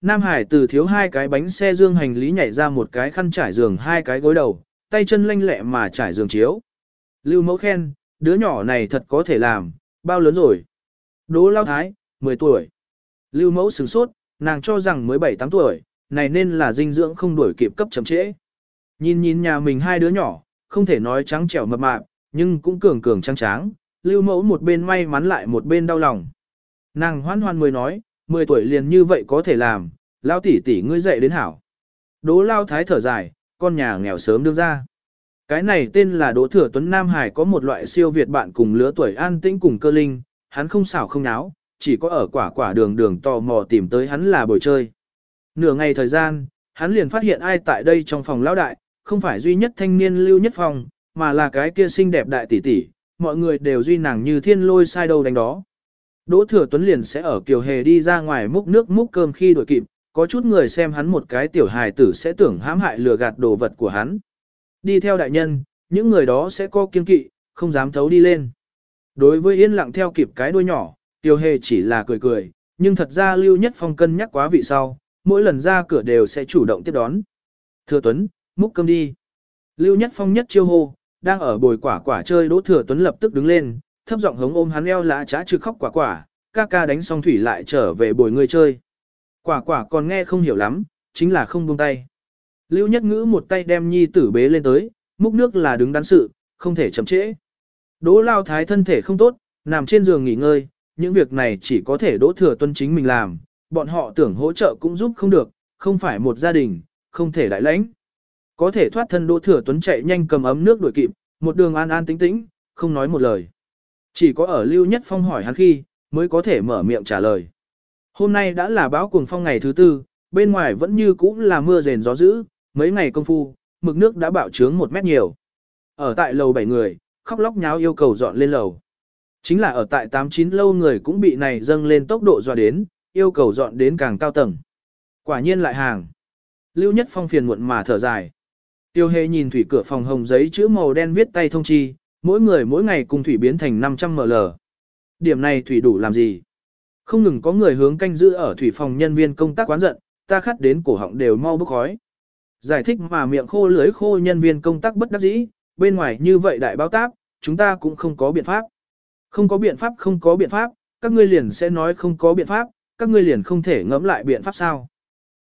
Nam Hải từ thiếu hai cái bánh xe dương hành lý nhảy ra một cái khăn trải giường hai cái gối đầu, tay chân lanh lẹ mà trải giường chiếu. Lưu mẫu khen, đứa nhỏ này thật có thể làm, bao lớn rồi. Đỗ Lao Thái, 10 tuổi. Lưu mẫu sửng sốt, nàng cho rằng mới 7-8 tuổi, này nên là dinh dưỡng không đuổi kịp cấp chậm trễ. Nhìn nhìn nhà mình hai đứa nhỏ, không thể nói trắng trẻo mập mạp, nhưng cũng cường cường trắng tráng, lưu mẫu một bên may mắn lại một bên đau lòng. Nàng hoan hoan mới nói, 10 tuổi liền như vậy có thể làm, lao tỷ tỷ ngươi dạy đến hảo. Đỗ lao thái thở dài, con nhà nghèo sớm đương ra. Cái này tên là Đỗ Thừa Tuấn Nam Hải có một loại siêu việt bạn cùng lứa tuổi an tĩnh cùng cơ linh, hắn không xảo không náo, chỉ có ở quả quả đường đường tò mò tìm tới hắn là bồi chơi. Nửa ngày thời gian, hắn liền phát hiện ai tại đây trong phòng lão đại, không phải duy nhất thanh niên lưu nhất phòng, mà là cái kia xinh đẹp đại tỷ tỷ, mọi người đều duy nàng như thiên lôi sai đâu đánh đó. Đỗ Thừa Tuấn liền sẽ ở Kiều Hề đi ra ngoài múc nước múc cơm khi đổi kịp, có chút người xem hắn một cái tiểu hài tử sẽ tưởng hãm hại lừa gạt đồ vật của hắn. Đi theo đại nhân, những người đó sẽ có kiên kỵ, không dám thấu đi lên. Đối với yên lặng theo kịp cái đuôi nhỏ, Tiêu Hề chỉ là cười cười, nhưng thật ra Lưu Nhất Phong cân nhắc quá vị sau, mỗi lần ra cửa đều sẽ chủ động tiếp đón. Thừa Tuấn, múc cơm đi. Lưu Nhất Phong nhất chiêu hô, đang ở bồi quả quả chơi Đỗ Thừa Tuấn lập tức đứng lên, thấp giọng hống ôm hắn eo lã trá trừ khóc quả quả, ca ca đánh xong thủy lại trở về bồi người chơi. Quả quả còn nghe không hiểu lắm, chính là không buông tay. Lưu Nhất Ngữ một tay đem nhi tử bế lên tới, múc nước là đứng đắn sự, không thể chậm trễ. Đỗ Lao Thái thân thể không tốt, nằm trên giường nghỉ ngơi, những việc này chỉ có thể Đỗ Thừa Tuân chính mình làm, bọn họ tưởng hỗ trợ cũng giúp không được, không phải một gia đình, không thể đại lãnh. Có thể thoát thân Đỗ Thừa Tuấn chạy nhanh cầm ấm nước đuổi kịp, một đường an an tĩnh tĩnh, không nói một lời. Chỉ có ở Lưu Nhất Phong hỏi hắn khi, mới có thể mở miệng trả lời. Hôm nay đã là báo cuồng phong ngày thứ tư, bên ngoài vẫn như cũ là mưa rền gió dữ, mấy ngày công phu, mực nước đã bạo trướng một mét nhiều. Ở tại lầu bảy người, khóc lóc nháo yêu cầu dọn lên lầu. Chính là ở tại 89 lâu người cũng bị này dâng lên tốc độ dọa đến, yêu cầu dọn đến càng cao tầng. Quả nhiên lại hàng. Lưu Nhất Phong phiền muộn mà thở dài. Tiêu Hề nhìn thủy cửa phòng hồng giấy chữ màu đen viết tay thông chi, mỗi người mỗi ngày cùng thủy biến thành 500 ml. Điểm này thủy đủ làm gì? Không ngừng có người hướng canh giữ ở thủy phòng nhân viên công tác quán giận, ta khát đến cổ họng đều mau bốc khói. Giải thích mà miệng khô lưới khô nhân viên công tác bất đắc dĩ, bên ngoài như vậy đại báo táp, chúng ta cũng không có biện pháp. Không có biện pháp không có biện pháp, các ngươi liền sẽ nói không có biện pháp, các ngươi liền không thể ngẫm lại biện pháp sao.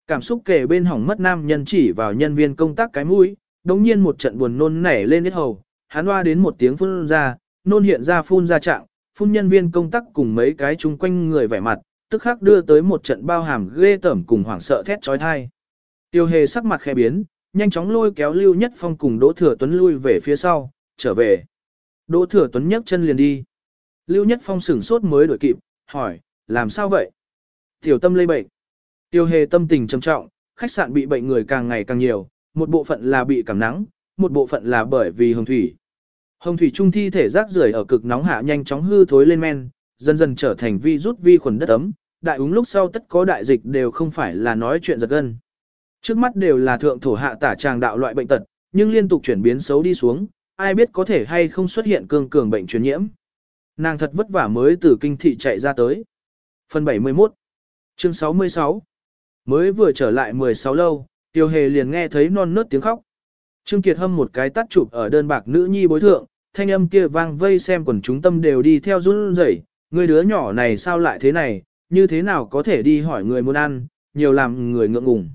Cảm xúc kể bên hỏng mất nam nhân chỉ vào nhân viên công tác cái mũi, đống nhiên một trận buồn nôn nảy lên hết hầu, hắn hoa đến một tiếng phun ra, nôn hiện ra phun ra trạng, phun nhân viên công tác cùng mấy cái chung quanh người vẻ mặt, tức khắc đưa tới một trận bao hàm ghê tởm cùng hoảng sợ thét trói thai. Tiêu hề sắc mặt khẽ biến, nhanh chóng lôi kéo Lưu Nhất Phong cùng Đỗ Thừa Tuấn lui về phía sau, trở về. Đỗ Thừa Tuấn nhấc chân liền đi. Lưu Nhất Phong sửng sốt mới đổi kịp, hỏi, làm sao vậy? Tiểu tâm lây bệnh. Tiêu hề tâm tình trầm trọng, khách sạn bị bệnh người càng ngày càng nhiều, một bộ phận là bị cảm nắng, một bộ phận là bởi vì hồng thủy. Hồng thủy trung thi thể rác rưởi ở cực nóng hạ nhanh chóng hư thối lên men, dần dần trở thành vi rút vi khuẩn đất ấm, đại uống lúc sau tất có đại dịch đều không phải là nói chuyện giật gân. Trước mắt đều là thượng thổ hạ tả tràng đạo loại bệnh tật, nhưng liên tục chuyển biến xấu đi xuống, ai biết có thể hay không xuất hiện cương cường bệnh truyền nhiễm. Nàng thật vất vả mới từ kinh thị chạy ra tới. Phần 71 Chương 66 Mới vừa trở lại 16 lâu, Tiêu Hề liền nghe thấy non nớt tiếng khóc. Trương Kiệt Hâm một cái tắt chụp ở đơn bạc nữ nhi bối thượng, thanh âm kia vang vây xem quần chúng tâm đều đi theo run rẩy, người đứa nhỏ này sao lại thế này, như thế nào có thể đi hỏi người muốn ăn, nhiều làm người ngượng ngùng.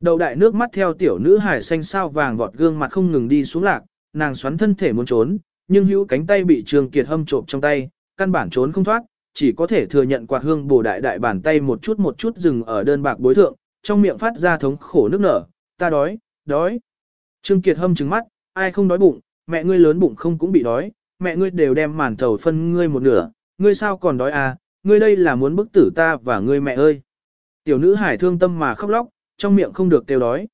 Đầu đại nước mắt theo tiểu nữ hải xanh sao vàng vọt gương mặt không ngừng đi xuống lạc, nàng xoắn thân thể muốn trốn, nhưng hữu cánh tay bị Trương Kiệt Hâm trộm trong tay, căn bản trốn không thoát, chỉ có thể thừa nhận quạt hương bổ đại đại bàn tay một chút một chút dừng ở đơn bạc bối thượng, trong miệng phát ra thống khổ nước nở, ta đói, đói. Trương Kiệt Hâm trừng mắt, ai không đói bụng, mẹ ngươi lớn bụng không cũng bị đói, mẹ ngươi đều đem màn thầu phân ngươi một nửa, ngươi sao còn đói à, ngươi đây là muốn bức tử ta và ngươi mẹ ơi. Tiểu nữ hải thương tâm mà khóc lóc, trong miệng không được kêu đói.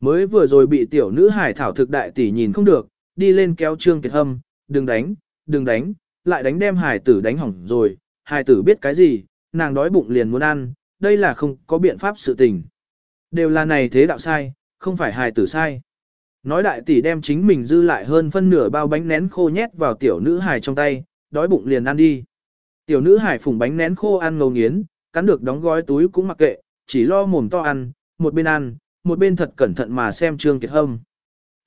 Mới vừa rồi bị tiểu nữ hải thảo thực đại tỷ nhìn không được, đi lên kéo Trương Kiệt Hâm, đừng đánh, đừng đánh, lại đánh đem hải tử đánh hỏng rồi, hải tử biết cái gì, nàng đói bụng liền muốn ăn, đây là không có biện pháp sự tình. Đều là này thế đạo sai, không phải hải tử sai. Nói đại tỷ đem chính mình dư lại hơn phân nửa bao bánh nén khô nhét vào tiểu nữ hải trong tay, đói bụng liền ăn đi. Tiểu nữ hải phùng bánh nén khô ăn ngầu nghiến, cắn được đóng gói túi cũng mặc kệ, chỉ lo mồm to ăn, một bên ăn, một bên thật cẩn thận mà xem Trương Kiệt Hâm.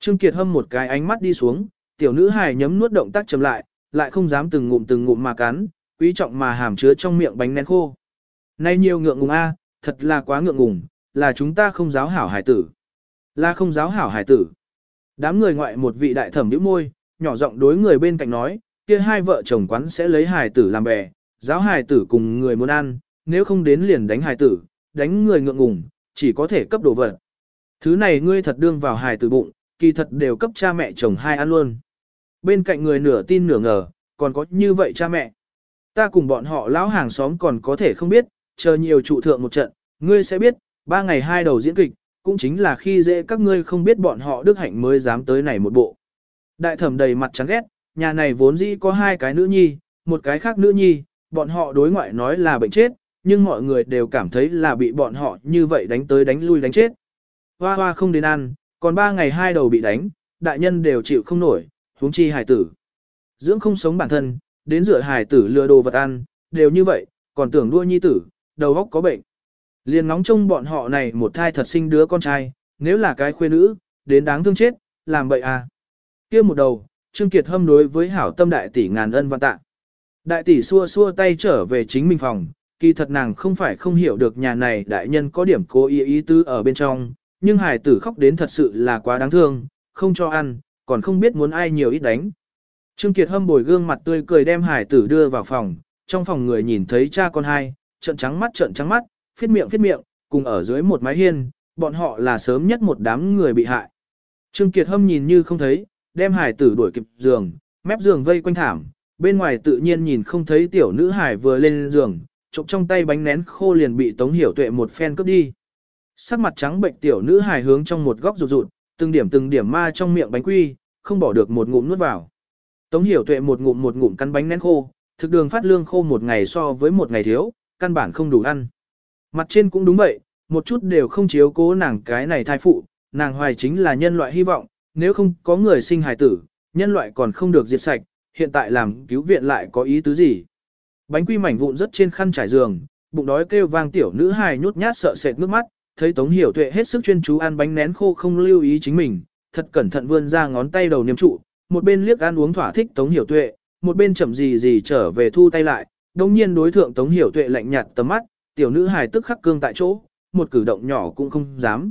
Trương Kiệt Hâm một cái ánh mắt đi xuống, tiểu nữ hài nhấm nuốt động tác chậm lại, lại không dám từng ngụm từng ngụm mà cắn, quý trọng mà hàm chứa trong miệng bánh nén khô. Nay nhiều ngượng ngùng a, thật là quá ngượng ngùng, là chúng ta không giáo hảo hải tử. Là không giáo hảo hải tử. Đám người ngoại một vị đại thẩm nhíu môi, nhỏ giọng đối người bên cạnh nói, kia hai vợ chồng quán sẽ lấy hải tử làm bè, giáo hải tử cùng người muốn ăn, nếu không đến liền đánh hải tử, đánh người ngượng ngùng, chỉ có thể cấp đồ vật. Thứ này ngươi thật đương vào hải tử bụng, kỳ thật đều cấp cha mẹ chồng hai ăn luôn. Bên cạnh người nửa tin nửa ngờ, còn có như vậy cha mẹ. Ta cùng bọn họ lão hàng xóm còn có thể không biết, chờ nhiều trụ thượng một trận, ngươi sẽ biết, ba ngày hai đầu diễn kịch, cũng chính là khi dễ các ngươi không biết bọn họ đức hạnh mới dám tới này một bộ. Đại thẩm đầy mặt chán ghét, nhà này vốn dĩ có hai cái nữ nhi, một cái khác nữ nhi, bọn họ đối ngoại nói là bệnh chết, nhưng mọi người đều cảm thấy là bị bọn họ như vậy đánh tới đánh lui đánh chết. Hoa hoa không đến ăn, còn ba ngày hai đầu bị đánh, đại nhân đều chịu không nổi, huống chi hài tử. Dưỡng không sống bản thân, đến rửa hài tử lừa đồ vật ăn, đều như vậy, còn tưởng đua nhi tử, đầu óc có bệnh. Liền nóng trông bọn họ này một thai thật sinh đứa con trai, nếu là cái khuê nữ, đến đáng thương chết, làm bậy à. kia một đầu, Trương Kiệt hâm đối với hảo tâm đại tỷ ngàn ân văn tạ. Đại tỷ xua xua tay trở về chính mình phòng, kỳ thật nàng không phải không hiểu được nhà này đại nhân có điểm cố ý ý tứ ở bên trong, nhưng hải tử khóc đến thật sự là quá đáng thương, không cho ăn, còn không biết muốn ai nhiều ít đánh. Trương Kiệt hâm bồi gương mặt tươi cười đem hải tử đưa vào phòng, trong phòng người nhìn thấy cha con hai, trận trắng mắt trận trắng mắt, phiết miệng phiết miệng, cùng ở dưới một mái hiên, bọn họ là sớm nhất một đám người bị hại. Trương Kiệt hâm nhìn như không thấy, đem hải tử đuổi kịp giường, mép giường vây quanh thảm, bên ngoài tự nhiên nhìn không thấy tiểu nữ hải vừa lên giường, trộm trong tay bánh nén khô liền bị Tống Hiểu Tuệ một phen cướp đi. Sắc mặt trắng bệnh tiểu nữ hải hướng trong một góc rụt rụt, từng điểm từng điểm ma trong miệng bánh quy, không bỏ được một ngụm nuốt vào. Tống Hiểu Tuệ một ngụm một ngụm cắn bánh nén khô, thực đường phát lương khô một ngày so với một ngày thiếu, căn bản không đủ ăn. Mặt trên cũng đúng vậy, một chút đều không chiếu cố nàng cái này thai phụ, nàng hoài chính là nhân loại hy vọng, nếu không có người sinh hài tử, nhân loại còn không được diệt sạch, hiện tại làm cứu viện lại có ý tứ gì. Bánh quy mảnh vụn rất trên khăn trải giường, bụng đói kêu vang tiểu nữ hài nhút nhát sợ sệt nước mắt, thấy Tống Hiểu Tuệ hết sức chuyên chú ăn bánh nén khô không lưu ý chính mình, thật cẩn thận vươn ra ngón tay đầu niêm trụ, một bên liếc ăn uống thỏa thích Tống Hiểu Tuệ, một bên chậm gì gì trở về thu tay lại, đồng nhiên đối thượng Tống Hiểu Tuệ lạnh nhạt tầm mắt, tiểu nữ hài tức khắc cương tại chỗ, một cử động nhỏ cũng không dám.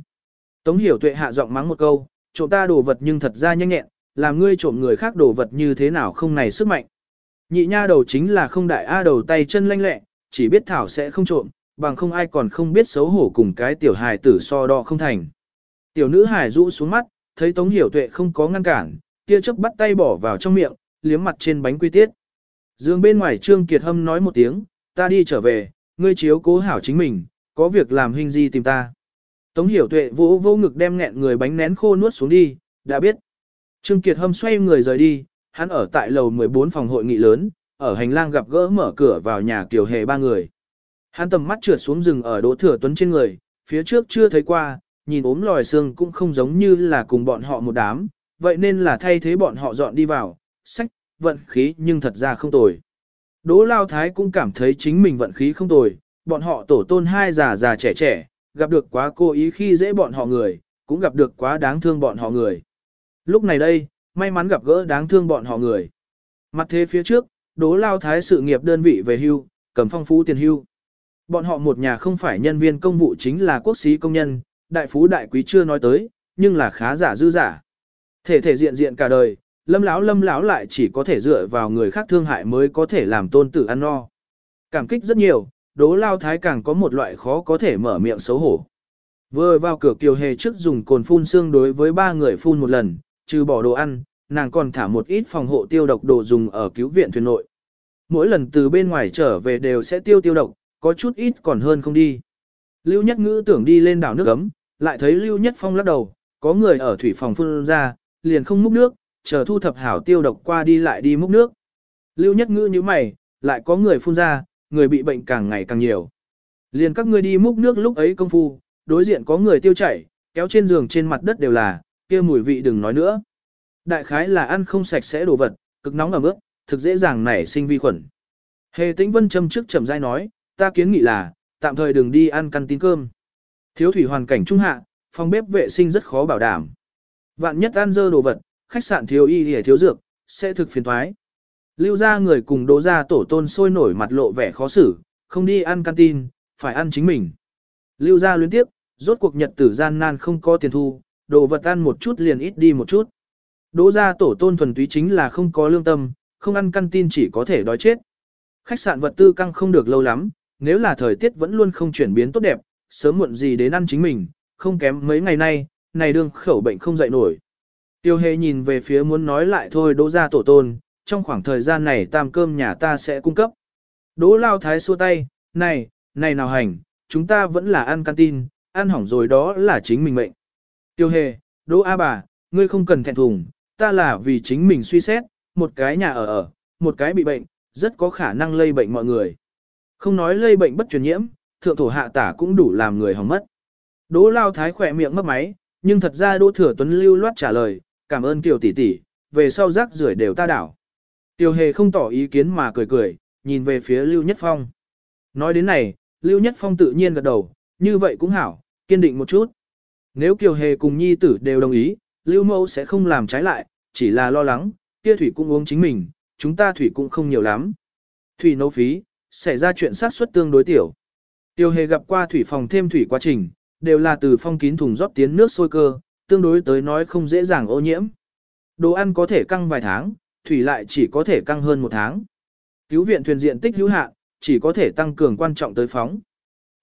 Tống Hiểu Tuệ hạ giọng mắng một câu, trộm ta đồ vật nhưng thật ra nhanh nhẹn, làm ngươi trộm người khác đồ vật như thế nào không này sức mạnh. Nhị nha đầu chính là không đại A đầu tay chân lanh lẹ, chỉ biết thảo sẽ không trộm, bằng không ai còn không biết xấu hổ cùng cái tiểu hài tử so đo không thành. Tiểu nữ hài rũ xuống mắt, thấy Tống Hiểu Tuệ không có ngăn cản, tia chớp bắt tay bỏ vào trong miệng, liếm mặt trên bánh quy tiết. Dương bên ngoài Trương Kiệt Hâm nói một tiếng, ta đi trở về, ngươi chiếu cố hảo chính mình, có việc làm hình gì tìm ta. Tống Hiểu Tuệ vỗ vô ngực đem nghẹn người bánh nén khô nuốt xuống đi, đã biết. Trương Kiệt Hâm xoay người rời đi, hắn ở tại lầu 14 phòng hội nghị lớn, ở hành lang gặp gỡ mở cửa vào nhà Kiều Hề ba người. Hắn tầm mắt trượt xuống rừng ở Đỗ Thừa Tuấn trên người, phía trước chưa thấy qua, nhìn ốm lòi xương cũng không giống như là cùng bọn họ một đám, vậy nên là thay thế bọn họ dọn đi vào, sách, vận khí nhưng thật ra không tồi. Đỗ Lao Thái cũng cảm thấy chính mình vận khí không tồi, bọn họ tổ tôn hai già già trẻ trẻ, gặp được quá cố ý khi dễ bọn họ người, cũng gặp được quá đáng thương bọn họ người. Lúc này đây, may mắn gặp gỡ đáng thương bọn họ người. Mặt thế phía trước, Đỗ Lao Thái sự nghiệp đơn vị về hưu, cầm phong phú tiền hưu. Bọn họ một nhà không phải nhân viên công vụ chính là quốc sĩ công nhân, đại phú đại quý chưa nói tới, nhưng là khá giả dư giả. Thể thể diện diện cả đời, lâm lão lâm lão lại chỉ có thể dựa vào người khác thương hại mới có thể làm tôn tử ăn no. Cảm kích rất nhiều, đố lao thái càng có một loại khó có thể mở miệng xấu hổ. Vừa vào cửa kiều hề trước dùng cồn phun xương đối với ba người phun một lần, trừ bỏ đồ ăn, nàng còn thả một ít phòng hộ tiêu độc đồ dùng ở cứu viện thuyền nội. Mỗi lần từ bên ngoài trở về đều sẽ tiêu tiêu độc, có chút ít còn hơn không đi. Lưu Nhất Ngữ tưởng đi lên đảo nước ấm, lại thấy Lưu Nhất Phong lắc đầu, có người ở thủy phòng phun ra, liền không múc nước, chờ thu thập hảo tiêu độc qua đi lại đi múc nước. Lưu Nhất Ngữ như mày, lại có người phun ra, người bị bệnh càng ngày càng nhiều. Liền các ngươi đi múc nước lúc ấy công phu, đối diện có người tiêu chảy, kéo trên giường trên mặt đất đều là, kia mùi vị đừng nói nữa. Đại khái là ăn không sạch sẽ đồ vật, cực nóng ở mức, thực dễ dàng nảy sinh vi khuẩn. Hề tĩnh vân châm trước chậm rãi nói, ta kiến nghị là, tạm thời đừng đi ăn căn tin cơm. Thiếu thủy hoàn cảnh trung hạ, phòng bếp vệ sinh rất khó bảo đảm. Vạn nhất ăn dơ đồ vật, khách sạn thiếu y hề thiếu dược, sẽ thực phiền thoái. Lưu ra người cùng đỗ ra tổ tôn sôi nổi mặt lộ vẻ khó xử, không đi ăn canteen, phải ăn chính mình. Lưu ra luyến tiếp, rốt cuộc nhật tử gian nan không có tiền thu, đồ vật ăn một chút liền ít đi một chút. Đỗ ra tổ tôn thuần túy chính là không có lương tâm, không ăn canteen chỉ có thể đói chết. Khách sạn vật tư căng không được lâu lắm, nếu là thời tiết vẫn luôn không chuyển biến tốt đẹp, sớm muộn gì đến ăn chính mình, không kém mấy ngày nay, này đương khẩu bệnh không dậy nổi. Tiêu hề nhìn về phía muốn nói lại thôi đỗ ra tổ tôn, trong khoảng thời gian này tam cơm nhà ta sẽ cung cấp. Đỗ lao thái xua tay, này, này nào hành, chúng ta vẫn là ăn canteen, ăn hỏng rồi đó là chính mình mệnh. Tiêu hề, đỗ a bà, ngươi không cần thẹn thùng, ta là vì chính mình suy xét, một cái nhà ở ở, một cái bị bệnh, rất có khả năng lây bệnh mọi người. Không nói lây bệnh bất truyền nhiễm, thượng thổ hạ tả cũng đủ làm người hỏng mất. Đỗ lao thái khỏe miệng mất máy, nhưng thật ra đỗ thừa tuấn lưu loát trả lời, cảm ơn kiều tỷ tỷ, về sau rác rưởi đều ta đảo. Tiêu hề không tỏ ý kiến mà cười cười, nhìn về phía Lưu Nhất Phong. Nói đến này, Lưu Nhất Phong tự nhiên gật đầu, như vậy cũng hảo, kiên định một chút. Nếu Kiều Hề cùng nhi tử đều đồng ý, Lưu Mẫu sẽ không làm trái lại, chỉ là lo lắng, kia thủy cũng uống chính mình, chúng ta thủy cũng không nhiều lắm. Thủy nấu phí, xảy ra chuyện sát suất tương đối tiểu. Tiêu Hề gặp qua thủy phòng thêm thủy quá trình, đều là từ phong kín thùng rót tiến nước sôi cơ, tương đối tới nói không dễ dàng ô nhiễm. Đồ ăn có thể căng vài tháng, thủy lại chỉ có thể căng hơn một tháng. Cứu viện thuyền diện tích hữu hạn, chỉ có thể tăng cường quan trọng tới phóng.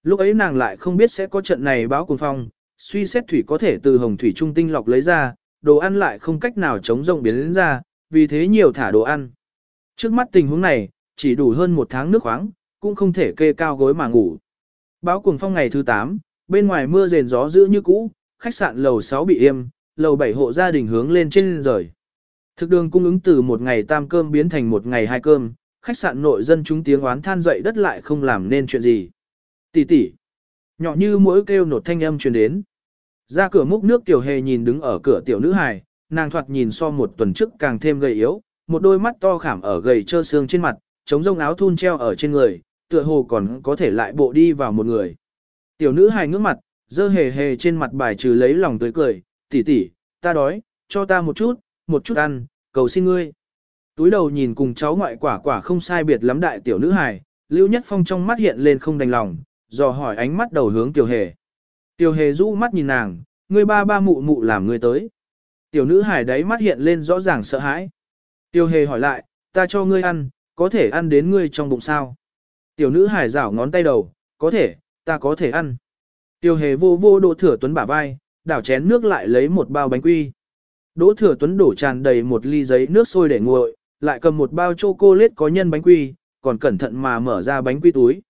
Lúc ấy nàng lại không biết sẽ có trận này báo cùng phong, suy xét thủy có thể từ hồng thủy trung tinh lọc lấy ra, đồ ăn lại không cách nào chống rộng biến đến ra, vì thế nhiều thả đồ ăn. Trước mắt tình huống này, chỉ đủ hơn một tháng nước khoáng, cũng không thể kê cao gối mà ngủ. Báo cùng phong ngày thứ 8, bên ngoài mưa rền gió dữ như cũ, khách sạn lầu 6 bị im, lầu 7 hộ gia đình hướng lên trên rời. Thực đường cung ứng từ một ngày tam cơm biến thành một ngày hai cơm, khách sạn nội dân chúng tiếng oán than dậy đất lại không làm nên chuyện gì. Tỷ tỷ, nhỏ như mỗi kêu nột thanh âm truyền đến. Ra cửa múc nước tiểu hề nhìn đứng ở cửa tiểu nữ hài, nàng thoạt nhìn so một tuần trước càng thêm gầy yếu, một đôi mắt to khảm ở gầy trơ xương trên mặt, chống rông áo thun treo ở trên người, tựa hồ còn có thể lại bộ đi vào một người. Tiểu nữ hài ngước mặt, dơ hề hề trên mặt bài trừ lấy lòng tươi cười, tỷ tỷ, ta đói, cho ta một chút, một chút ăn, cầu xin ngươi. Túi đầu nhìn cùng cháu ngoại quả quả không sai biệt lắm đại tiểu nữ hài, Lưu Nhất Phong trong mắt hiện lên không đành lòng, dò hỏi ánh mắt đầu hướng Tiểu Hề. Tiểu Hề rũ mắt nhìn nàng, ngươi ba ba mụ mụ làm ngươi tới. Tiểu nữ hài đấy mắt hiện lên rõ ràng sợ hãi. Tiểu Hề hỏi lại, ta cho ngươi ăn, có thể ăn đến ngươi trong bụng sao? Tiểu nữ hài rảo ngón tay đầu, có thể, ta có thể ăn. Tiêu Hề vô vô đỗ thừa tuấn bả vai, đảo chén nước lại lấy một bao bánh quy. Đỗ Thừa Tuấn đổ tràn đầy một ly giấy nước sôi để nguội, lại cầm một bao chocolate có nhân bánh quy, còn cẩn thận mà mở ra bánh quy túi.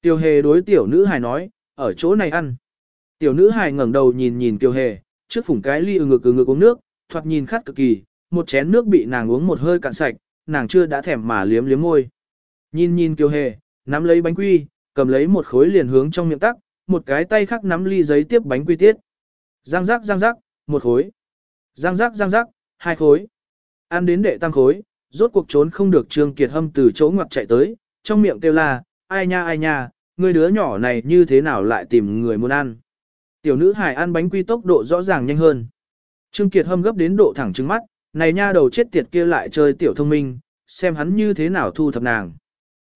Tiêu Hề đối tiểu nữ hài nói, ở chỗ này ăn. Tiểu nữ hài ngẩng đầu nhìn nhìn Tiêu Hề, trước phủng cái ly ừ ngực ừ ngực uống nước, thoạt nhìn khát cực kỳ, một chén nước bị nàng uống một hơi cạn sạch, nàng chưa đã thèm mà liếm liếm môi. Nhìn nhìn Tiêu Hề, nắm lấy bánh quy, cầm lấy một khối liền hướng trong miệng tắc, một cái tay khác nắm ly giấy tiếp bánh quy tiết. Giang giác giang giác, một khối. Giang giác giang giác, hai khối. Ăn đến đệ tăng khối, rốt cuộc trốn không được Trương Kiệt Hâm từ chỗ ngoặc chạy tới, trong miệng kêu la, ai nha ai nha, người đứa nhỏ này như thế nào lại tìm người muốn ăn. Tiểu nữ hải ăn bánh quy tốc độ rõ ràng nhanh hơn. Trương Kiệt Hâm gấp đến độ thẳng trứng mắt, này nha đầu chết tiệt kia lại chơi tiểu thông minh, xem hắn như thế nào thu thập nàng.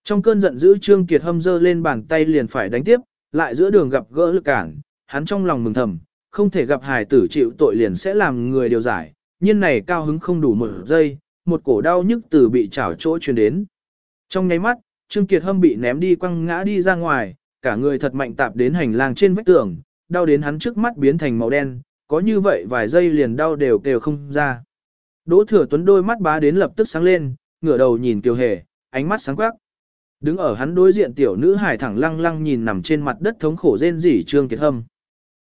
Trong cơn giận dữ Trương Kiệt Hâm giơ lên bàn tay liền phải đánh tiếp, lại giữa đường gặp gỡ lực cản, hắn trong lòng mừng thầm, không thể gặp hài tử chịu tội liền sẽ làm người điều giải, nhưng này cao hứng không đủ một giây, một cổ đau nhức từ bị chảo chỗ truyền đến. Trong nháy mắt, Trương Kiệt Hâm bị ném đi quăng ngã đi ra ngoài, cả người thật mạnh tạp đến hành lang trên vách tường, đau đến hắn trước mắt biến thành màu đen, có như vậy vài giây liền đau đều đều không ra. Đỗ Thừa Tuấn đôi mắt bá đến lập tức sáng lên, ngửa đầu nhìn Kiều Hề, ánh mắt sáng quắc. Đứng ở hắn đối diện tiểu nữ hải thẳng lăng lăng nhìn nằm trên mặt đất thống khổ rên rỉ Trương Kiệt Hâm.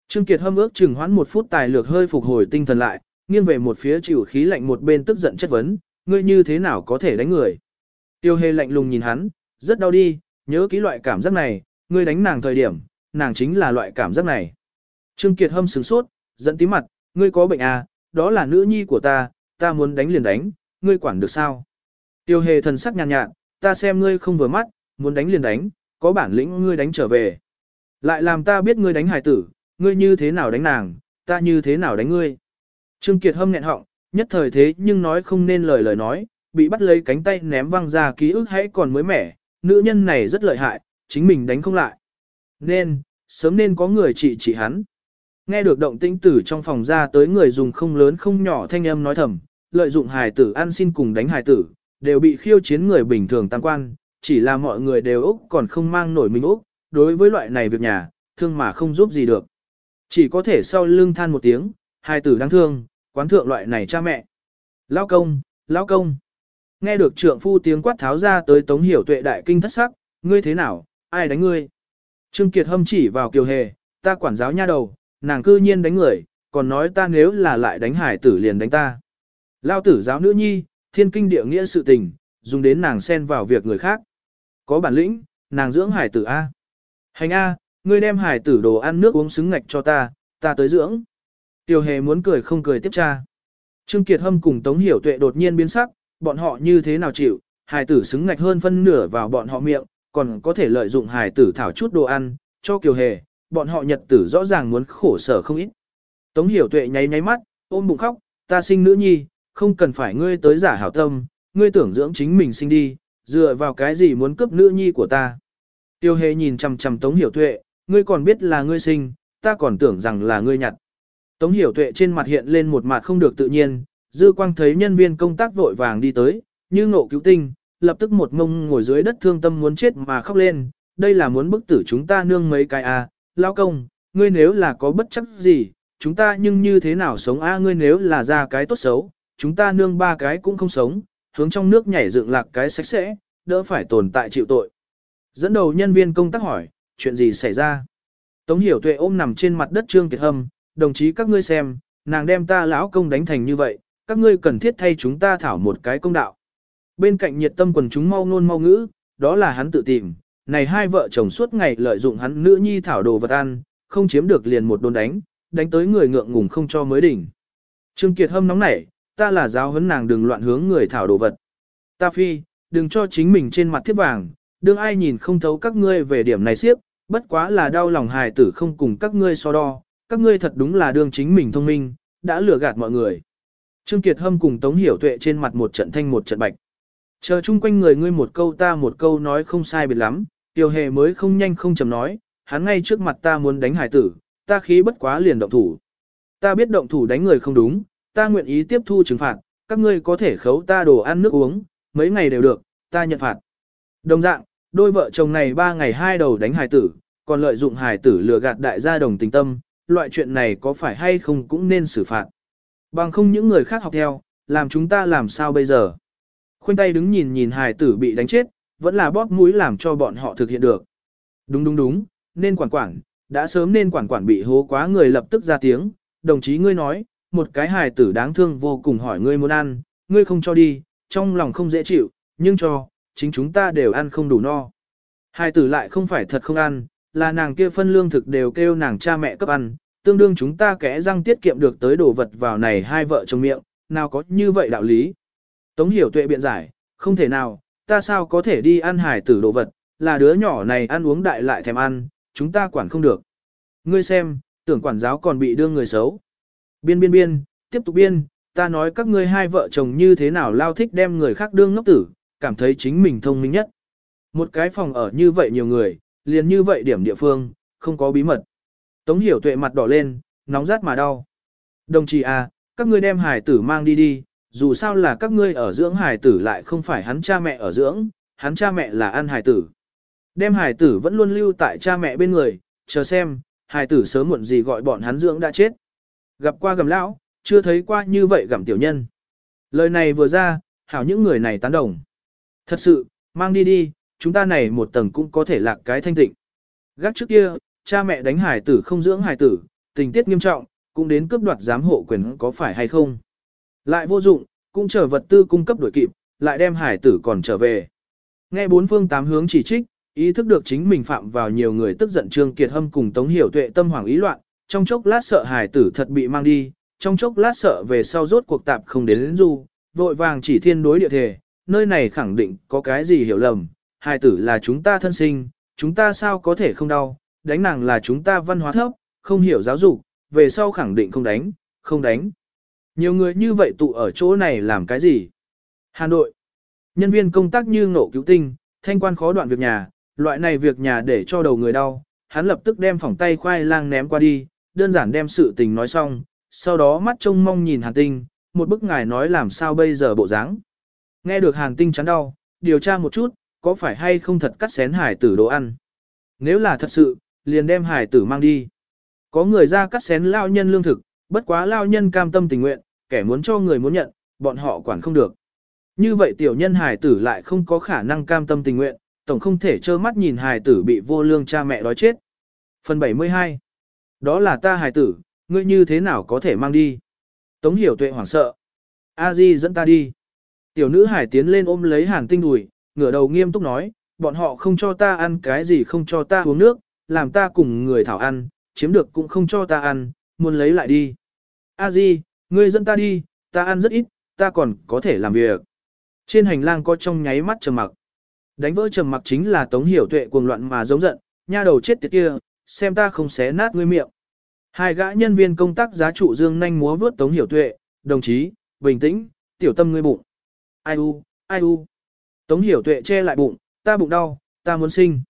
Trương Kiệt hâm ước chừng hoãn một phút tài lược hơi phục hồi tinh thần lại, nghiêng về một phía chịu khí lạnh một bên tức giận chất vấn, ngươi như thế nào có thể đánh người. Tiêu hề lạnh lùng nhìn hắn, rất đau đi, nhớ kỹ loại cảm giác này, ngươi đánh nàng thời điểm, nàng chính là loại cảm giác này. Trương Kiệt hâm sửng sốt, giận tí mặt, ngươi có bệnh à, đó là nữ nhi của ta, ta muốn đánh liền đánh, ngươi quản được sao. Tiêu hề thần sắc nhàn nhạt, nhạt, ta xem ngươi không vừa mắt, muốn đánh liền đánh, có bản lĩnh ngươi đánh trở về. Lại làm ta biết ngươi đánh Hải tử, ngươi như thế nào đánh nàng, ta như thế nào đánh ngươi. Trương Kiệt hâm nghẹn họng, nhất thời thế nhưng nói không nên lời lời nói, bị bắt lấy cánh tay ném văng ra ký ức hãy còn mới mẻ, nữ nhân này rất lợi hại, chính mình đánh không lại. Nên, sớm nên có người trị trị hắn. Nghe được động tĩnh tử trong phòng ra tới người dùng không lớn không nhỏ thanh âm nói thầm, lợi dụng hài tử ăn xin cùng đánh hài tử, đều bị khiêu chiến người bình thường tăng quan, chỉ là mọi người đều Úc còn không mang nổi mình Úc, đối với loại này việc nhà, thương mà không giúp gì được. Chỉ có thể sau lưng than một tiếng, hai tử đáng thương, quán thượng loại này cha mẹ. Lao công, lao công. Nghe được trượng phu tiếng quát tháo ra tới tống hiểu tuệ đại kinh thất sắc, ngươi thế nào, ai đánh ngươi? Trương Kiệt hâm chỉ vào kiều hề, ta quản giáo nha đầu, nàng cư nhiên đánh người, còn nói ta nếu là lại đánh hải tử liền đánh ta. Lao tử giáo nữ nhi, thiên kinh địa nghĩa sự tình, dùng đến nàng xen vào việc người khác. Có bản lĩnh, nàng dưỡng hải tử A. Hành A, ngươi đem hải tử đồ ăn nước uống xứng ngạch cho ta, ta tới dưỡng. Tiêu hề muốn cười không cười tiếp tra. Trương Kiệt Hâm cùng Tống Hiểu Tuệ đột nhiên biến sắc, bọn họ như thế nào chịu, hải tử xứng ngạch hơn phân nửa vào bọn họ miệng, còn có thể lợi dụng hải tử thảo chút đồ ăn, cho Kiều Hề, bọn họ nhật tử rõ ràng muốn khổ sở không ít. Tống Hiểu Tuệ nháy nháy mắt, ôm bụng khóc, ta sinh nữ nhi, không cần phải ngươi tới giả hảo tâm, ngươi tưởng dưỡng chính mình sinh đi, dựa vào cái gì muốn cướp nữ nhi của ta. Tiêu hề nhìn chằm chằm Tống Hiểu Tuệ, ngươi còn biết là ngươi sinh, ta còn tưởng rằng là ngươi nhặt. Tống Hiểu Tuệ trên mặt hiện lên một mặt không được tự nhiên, dư quang thấy nhân viên công tác vội vàng đi tới, như ngộ cứu tinh, lập tức một ngông ngồi dưới đất thương tâm muốn chết mà khóc lên, đây là muốn bức tử chúng ta nương mấy cái à, lao công, ngươi nếu là có bất chấp gì, chúng ta nhưng như thế nào sống a ngươi nếu là ra cái tốt xấu, chúng ta nương ba cái cũng không sống, hướng trong nước nhảy dựng lạc cái sạch sẽ, đỡ phải tồn tại chịu tội. Dẫn đầu nhân viên công tác hỏi, chuyện gì xảy ra? Tống hiểu tuệ ôm nằm trên mặt đất trương kiệt hâm, đồng chí các ngươi xem, nàng đem ta lão công đánh thành như vậy, các ngươi cần thiết thay chúng ta thảo một cái công đạo. Bên cạnh nhiệt tâm quần chúng mau ngôn mau ngữ, đó là hắn tự tìm, này hai vợ chồng suốt ngày lợi dụng hắn nữ nhi thảo đồ vật ăn, không chiếm được liền một đồn đánh, đánh tới người ngượng ngùng không cho mới đỉnh. Trương Kiệt hâm nóng nảy, ta là giáo huấn nàng đừng loạn hướng người thảo đồ vật. Ta phi, đừng cho chính mình trên mặt thiếp vàng, đừng ai nhìn không thấu các ngươi về điểm này siếp, bất quá là đau lòng hài tử không cùng các ngươi so đo, các ngươi thật đúng là đương chính mình thông minh, đã lừa gạt mọi người. Trương Kiệt Hâm cùng Tống Hiểu Tuệ trên mặt một trận thanh một trận bạch. Chờ chung quanh người ngươi một câu ta một câu nói không sai biệt lắm, Tiêu Hề mới không nhanh không chậm nói, hắn ngay trước mặt ta muốn đánh hải tử, ta khí bất quá liền động thủ. Ta biết động thủ đánh người không đúng, ta nguyện ý tiếp thu trừng phạt, các ngươi có thể khấu ta đồ ăn nước uống, mấy ngày đều được, ta nhận phạt. Đồng dạng, đôi vợ chồng này ba ngày hai đầu đánh hài tử, còn lợi dụng hài tử lừa gạt đại gia đồng tình tâm, loại chuyện này có phải hay không cũng nên xử phạt. Bằng không những người khác học theo, làm chúng ta làm sao bây giờ. Khoanh tay đứng nhìn nhìn hài tử bị đánh chết, vẫn là bóp mũi làm cho bọn họ thực hiện được. Đúng đúng đúng, nên quản quản, đã sớm nên quản quản bị hố quá người lập tức ra tiếng, đồng chí ngươi nói, một cái hài tử đáng thương vô cùng hỏi ngươi muốn ăn, ngươi không cho đi, trong lòng không dễ chịu, nhưng cho, chính chúng ta đều ăn không đủ no. Hài tử lại không phải thật không ăn, là nàng kia phân lương thực đều kêu nàng cha mẹ cấp ăn, tương đương chúng ta kẽ răng tiết kiệm được tới đồ vật vào này hai vợ chồng miệng, nào có như vậy đạo lý. Tống hiểu tuệ biện giải, không thể nào, ta sao có thể đi ăn hài tử đồ vật, là đứa nhỏ này ăn uống đại lại thèm ăn, chúng ta quản không được. Ngươi xem, tưởng quản giáo còn bị đưa người xấu. Biên biên biên, tiếp tục biên, ta nói các ngươi hai vợ chồng như thế nào lao thích đem người khác đương ngốc tử, cảm thấy chính mình thông minh nhất. Một cái phòng ở như vậy nhiều người, liền như vậy điểm địa phương, không có bí mật. Tống hiểu tuệ mặt đỏ lên, nóng rát mà đau. Đồng chí à, các ngươi đem hải tử mang đi đi, dù sao là các ngươi ở dưỡng hải tử lại không phải hắn cha mẹ ở dưỡng, hắn cha mẹ là ăn hải tử. Đem hải tử vẫn luôn lưu tại cha mẹ bên người, chờ xem, hải tử sớm muộn gì gọi bọn hắn dưỡng đã chết. Gặp qua gầm lão, chưa thấy qua như vậy gặm tiểu nhân. Lời này vừa ra, hảo những người này tán đồng. Thật sự, mang đi đi, chúng ta này một tầng cũng có thể lạc cái thanh tịnh. Gác trước kia, cha mẹ đánh hải tử không dưỡng hải tử, tình tiết nghiêm trọng, cũng đến cướp đoạt giám hộ quyền có phải hay không. Lại vô dụng, cũng chờ vật tư cung cấp đổi kịp, lại đem hải tử còn trở về. Nghe bốn phương tám hướng chỉ trích, ý thức được chính mình phạm vào nhiều người tức giận Trương Kiệt Hâm cùng Tống Hiểu Tuệ tâm hoàng ý loạn, trong chốc lát sợ hải tử thật bị mang đi, trong chốc lát sợ về sau rốt cuộc tạp không đến, đến du, vội vàng chỉ thiên đối địa thể, nơi này khẳng định có cái gì hiểu lầm, hải tử là chúng ta thân sinh, chúng ta sao có thể không đau, đánh nàng là chúng ta văn hóa thấp, không hiểu giáo dục, về sau khẳng định không đánh, không đánh. Nhiều người như vậy tụ ở chỗ này làm cái gì? Hà Nội. Nhân viên công tác như ngộ cứu tinh, thanh quan khó đoạn việc nhà, loại này việc nhà để cho đầu người đau, hắn lập tức đem phòng tay khoai lang ném qua đi, đơn giản đem sự tình nói xong, sau đó mắt trông mong nhìn Hàn Tinh, một bức ngài nói làm sao bây giờ bộ dáng. Nghe được Hàn Tinh chán đau, điều tra một chút, có phải hay không thật cắt xén hải tử đồ ăn. Nếu là thật sự, liền đem hải tử mang đi. Có người ra cắt xén lao nhân lương thực, bất quá lao nhân cam tâm tình nguyện, kẻ muốn cho người muốn nhận, bọn họ quản không được. Như vậy tiểu nhân hải tử lại không có khả năng cam tâm tình nguyện, tổng không thể trơ mắt nhìn hải tử bị vô lương cha mẹ đói chết. Phần 72 đó là ta hài tử, ngươi như thế nào có thể mang đi? Tống hiểu tuệ hoảng sợ. A Di dẫn ta đi. Tiểu nữ hải tiến lên ôm lấy hàn tinh đùi, ngửa đầu nghiêm túc nói, bọn họ không cho ta ăn cái gì không cho ta uống nước, làm ta cùng người thảo ăn, chiếm được cũng không cho ta ăn, muốn lấy lại đi. A Di, ngươi dẫn ta đi, ta ăn rất ít, ta còn có thể làm việc. Trên hành lang có trong nháy mắt trầm mặc. Đánh vỡ trầm mặc chính là Tống Hiểu Tuệ cuồng loạn mà giống giận, nha đầu chết tiệt kia, xem ta không xé nát ngươi miệng. Hai gã nhân viên công tác giá trụ dương nhanh múa vướt Tống Hiểu Tuệ, đồng chí, bình tĩnh, tiểu tâm ngươi bụng. Ai u, ai u. Tống Hiểu Tuệ che lại bụng, ta bụng đau, ta muốn sinh.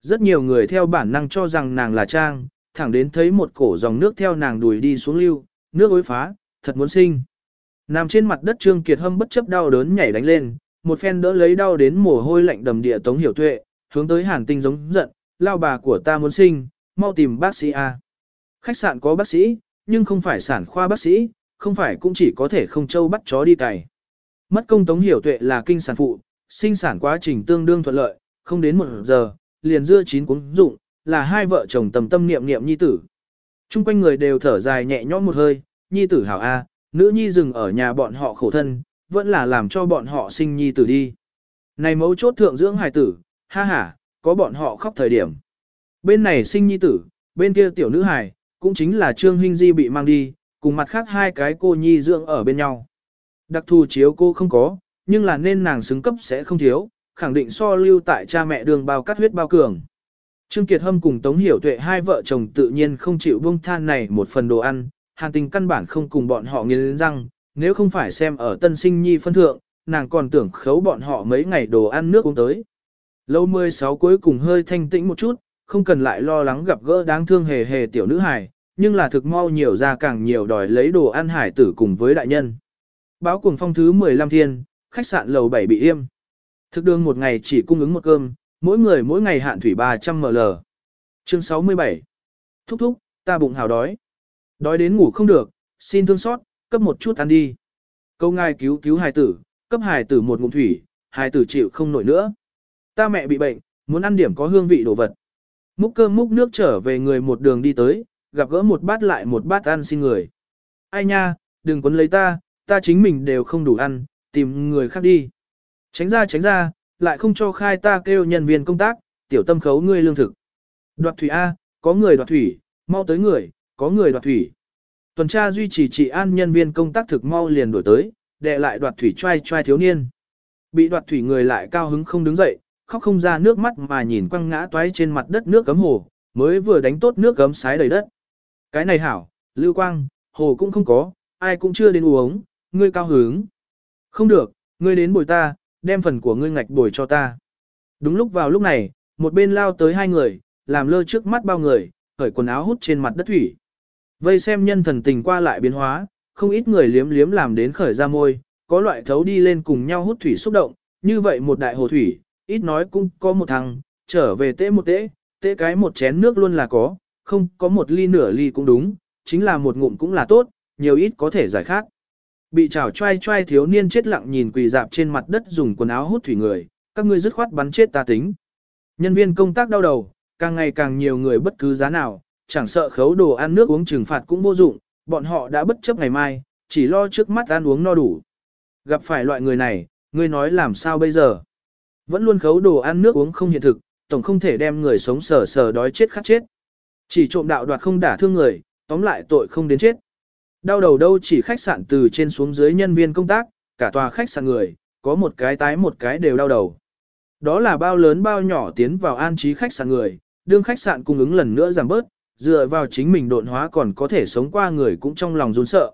Rất nhiều người theo bản năng cho rằng nàng là Trang, thẳng đến thấy một cổ dòng nước theo nàng đuổi đi xuống lưu, nước ối phá, thật muốn sinh. Nằm trên mặt đất Trương Kiệt Hâm bất chấp đau đớn nhảy đánh lên, một phen đỡ lấy đau đến mồ hôi lạnh đầm địa Tống Hiểu Tuệ, hướng tới Hàn Tinh giống giận, lao bà của ta muốn sinh, mau tìm bác sĩ A. Khách sạn có bác sĩ, nhưng không phải sản khoa bác sĩ, không phải cũng chỉ có thể không châu bắt chó đi cày. Mất công Tống Hiểu Tuệ là kinh sản phụ, sinh sản quá trình tương đương thuận lợi, không đến một giờ, liền dưa chín cuốn dụng, là hai vợ chồng tầm tâm niệm niệm nhi tử. Trung quanh người đều thở dài nhẹ nhõm một hơi, nhi tử hảo A, nữ nhi dừng ở nhà bọn họ khổ thân, vẫn là làm cho bọn họ sinh nhi tử đi. Này mấu chốt thượng dưỡng hài tử, ha ha, có bọn họ khóc thời điểm. Bên này sinh nhi tử, bên kia tiểu nữ hài, cũng chính là Trương Hinh Di bị mang đi, cùng mặt khác hai cái cô nhi dưỡng ở bên nhau. Đặc thù chiếu cô không có, nhưng là nên nàng xứng cấp sẽ không thiếu, khẳng định so lưu tại cha mẹ đường bao cắt huyết bao cường. Trương Kiệt Hâm cùng Tống Hiểu Tuệ hai vợ chồng tự nhiên không chịu buông than này một phần đồ ăn, hàn tình căn bản không cùng bọn họ nghiến răng, nếu không phải xem ở tân sinh nhi phân thượng, nàng còn tưởng khấu bọn họ mấy ngày đồ ăn nước uống tới. Lâu 16 cuối cùng hơi thanh tĩnh một chút, không cần lại lo lắng gặp gỡ đáng thương hề hề tiểu nữ hải nhưng là thực mau nhiều ra càng nhiều đòi lấy đồ ăn hải tử cùng với đại nhân. Báo cuồng phong thứ 15 thiên, khách sạn lầu 7 bị im. Thực đương một ngày chỉ cung ứng một cơm, mỗi người mỗi ngày hạn thủy 300 ml. Chương 67. Thúc thúc, ta bụng hào đói. Đói đến ngủ không được, xin thương xót, cấp một chút ăn đi. Câu ngài cứu cứu hài tử, cấp hài tử một ngụm thủy, hài tử chịu không nổi nữa. Ta mẹ bị bệnh, muốn ăn điểm có hương vị đồ vật. Múc cơm múc nước trở về người một đường đi tới, gặp gỡ một bát lại một bát ăn xin người. Ai nha, đừng quấn lấy ta, ta chính mình đều không đủ ăn, tìm người khác đi. Tránh ra tránh ra, lại không cho khai ta kêu nhân viên công tác, tiểu tâm khấu ngươi lương thực. Đoạt thủy A, có người đoạt thủy, mau tới người, có người đoạt thủy. Tuần tra duy trì trị an nhân viên công tác thực mau liền đổi tới, đệ lại đoạt thủy trai trai thiếu niên. Bị đoạt thủy người lại cao hứng không đứng dậy, khóc không ra nước mắt mà nhìn quăng ngã toái trên mặt đất nước cấm hồ, mới vừa đánh tốt nước cấm sái đầy đất. Cái này hảo, lưu quang, hồ cũng không có, ai cũng chưa đến uống, ngươi cao hứng. Không được, ngươi đến bồi ta, đem phần của ngươi ngạch bồi cho ta. Đúng lúc vào lúc này, một bên lao tới hai người, làm lơ trước mắt bao người, cởi quần áo hút trên mặt đất thủy. Vây xem nhân thần tình qua lại biến hóa, không ít người liếm liếm làm đến khởi ra môi, có loại thấu đi lên cùng nhau hút thủy xúc động, như vậy một đại hồ thủy, ít nói cũng có một thằng, trở về tễ một tễ, tễ cái một chén nước luôn là có, không có một ly nửa ly cũng đúng, chính là một ngụm cũng là tốt, nhiều ít có thể giải khác. Bị chảo trai trai thiếu niên chết lặng nhìn quỳ dạp trên mặt đất dùng quần áo hút thủy người, các ngươi dứt khoát bắn chết ta tính. Nhân viên công tác đau đầu, càng ngày càng nhiều người bất cứ giá nào, chẳng sợ khấu đồ ăn nước uống trừng phạt cũng vô dụng, bọn họ đã bất chấp ngày mai, chỉ lo trước mắt ăn uống no đủ. Gặp phải loại người này, ngươi nói làm sao bây giờ? Vẫn luôn khấu đồ ăn nước uống không hiện thực, tổng không thể đem người sống sờ sờ đói chết khát chết. Chỉ trộm đạo đoạt không đả thương người, tóm lại tội không đến chết. Đau đầu đâu chỉ khách sạn từ trên xuống dưới nhân viên công tác, cả tòa khách sạn người, có một cái tái một cái đều đau đầu. Đó là bao lớn bao nhỏ tiến vào an trí khách sạn người, đương khách sạn cung ứng lần nữa giảm bớt, dựa vào chính mình độn hóa còn có thể sống qua người cũng trong lòng run sợ.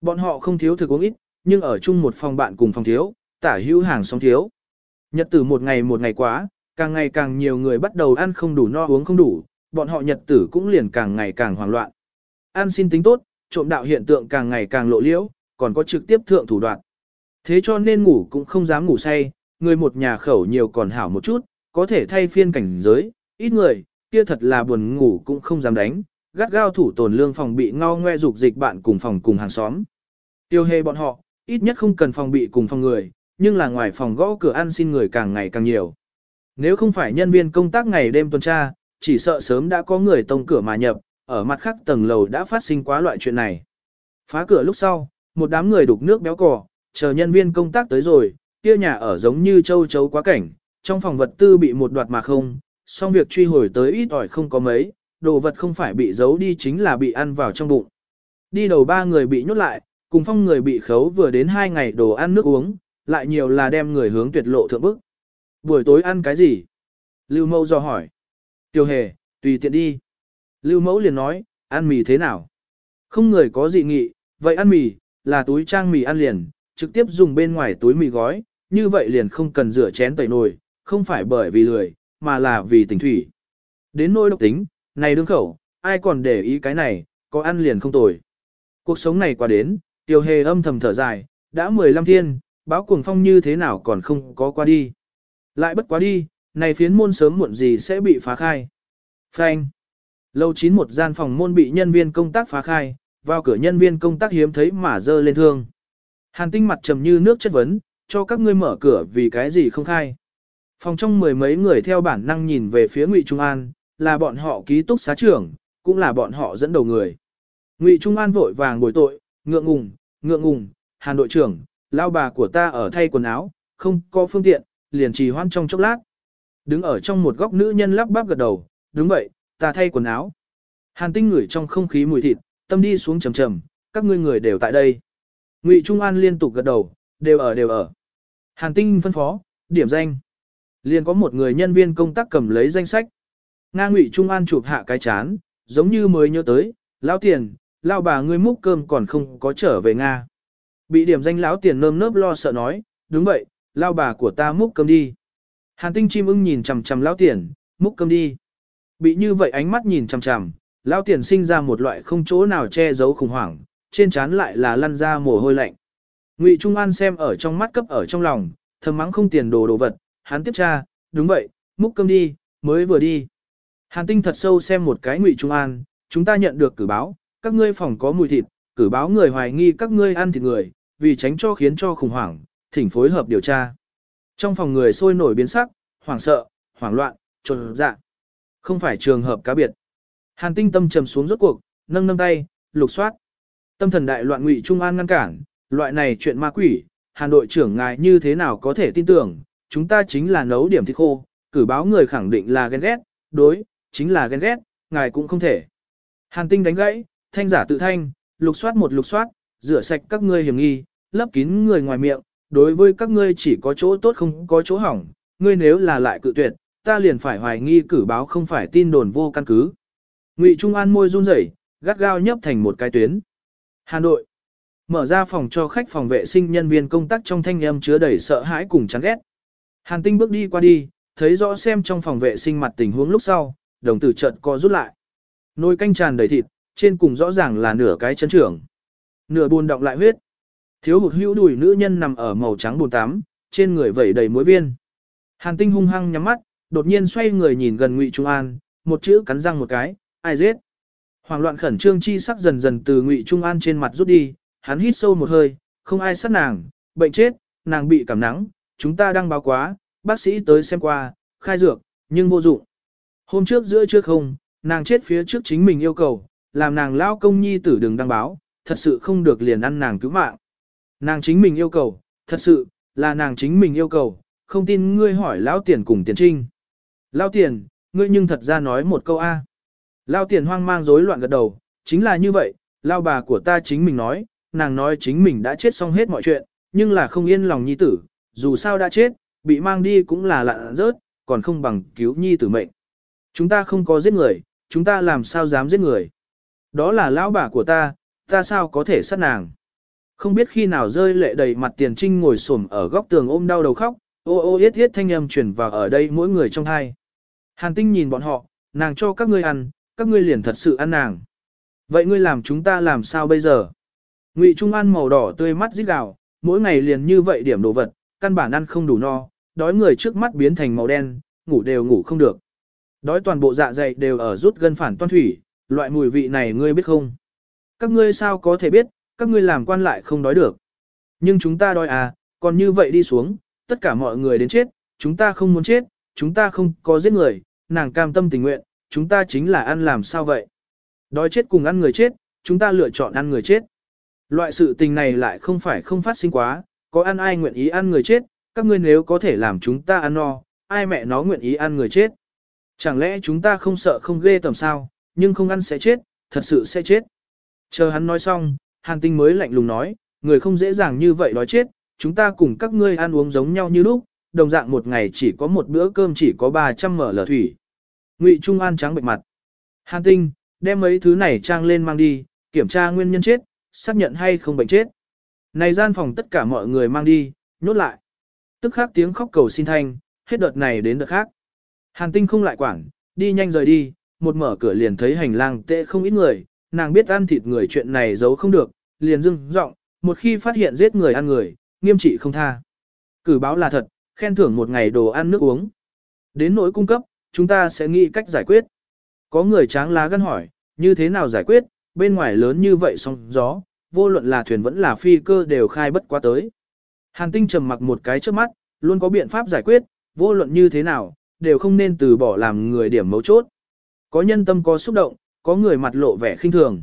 Bọn họ không thiếu thực uống ít, nhưng ở chung một phòng bạn cùng phòng thiếu, tả hữu hàng xóm thiếu. Nhật tử một ngày một ngày quá, càng ngày càng nhiều người bắt đầu ăn không đủ no uống không đủ, bọn họ nhật tử cũng liền càng ngày càng hoảng loạn. Ăn xin tính tốt, trộm đạo hiện tượng càng ngày càng lộ liễu, còn có trực tiếp thượng thủ đoạn. Thế cho nên ngủ cũng không dám ngủ say, người một nhà khẩu nhiều còn hảo một chút, có thể thay phiên cảnh giới, ít người, kia thật là buồn ngủ cũng không dám đánh, gắt gao thủ tồn lương phòng bị ngao ngoe dục dịch bạn cùng phòng cùng hàng xóm. Tiêu hề bọn họ, ít nhất không cần phòng bị cùng phòng người, nhưng là ngoài phòng gõ cửa ăn xin người càng ngày càng nhiều. Nếu không phải nhân viên công tác ngày đêm tuần tra, chỉ sợ sớm đã có người tông cửa mà nhập, ở mặt khác tầng lầu đã phát sinh quá loại chuyện này. Phá cửa lúc sau, một đám người đục nước béo cò, chờ nhân viên công tác tới rồi, kia nhà ở giống như châu chấu quá cảnh, trong phòng vật tư bị một đoạt mà không, xong việc truy hồi tới ít ỏi không có mấy, đồ vật không phải bị giấu đi chính là bị ăn vào trong bụng. Đi đầu ba người bị nhốt lại, cùng phong người bị khấu vừa đến hai ngày đồ ăn nước uống, lại nhiều là đem người hướng tuyệt lộ thượng bức. Buổi tối ăn cái gì? Lưu mẫu do hỏi. Tiêu hề, tùy tiện đi. Lưu mẫu liền nói, ăn mì thế nào? Không người có dị nghị, vậy ăn mì, là túi trang mì ăn liền, trực tiếp dùng bên ngoài túi mì gói, như vậy liền không cần rửa chén tẩy nồi, không phải bởi vì lười, mà là vì tình thủy. Đến nỗi độc tính, này đương khẩu, ai còn để ý cái này, có ăn liền không tồi. Cuộc sống này qua đến, tiêu hề âm thầm thở dài, đã 15 thiên, báo cuồng phong như thế nào còn không có qua đi. Lại bất quá đi, này phiến môn sớm muộn gì sẽ bị phá khai. Frank. Lâu chín một gian phòng môn bị nhân viên công tác phá khai, vào cửa nhân viên công tác hiếm thấy mà dơ lên thương. Hàn tinh mặt trầm như nước chất vấn, cho các ngươi mở cửa vì cái gì không khai. Phòng trong mười mấy người theo bản năng nhìn về phía Ngụy Trung An, là bọn họ ký túc xá trưởng, cũng là bọn họ dẫn đầu người. Ngụy Trung An vội vàng bồi tội, ngượng ngùng, ngượng ngùng, Hàn đội trưởng, lao bà của ta ở thay quần áo, không có phương tiện, liền trì hoãn trong chốc lát. Đứng ở trong một góc nữ nhân lắp bắp gật đầu, đúng vậy, ta thay quần áo. Hàn tinh ngửi trong không khí mùi thịt, tâm đi xuống trầm trầm, các ngươi người đều tại đây. Ngụy Trung An liên tục gật đầu, đều ở đều ở. Hàn tinh phân phó, điểm danh. Liền có một người nhân viên công tác cầm lấy danh sách. Nga Ngụy Trung An chụp hạ cái chán, giống như mới nhớ tới, lão tiền, lão bà ngươi múc cơm còn không có trở về Nga. Bị điểm danh lão tiền nơm nớp lo sợ nói, đúng vậy, lao bà của ta múc cơm đi. Hàn tinh chim ưng nhìn chằm chằm lão tiền, múc cơm đi. Bị như vậy ánh mắt nhìn chằm chằm, lão tiền sinh ra một loại không chỗ nào che giấu khủng hoảng, trên trán lại là lăn ra mồ hôi lạnh. Ngụy Trung An xem ở trong mắt cấp ở trong lòng, thầm mắng không tiền đồ đồ vật, hắn tiếp tra, đúng vậy, múc cơm đi, mới vừa đi. Hàn tinh thật sâu xem một cái Ngụy Trung An, chúng ta nhận được cử báo, các ngươi phòng có mùi thịt, cử báo người hoài nghi các ngươi ăn thịt người, vì tránh cho khiến cho khủng hoảng, thỉnh phối hợp điều tra. Trong phòng người sôi nổi biến sắc, hoảng sợ, hoảng loạn, trột dạ. Không phải trường hợp cá biệt. Hàn tinh tâm trầm xuống rốt cuộc, nâng nâng tay, lục soát. Tâm thần đại loạn ngụy Trung An ngăn cản, loại này chuyện ma quỷ, Hàn đội trưởng ngài như thế nào có thể tin tưởng, chúng ta chính là nấu điểm thịt khô, cử báo người khẳng định là ghen ghét, đối, chính là ghen ghét, ngài cũng không thể. Hàn tinh đánh gãy, thanh giả tự thanh, lục soát một lục soát, rửa sạch các ngươi hiểm nghi, lấp kín người ngoài miệng, đối với các ngươi chỉ có chỗ tốt không có chỗ hỏng, ngươi nếu là lại cự tuyệt, ta liền phải hoài nghi cử báo không phải tin đồn vô căn cứ. Ngụy Trung An môi run rẩy, gắt gao nhấp thành một cái tuyến. Hà Nội mở ra phòng cho khách phòng vệ sinh nhân viên công tác trong thanh âm chứa đầy sợ hãi cùng chán ghét. Hàn Tinh bước đi qua đi, thấy rõ xem trong phòng vệ sinh mặt tình huống lúc sau, đồng tử chợt co rút lại. Nồi canh tràn đầy thịt, trên cùng rõ ràng là nửa cái chân trưởng. Nửa buồn động lại huyết. Thiếu hụt hữu đùi nữ nhân nằm ở màu trắng bùn tắm, trên người vẩy đầy muối viên. Hàn Tinh hung hăng nhắm mắt, đột nhiên xoay người nhìn gần Ngụy Trung An, một chữ cắn răng một cái, ai giết. Hoàng loạn khẩn trương chi sắc dần dần từ Ngụy Trung An trên mặt rút đi, hắn hít sâu một hơi, không ai sát nàng, bệnh chết, nàng bị cảm nắng, chúng ta đang báo quá, bác sĩ tới xem qua, khai dược, nhưng vô dụng. Hôm trước giữa trước không, nàng chết phía trước chính mình yêu cầu, làm nàng lao công nhi tử đừng đăng báo, thật sự không được liền ăn nàng cứu mạng. Nàng chính mình yêu cầu, thật sự, là nàng chính mình yêu cầu, không tin ngươi hỏi lão tiền cùng tiền trinh. Lão tiền, ngươi nhưng thật ra nói một câu A. Lão tiền hoang mang rối loạn gật đầu, chính là như vậy, Lão bà của ta chính mình nói, nàng nói chính mình đã chết xong hết mọi chuyện, nhưng là không yên lòng nhi tử, dù sao đã chết, bị mang đi cũng là lạ rớt, còn không bằng cứu nhi tử mệnh. Chúng ta không có giết người, chúng ta làm sao dám giết người. Đó là lão bà của ta, ta sao có thể sát nàng. Không biết khi nào rơi lệ đầy mặt tiền trinh ngồi xổm ở góc tường ôm đau đầu khóc, ô ô yết yết thanh âm truyền vào ở đây mỗi người trong hai. Hàn tinh nhìn bọn họ, nàng cho các ngươi ăn, các ngươi liền thật sự ăn nàng. Vậy ngươi làm chúng ta làm sao bây giờ? Ngụy Trung ăn màu đỏ tươi mắt rít gào, mỗi ngày liền như vậy điểm đồ vật, căn bản ăn không đủ no, đói người trước mắt biến thành màu đen, ngủ đều ngủ không được. Đói toàn bộ dạ dày đều ở rút gân phản toan thủy, loại mùi vị này ngươi biết không? Các ngươi sao có thể biết, các ngươi làm quan lại không đói được. Nhưng chúng ta đói à, còn như vậy đi xuống, tất cả mọi người đến chết, chúng ta không muốn chết, chúng ta không có giết người, nàng cam tâm tình nguyện, chúng ta chính là ăn làm sao vậy? Đói chết cùng ăn người chết, chúng ta lựa chọn ăn người chết. Loại sự tình này lại không phải không phát sinh quá, có ăn ai nguyện ý ăn người chết, các ngươi nếu có thể làm chúng ta ăn no, ai mẹ nó nguyện ý ăn người chết. Chẳng lẽ chúng ta không sợ không ghê tầm sao, nhưng không ăn sẽ chết, thật sự sẽ chết. Chờ hắn nói xong, hàn tinh mới lạnh lùng nói, người không dễ dàng như vậy đói chết, chúng ta cùng các ngươi ăn uống giống nhau như lúc, đồng dạng một ngày chỉ có một bữa cơm chỉ có 300 mở lở thủy. Ngụy Trung An trắng bệnh mặt. Hàn tinh, đem mấy thứ này trang lên mang đi, kiểm tra nguyên nhân chết, xác nhận hay không bệnh chết. Này gian phòng tất cả mọi người mang đi, nhốt lại. Tức khắc tiếng khóc cầu xin thanh, hết đợt này đến đợt khác. Hàn tinh không lại quản, đi nhanh rời đi, một mở cửa liền thấy hành lang tệ không ít người, nàng biết ăn thịt người chuyện này giấu không được, liền dưng giọng, một khi phát hiện giết người ăn người, nghiêm trị không tha. Cử báo là thật, khen thưởng một ngày đồ ăn nước uống. Đến nỗi cung cấp, chúng ta sẽ nghĩ cách giải quyết. Có người tráng lá gân hỏi, như thế nào giải quyết, bên ngoài lớn như vậy sóng gió, vô luận là thuyền vẫn là phi cơ đều khai bất quá tới. Hàn tinh trầm mặc một cái trước mắt, luôn có biện pháp giải quyết, vô luận như thế nào, đều không nên từ bỏ làm người điểm mấu chốt. Có nhân tâm có xúc động, có người mặt lộ vẻ khinh thường.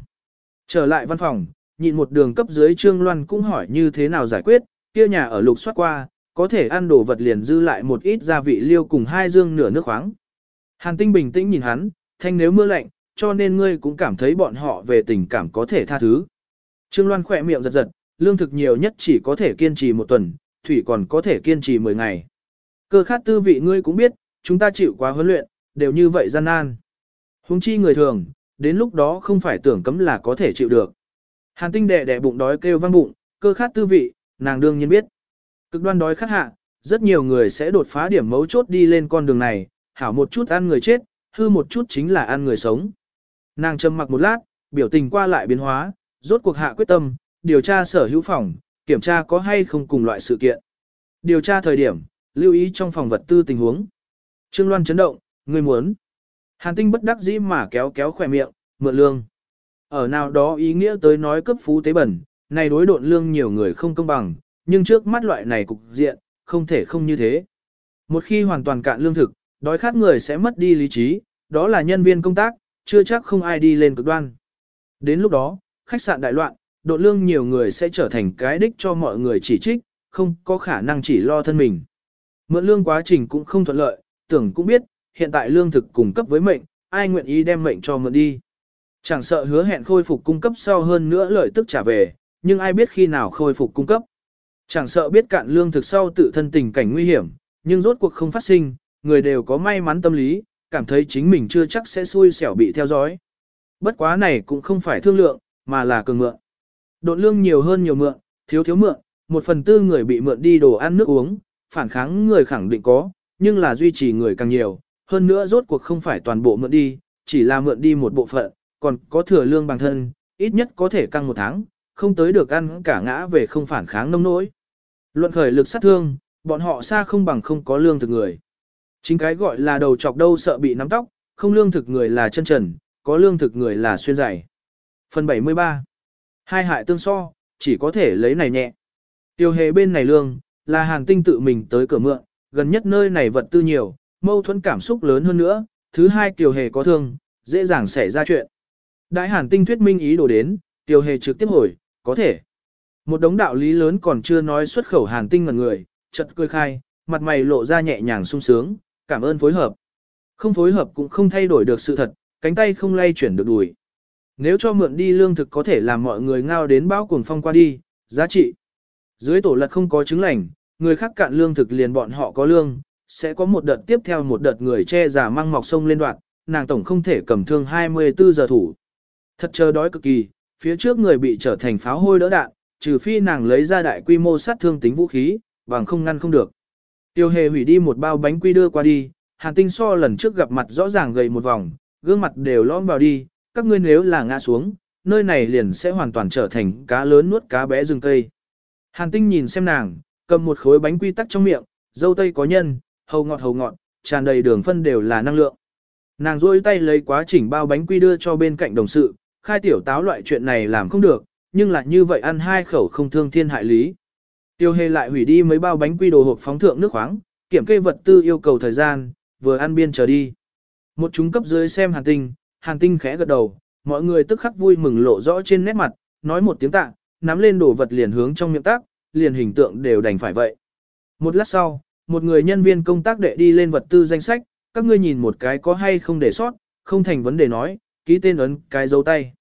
Trở lại văn phòng, nhịn một đường cấp dưới Trương Loan cũng hỏi như thế nào giải quyết, kia nhà ở lục soát qua, có thể ăn đồ vật liền dư lại một ít gia vị liêu cùng hai dương nửa nước khoáng. Hàn tinh bình tĩnh nhìn hắn, thanh nếu mưa lạnh, cho nên ngươi cũng cảm thấy bọn họ về tình cảm có thể tha thứ. Trương Loan khỏe miệng giật giật, lương thực nhiều nhất chỉ có thể kiên trì một tuần, thủy còn có thể kiên trì 10 ngày. Cơ khát tư vị ngươi cũng biết, chúng ta chịu quá huấn luyện, đều như vậy gian nan. Hùng chi người thường, đến lúc đó không phải tưởng cấm là có thể chịu được. Hàn tinh đẻ đẻ bụng đói kêu vang bụng, cơ khát tư vị, nàng đương nhiên biết. Cực đoan đói khát hạ, rất nhiều người sẽ đột phá điểm mấu chốt đi lên con đường này, hảo một chút ăn người chết, hư một chút chính là ăn người sống. Nàng trầm mặc một lát, biểu tình qua lại biến hóa, rốt cuộc hạ quyết tâm, điều tra sở hữu phòng, kiểm tra có hay không cùng loại sự kiện. Điều tra thời điểm, lưu ý trong phòng vật tư tình huống. Trương Loan chấn động, người muốn. Hàn tinh bất đắc dĩ mà kéo kéo khỏe miệng, mượn lương. Ở nào đó ý nghĩa tới nói cấp phú tế bẩn, này đối độn lương nhiều người không công bằng, nhưng trước mắt loại này cục diện, không thể không như thế. Một khi hoàn toàn cạn lương thực, đói khát người sẽ mất đi lý trí, đó là nhân viên công tác, chưa chắc không ai đi lên cực đoan. Đến lúc đó, khách sạn đại loạn, độ lương nhiều người sẽ trở thành cái đích cho mọi người chỉ trích, không có khả năng chỉ lo thân mình. Mượn lương quá trình cũng không thuận lợi, tưởng cũng biết, hiện tại lương thực cung cấp với mệnh, ai nguyện ý đem mệnh cho mượn đi. Chẳng sợ hứa hẹn khôi phục cung cấp sau hơn nữa lợi tức trả về, nhưng ai biết khi nào khôi phục cung cấp. Chẳng sợ biết cạn lương thực sau tự thân tình cảnh nguy hiểm, nhưng rốt cuộc không phát sinh, người đều có may mắn tâm lý, cảm thấy chính mình chưa chắc sẽ xui xẻo bị theo dõi. Bất quá này cũng không phải thương lượng, mà là cường mượn. Độn lương nhiều hơn nhiều mượn, thiếu thiếu mượn, một phần tư người bị mượn đi đồ ăn nước uống, phản kháng người khẳng định có, nhưng là duy trì người càng nhiều, hơn nữa rốt cuộc không phải toàn bộ mượn đi, chỉ là mượn đi một bộ phận, còn có thừa lương bằng thân, ít nhất có thể căng một tháng, không tới được ăn cả ngã về không phản kháng nông nỗi. Luận khởi lực sát thương, bọn họ xa không bằng không có lương thực người. Chính cái gọi là đầu chọc đâu sợ bị nắm tóc, không lương thực người là chân trần, có lương thực người là xuyên dày. Phần 73 Hai hại tương so, chỉ có thể lấy này nhẹ. Tiêu hề bên này lương, là hàng tinh tự mình tới cửa mượn, gần nhất nơi này vật tư nhiều, mâu thuẫn cảm xúc lớn hơn nữa, thứ hai Kiều Hề có thương, dễ dàng xảy ra chuyện. Đại hàn tinh thuyết minh ý đồ đến, Kiều Hề trực tiếp hồi, có thể. Một đống đạo lý lớn còn chưa nói xuất khẩu hàn tinh ngần người, chợt cười khai, mặt mày lộ ra nhẹ nhàng sung sướng, cảm ơn phối hợp. Không phối hợp cũng không thay đổi được sự thật, cánh tay không lay chuyển được đùi. Nếu cho mượn đi lương thực có thể làm mọi người ngao đến bão cuồng phong qua đi, giá trị. Dưới tổ lật không có chứng lành, người khác cạn lương thực liền bọn họ có lương, sẽ có một đợt tiếp theo một đợt người che giả mang mọc sông lên đoạn, nàng tổng không thể cầm thương 24 giờ thủ. Thật chờ đói cực kỳ, phía trước người bị trở thành pháo hôi đỡ đạn, trừ phi nàng lấy ra đại quy mô sát thương tính vũ khí, bằng không ngăn không được. Tiêu hề hủy đi một bao bánh quy đưa qua đi, hàn tinh so lần trước gặp mặt rõ ràng gầy một vòng, gương mặt đều lõm vào đi, các ngươi nếu là ngã xuống, nơi này liền sẽ hoàn toàn trở thành cá lớn nuốt cá bé rừng cây. Hàn tinh nhìn xem nàng, cầm một khối bánh quy tắc trong miệng, dâu tây có nhân, hầu ngọt hầu ngọt, tràn đầy đường phân đều là năng lượng. Nàng rôi tay lấy quá chỉnh bao bánh quy đưa cho bên cạnh đồng sự, khai tiểu táo loại chuyện này làm không được, nhưng lại như vậy ăn hai khẩu không thương thiên hại lý. Tiêu hề lại hủy đi mấy bao bánh quy đồ hộp phóng thượng nước khoáng, kiểm kê vật tư yêu cầu thời gian, vừa ăn biên chờ đi. Một chúng cấp dưới xem hàn tinh, hàn tinh khẽ gật đầu, mọi người tức khắc vui mừng lộ rõ trên nét mặt, nói một tiếng tạ, nắm lên đồ vật liền hướng trong miệng tác, liền hình tượng đều đành phải vậy. Một lát sau, một người nhân viên công tác đệ đi lên vật tư danh sách, các ngươi nhìn một cái có hay không để sót, không thành vấn đề nói, ký tên ấn cái dấu tay.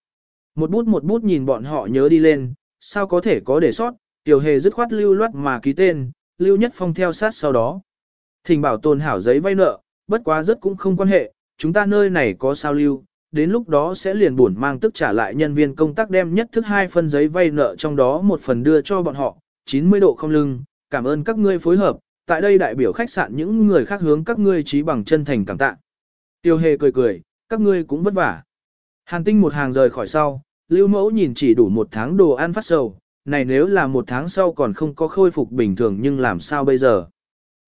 Một bút một bút nhìn bọn họ nhớ đi lên, sao có thể có để sót, tiểu hề dứt khoát lưu loát mà ký tên, lưu nhất phong theo sát sau đó. Thỉnh bảo tồn hảo giấy vay nợ, bất quá rất cũng không quan hệ, chúng ta nơi này có sao lưu, đến lúc đó sẽ liền buồn mang tức trả lại nhân viên công tác đem nhất thức hai phân giấy vay nợ trong đó một phần đưa cho bọn họ, 90 độ không lưng, cảm ơn các ngươi phối hợp, tại đây đại biểu khách sạn những người khác hướng các ngươi trí bằng chân thành cảm tạ. Tiêu hề cười cười, các ngươi cũng vất vả. Hàn tinh một hàng rời khỏi sau, lưu mẫu nhìn chỉ đủ một tháng đồ ăn phát sầu, này nếu là một tháng sau còn không có khôi phục bình thường nhưng làm sao bây giờ.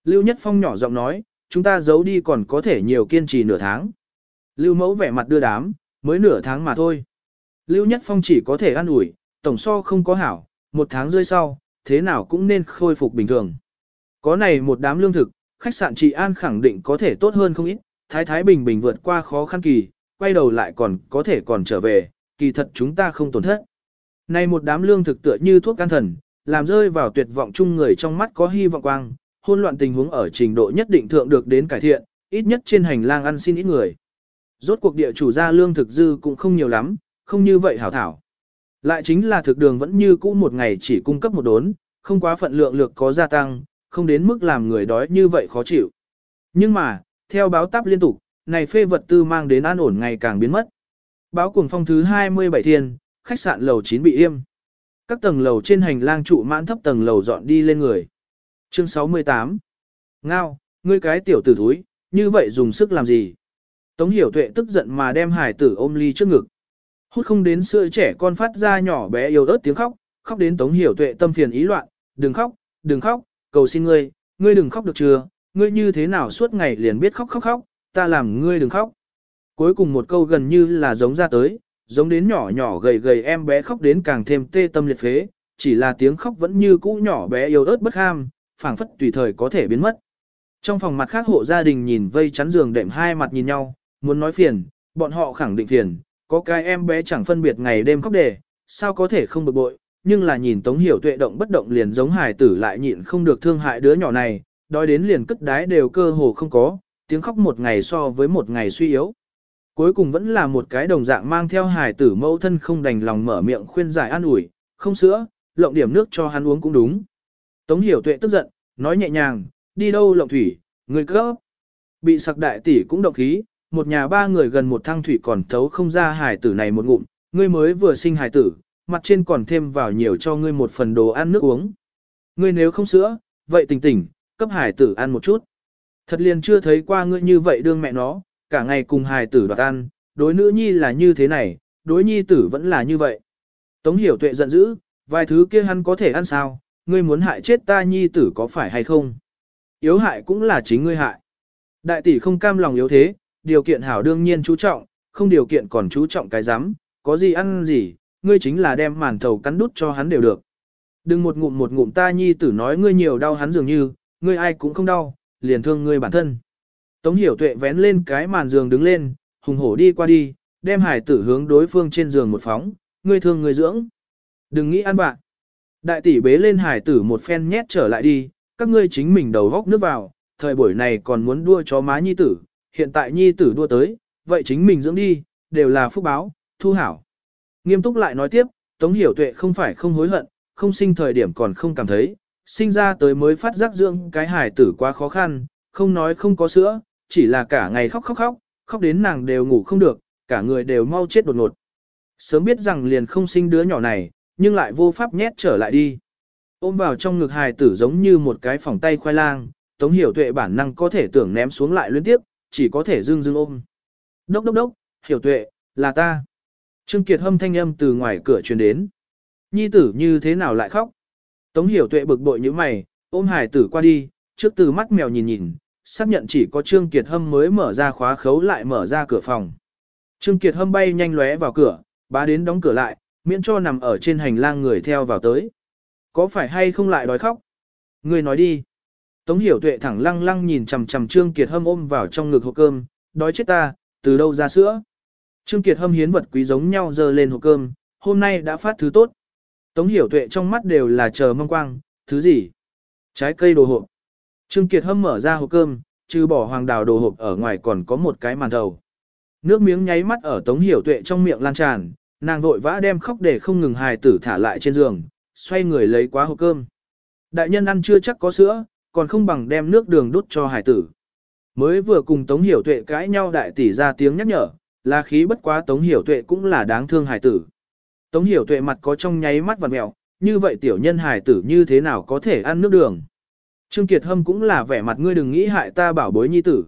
Lưu Nhất Phong nhỏ giọng nói, chúng ta giấu đi còn có thể nhiều kiên trì nửa tháng. Lưu mẫu vẻ mặt đưa đám, mới nửa tháng mà thôi. Lưu Nhất Phong chỉ có thể ăn ủi, tổng so không có hảo, một tháng rơi sau, thế nào cũng nên khôi phục bình thường. Có này một đám lương thực, khách sạn trị an khẳng định có thể tốt hơn không ít, thái thái bình bình vượt qua khó khăn kỳ, quay đầu lại còn có thể còn trở về, kỳ thật chúng ta không tổn thất. Này một đám lương thực tựa như thuốc can thần, làm rơi vào tuyệt vọng chung người trong mắt có hy vọng quang, hôn loạn tình huống ở trình độ nhất định thượng được đến cải thiện, ít nhất trên hành lang ăn xin ít người. Rốt cuộc địa chủ gia lương thực dư cũng không nhiều lắm, không như vậy hảo thảo. Lại chính là thực đường vẫn như cũ một ngày chỉ cung cấp một đốn, không quá phận lượng lược có gia tăng, không đến mức làm người đói như vậy khó chịu. Nhưng mà, theo báo táp liên tục, này phê vật tư mang đến an ổn ngày càng biến mất. Báo cuồng phong thứ 27 thiên, khách sạn lầu 9 bị im. Các tầng lầu trên hành lang trụ mãn thấp tầng lầu dọn đi lên người. Chương 68 Ngao, ngươi cái tiểu tử thúi, như vậy dùng sức làm gì? Tống hiểu tuệ tức giận mà đem hải tử ôm ly trước ngực. Hút không đến sữa trẻ con phát ra nhỏ bé yếu ớt tiếng khóc, khóc đến tống hiểu tuệ tâm phiền ý loạn, đừng khóc, đừng khóc, cầu xin ngươi, ngươi đừng khóc được chưa, ngươi như thế nào suốt ngày liền biết khóc khóc khóc, ta làm ngươi đừng khóc. Cuối cùng một câu gần như là giống ra tới, giống đến nhỏ nhỏ gầy gầy em bé khóc đến càng thêm tê tâm liệt phế, chỉ là tiếng khóc vẫn như cũ nhỏ bé yếu ớt bất ham, phảng phất tùy thời có thể biến mất. Trong phòng mặt khác hộ gia đình nhìn vây chắn giường đệm hai mặt nhìn nhau, muốn nói phiền, bọn họ khẳng định phiền, có cái em bé chẳng phân biệt ngày đêm khóc để, sao có thể không bực bội, nhưng là nhìn Tống Hiểu Tuệ động bất động liền giống hài tử lại nhịn không được thương hại đứa nhỏ này, đói đến liền cất đái đều cơ hồ không có, tiếng khóc một ngày so với một ngày suy yếu. Cuối cùng vẫn là một cái đồng dạng mang theo hài tử mẫu thân không đành lòng mở miệng khuyên giải an ủi, không sữa, lộng điểm nước cho hắn uống cũng đúng. Tống Hiểu Tuệ tức giận, nói nhẹ nhàng, đi đâu lộng thủy, người cấp. Bị sặc đại tỷ cũng động khí, một nhà ba người gần một thang thủy còn thấu không ra hài tử này một ngụm, ngươi mới vừa sinh hài tử, mặt trên còn thêm vào nhiều cho ngươi một phần đồ ăn nước uống. Ngươi nếu không sữa, vậy tỉnh tỉnh, cấp hài tử ăn một chút. Thật liền chưa thấy qua ngươi như vậy đương mẹ nó, cả ngày cùng hài tử đoạt ăn, đối nữ nhi là như thế này, đối nhi tử vẫn là như vậy. Tống hiểu tuệ giận dữ, vài thứ kia hắn có thể ăn sao, ngươi muốn hại chết ta nhi tử có phải hay không? Yếu hại cũng là chính ngươi hại. Đại tỷ không cam lòng yếu thế, điều kiện hảo đương nhiên chú trọng, không điều kiện còn chú trọng cái giám, có gì ăn gì, ngươi chính là đem màn thầu cắn đút cho hắn đều được. Đừng một ngụm một ngụm ta nhi tử nói ngươi nhiều đau hắn dường như, ngươi ai cũng không đau, liền thương ngươi bản thân. Tống hiểu tuệ vén lên cái màn giường đứng lên, hùng hổ đi qua đi, đem hải tử hướng đối phương trên giường một phóng, ngươi thương người dưỡng. Đừng nghĩ ăn bạn. Đại tỷ bế lên hải tử một phen nhét trở lại đi, các ngươi chính mình đầu góc nước vào, thời buổi này còn muốn đua chó má nhi tử, hiện tại nhi tử đua tới, vậy chính mình dưỡng đi, đều là phúc báo, thu hảo. Nghiêm túc lại nói tiếp, Tống Hiểu Tuệ không phải không hối hận, không sinh thời điểm còn không cảm thấy, sinh ra tới mới phát giác dưỡng cái hài tử quá khó khăn, không nói không có sữa, chỉ là cả ngày khóc khóc khóc, khóc đến nàng đều ngủ không được, cả người đều mau chết đột ngột. Sớm biết rằng liền không sinh đứa nhỏ này, nhưng lại vô pháp nhét trở lại đi. Ôm vào trong ngực hài tử giống như một cái phòng tay khoai lang, Tống Hiểu Tuệ bản năng có thể tưởng ném xuống lại liên tiếp, chỉ có thể dưng dưng ôm. Đốc đốc đốc, Hiểu Tuệ, là ta. Trương Kiệt hâm thanh âm từ ngoài cửa truyền đến. Nhi tử như thế nào lại khóc? Tống Hiểu Tuệ bực bội như mày, ôm Hải tử qua đi, trước từ mắt mèo nhìn nhìn, xác nhận chỉ có Trương Kiệt hâm mới mở ra khóa khấu lại mở ra cửa phòng. Trương Kiệt hâm bay nhanh lóe vào cửa, bá đến đóng cửa lại, miễn cho nằm ở trên hành lang người theo vào tới. Có phải hay không lại đói khóc? Người nói đi. Tống hiểu tuệ thẳng lăng lăng nhìn chằm chằm Trương Kiệt Hâm ôm vào trong ngực hộp cơm, đói chết ta, từ đâu ra sữa. Trương Kiệt Hâm hiến vật quý giống nhau dơ lên hộp cơm, hôm nay đã phát thứ tốt. Tống hiểu tuệ trong mắt đều là chờ mong quang, thứ gì? Trái cây đồ hộp. Trương Kiệt Hâm mở ra hộp cơm, trừ bỏ hoàng đào đồ hộp ở ngoài còn có một cái màn thầu. Nước miếng nháy mắt ở Tống hiểu tuệ trong miệng lan tràn, nàng vội vã đem khóc để không ngừng hài tử thả lại trên giường, xoay người lấy quá hộp cơm. Đại nhân ăn chưa chắc có sữa, còn không bằng đem nước đường đút cho hải tử. Mới vừa cùng Tống Hiểu Tuệ cãi nhau đại tỷ ra tiếng nhắc nhở, là khí bất quá Tống Hiểu Tuệ cũng là đáng thương hải tử. Tống Hiểu Tuệ mặt có trong nháy mắt vằn mẹo, như vậy tiểu nhân hải tử như thế nào có thể ăn nước đường. Trương Kiệt Hâm cũng là vẻ mặt ngươi đừng nghĩ hại ta bảo bối nhi tử.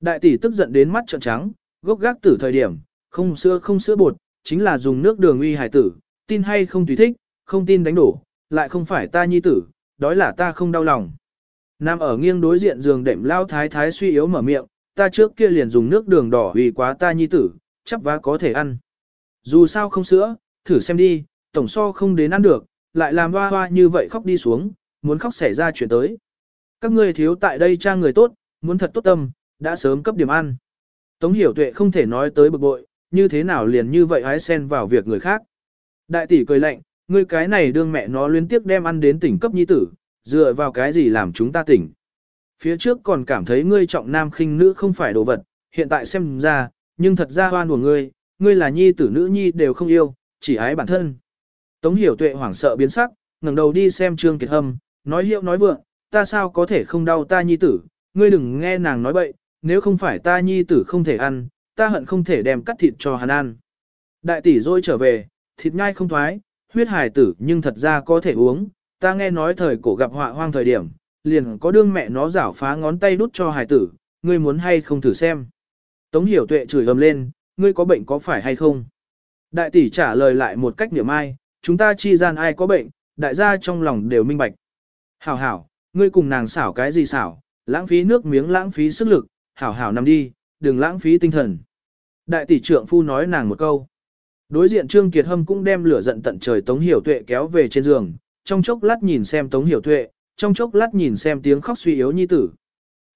Đại tỷ tức giận đến mắt trợn trắng, gốc gác tử thời điểm, không sữa không sữa bột, chính là dùng nước đường uy hải tử, tin hay không tùy thích, không tin đánh đổ, lại không phải ta nhi tử, đó là ta không đau lòng. Nam ở nghiêng đối diện giường đệm lao thái thái suy yếu mở miệng, ta trước kia liền dùng nước đường đỏ vì quá ta nhi tử, chắp vá có thể ăn. Dù sao không sữa, thử xem đi, tổng so không đến ăn được, lại làm hoa hoa như vậy khóc đi xuống, muốn khóc xảy ra chuyện tới. Các ngươi thiếu tại đây trang người tốt, muốn thật tốt tâm, đã sớm cấp điểm ăn. Tống hiểu tuệ không thể nói tới bực bội, như thế nào liền như vậy hái xen vào việc người khác. Đại tỷ cười lạnh, ngươi cái này đương mẹ nó liên tiếp đem ăn đến tỉnh cấp nhi tử, dựa vào cái gì làm chúng ta tỉnh. Phía trước còn cảm thấy ngươi trọng nam khinh nữ không phải đồ vật, hiện tại xem ra, nhưng thật ra hoan của ngươi, ngươi là nhi tử nữ nhi đều không yêu, chỉ ái bản thân. Tống hiểu tuệ hoảng sợ biến sắc, ngẩng đầu đi xem Trương Kiệt Hâm, nói hiệu nói vượng, ta sao có thể không đau ta nhi tử, ngươi đừng nghe nàng nói bậy, nếu không phải ta nhi tử không thể ăn, ta hận không thể đem cắt thịt cho hắn ăn. Đại tỷ rồi trở về, thịt nhai không thoái, huyết hài tử nhưng thật ra có thể uống, ta nghe nói thời cổ gặp họa hoang thời điểm, liền có đương mẹ nó rảo phá ngón tay đút cho hài tử, ngươi muốn hay không thử xem. Tống hiểu tuệ chửi ầm lên, ngươi có bệnh có phải hay không? Đại tỷ trả lời lại một cách niệm ai, chúng ta chi gian ai có bệnh, đại gia trong lòng đều minh bạch. Hảo hảo, ngươi cùng nàng xảo cái gì xảo, lãng phí nước miếng lãng phí sức lực, hảo hảo nằm đi, đừng lãng phí tinh thần. Đại tỷ trưởng phu nói nàng một câu. Đối diện Trương Kiệt Hâm cũng đem lửa giận tận trời Tống Hiểu Tuệ kéo về trên giường, trong chốc lát nhìn xem Tống Hiểu Tuệ, trong chốc lát nhìn xem tiếng khóc suy yếu nhi tử.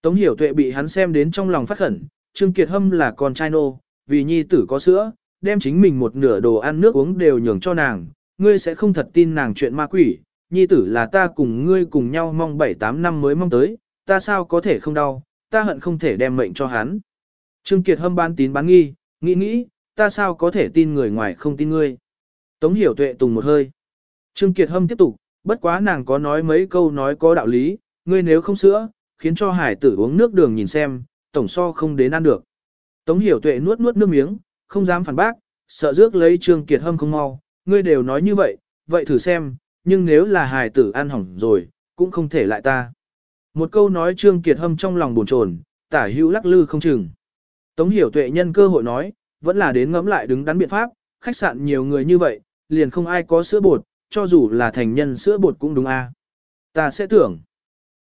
Tống Hiểu Tuệ bị hắn xem đến trong lòng phát khẩn, Trương Kiệt Hâm là con trai nô, vì nhi tử có sữa, đem chính mình một nửa đồ ăn nước uống đều nhường cho nàng, ngươi sẽ không thật tin nàng chuyện ma quỷ, nhi tử là ta cùng ngươi cùng nhau mong 7-8 năm mới mong tới, ta sao có thể không đau, ta hận không thể đem mệnh cho hắn. Trương Kiệt Hâm bán tín bán nghi, nghĩ nghĩ, ta sao có thể tin người ngoài không tin ngươi. Tống Hiểu Tuệ tùng một hơi. Trương Kiệt Hâm tiếp tục, bất quá nàng có nói mấy câu nói có đạo lý, ngươi nếu không sữa, khiến cho hải tử uống nước đường nhìn xem, tổng so không đến ăn được. Tống hiểu tuệ nuốt nuốt nước miếng, không dám phản bác, sợ rước lấy Trương Kiệt Hâm không mau, ngươi đều nói như vậy, vậy thử xem, nhưng nếu là hải tử ăn hỏng rồi, cũng không thể lại ta. Một câu nói Trương Kiệt Hâm trong lòng buồn chồn, tả hữu lắc lư không chừng. Tống hiểu tuệ nhân cơ hội nói, vẫn là đến ngẫm lại đứng đắn biện pháp, khách sạn nhiều người như vậy, liền không ai có sữa bột, cho dù là thành nhân sữa bột cũng đúng a. Ta sẽ tưởng.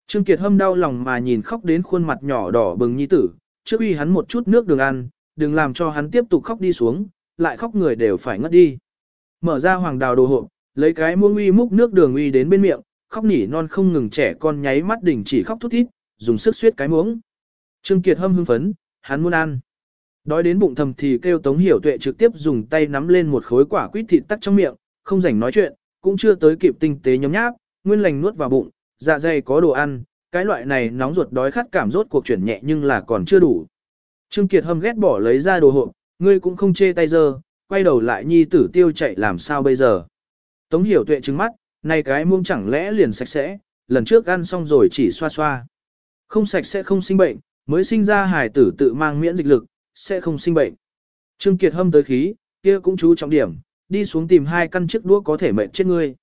Trương Kiệt Hâm đau lòng mà nhìn khóc đến khuôn mặt nhỏ đỏ bừng nhi tử, trước uy hắn một chút nước đường ăn, đừng làm cho hắn tiếp tục khóc đi xuống, lại khóc người đều phải ngất đi. Mở ra hoàng đào đồ hộp, lấy cái muông uy múc nước đường uy đến bên miệng, khóc nỉ non không ngừng trẻ con nháy mắt đỉnh chỉ khóc thút thít, dùng sức suyết cái muỗng. Trương Kiệt Hâm hưng phấn, hắn muốn ăn. Đói đến bụng thầm thì kêu Tống Hiểu Tuệ trực tiếp dùng tay nắm lên một khối quả quýt thịt tắt trong miệng, không rảnh nói chuyện, cũng chưa tới kịp tinh tế nhóm nháp, nguyên lành nuốt vào bụng, dạ dày có đồ ăn, cái loại này nóng ruột đói khát cảm rốt cuộc chuyển nhẹ nhưng là còn chưa đủ. Trương Kiệt hâm ghét bỏ lấy ra đồ hộp, ngươi cũng không chê tay dơ, quay đầu lại nhi tử tiêu chạy làm sao bây giờ. Tống hiểu tuệ trừng mắt, này cái muông chẳng lẽ liền sạch sẽ, lần trước ăn xong rồi chỉ xoa xoa. Không sạch sẽ không sinh bệnh, mới sinh ra hài tử tự mang miễn dịch lực, sẽ không sinh bệnh. Trương Kiệt hâm tới khí, kia cũng chú trọng điểm, đi xuống tìm hai căn chiếc đũa có thể mệt chết ngươi.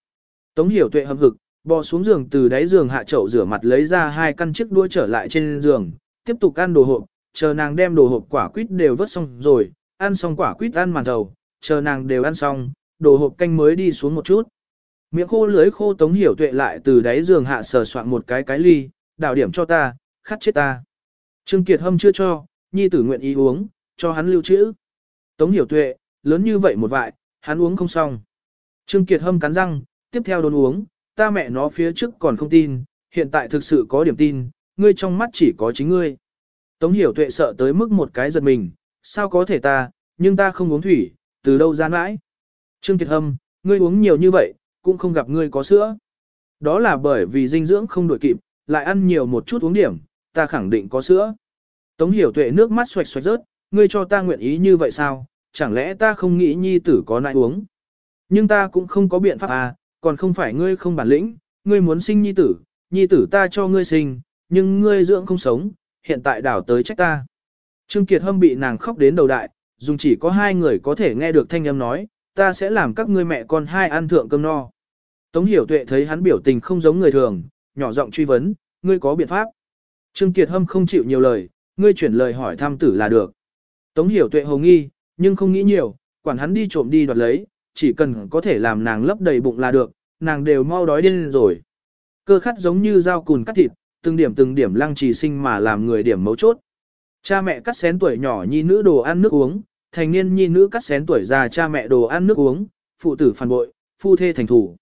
Tống hiểu tuệ hâm hực, bò xuống giường từ đáy giường hạ chậu rửa mặt lấy ra hai căn chiếc đũa trở lại trên giường, tiếp tục ăn đồ hộp, chờ nàng đem đồ hộp quả quýt đều vớt xong rồi, ăn xong quả quýt ăn màn thầu, chờ nàng đều ăn xong, đồ hộp canh mới đi xuống một chút. Miệng khô lưới khô tống hiểu tuệ lại từ đáy giường hạ sờ soạn một cái cái ly, đảo điểm cho ta, khát chết ta. Trương Kiệt Hâm chưa cho, nhi tử nguyện ý uống, cho hắn lưu trữ. Tống hiểu tuệ, lớn như vậy một vại, hắn uống không xong. Trương Kiệt Hâm cắn răng, tiếp theo đồn uống, ta mẹ nó phía trước còn không tin, hiện tại thực sự có điểm tin, ngươi trong mắt chỉ có chính ngươi. Tống hiểu tuệ sợ tới mức một cái giật mình, sao có thể ta, nhưng ta không uống thủy, từ đâu ra mãi. Trương Kiệt Hâm, ngươi uống nhiều như vậy, cũng không gặp ngươi có sữa. Đó là bởi vì dinh dưỡng không đổi kịp, lại ăn nhiều một chút uống điểm, ta khẳng định có sữa. Tống hiểu tuệ nước mắt xoạch xoạch rớt, ngươi cho ta nguyện ý như vậy sao, chẳng lẽ ta không nghĩ nhi tử có nại uống. Nhưng ta cũng không có biện pháp à, còn không phải ngươi không bản lĩnh, ngươi muốn sinh nhi tử, nhi tử ta cho ngươi sinh, nhưng ngươi dưỡng không sống, hiện tại đảo tới trách ta. Trương Kiệt Hâm bị nàng khóc đến đầu đại, dùng chỉ có hai người có thể nghe được thanh âm nói, ta sẽ làm các ngươi mẹ con hai ăn thượng cơm no. Tống Hiểu Tuệ thấy hắn biểu tình không giống người thường, nhỏ giọng truy vấn, ngươi có biện pháp. Trương Kiệt Hâm không chịu nhiều lời, ngươi chuyển lời hỏi thăm tử là được. Tống Hiểu Tuệ hồng nghi, nhưng không nghĩ nhiều, quản hắn đi trộm đi đoạt lấy, chỉ cần có thể làm nàng lấp đầy bụng là được, nàng đều mau đói điên rồi. Cơ khát giống như dao cùn cắt thịt, từng điểm từng điểm lăng trì sinh mà làm người điểm mấu chốt. Cha mẹ cắt xén tuổi nhỏ nhi nữ đồ ăn nước uống, thành niên nhi nữ cắt xén tuổi già cha mẹ đồ ăn nước uống, phụ tử phản bội, phu thê thành thủ.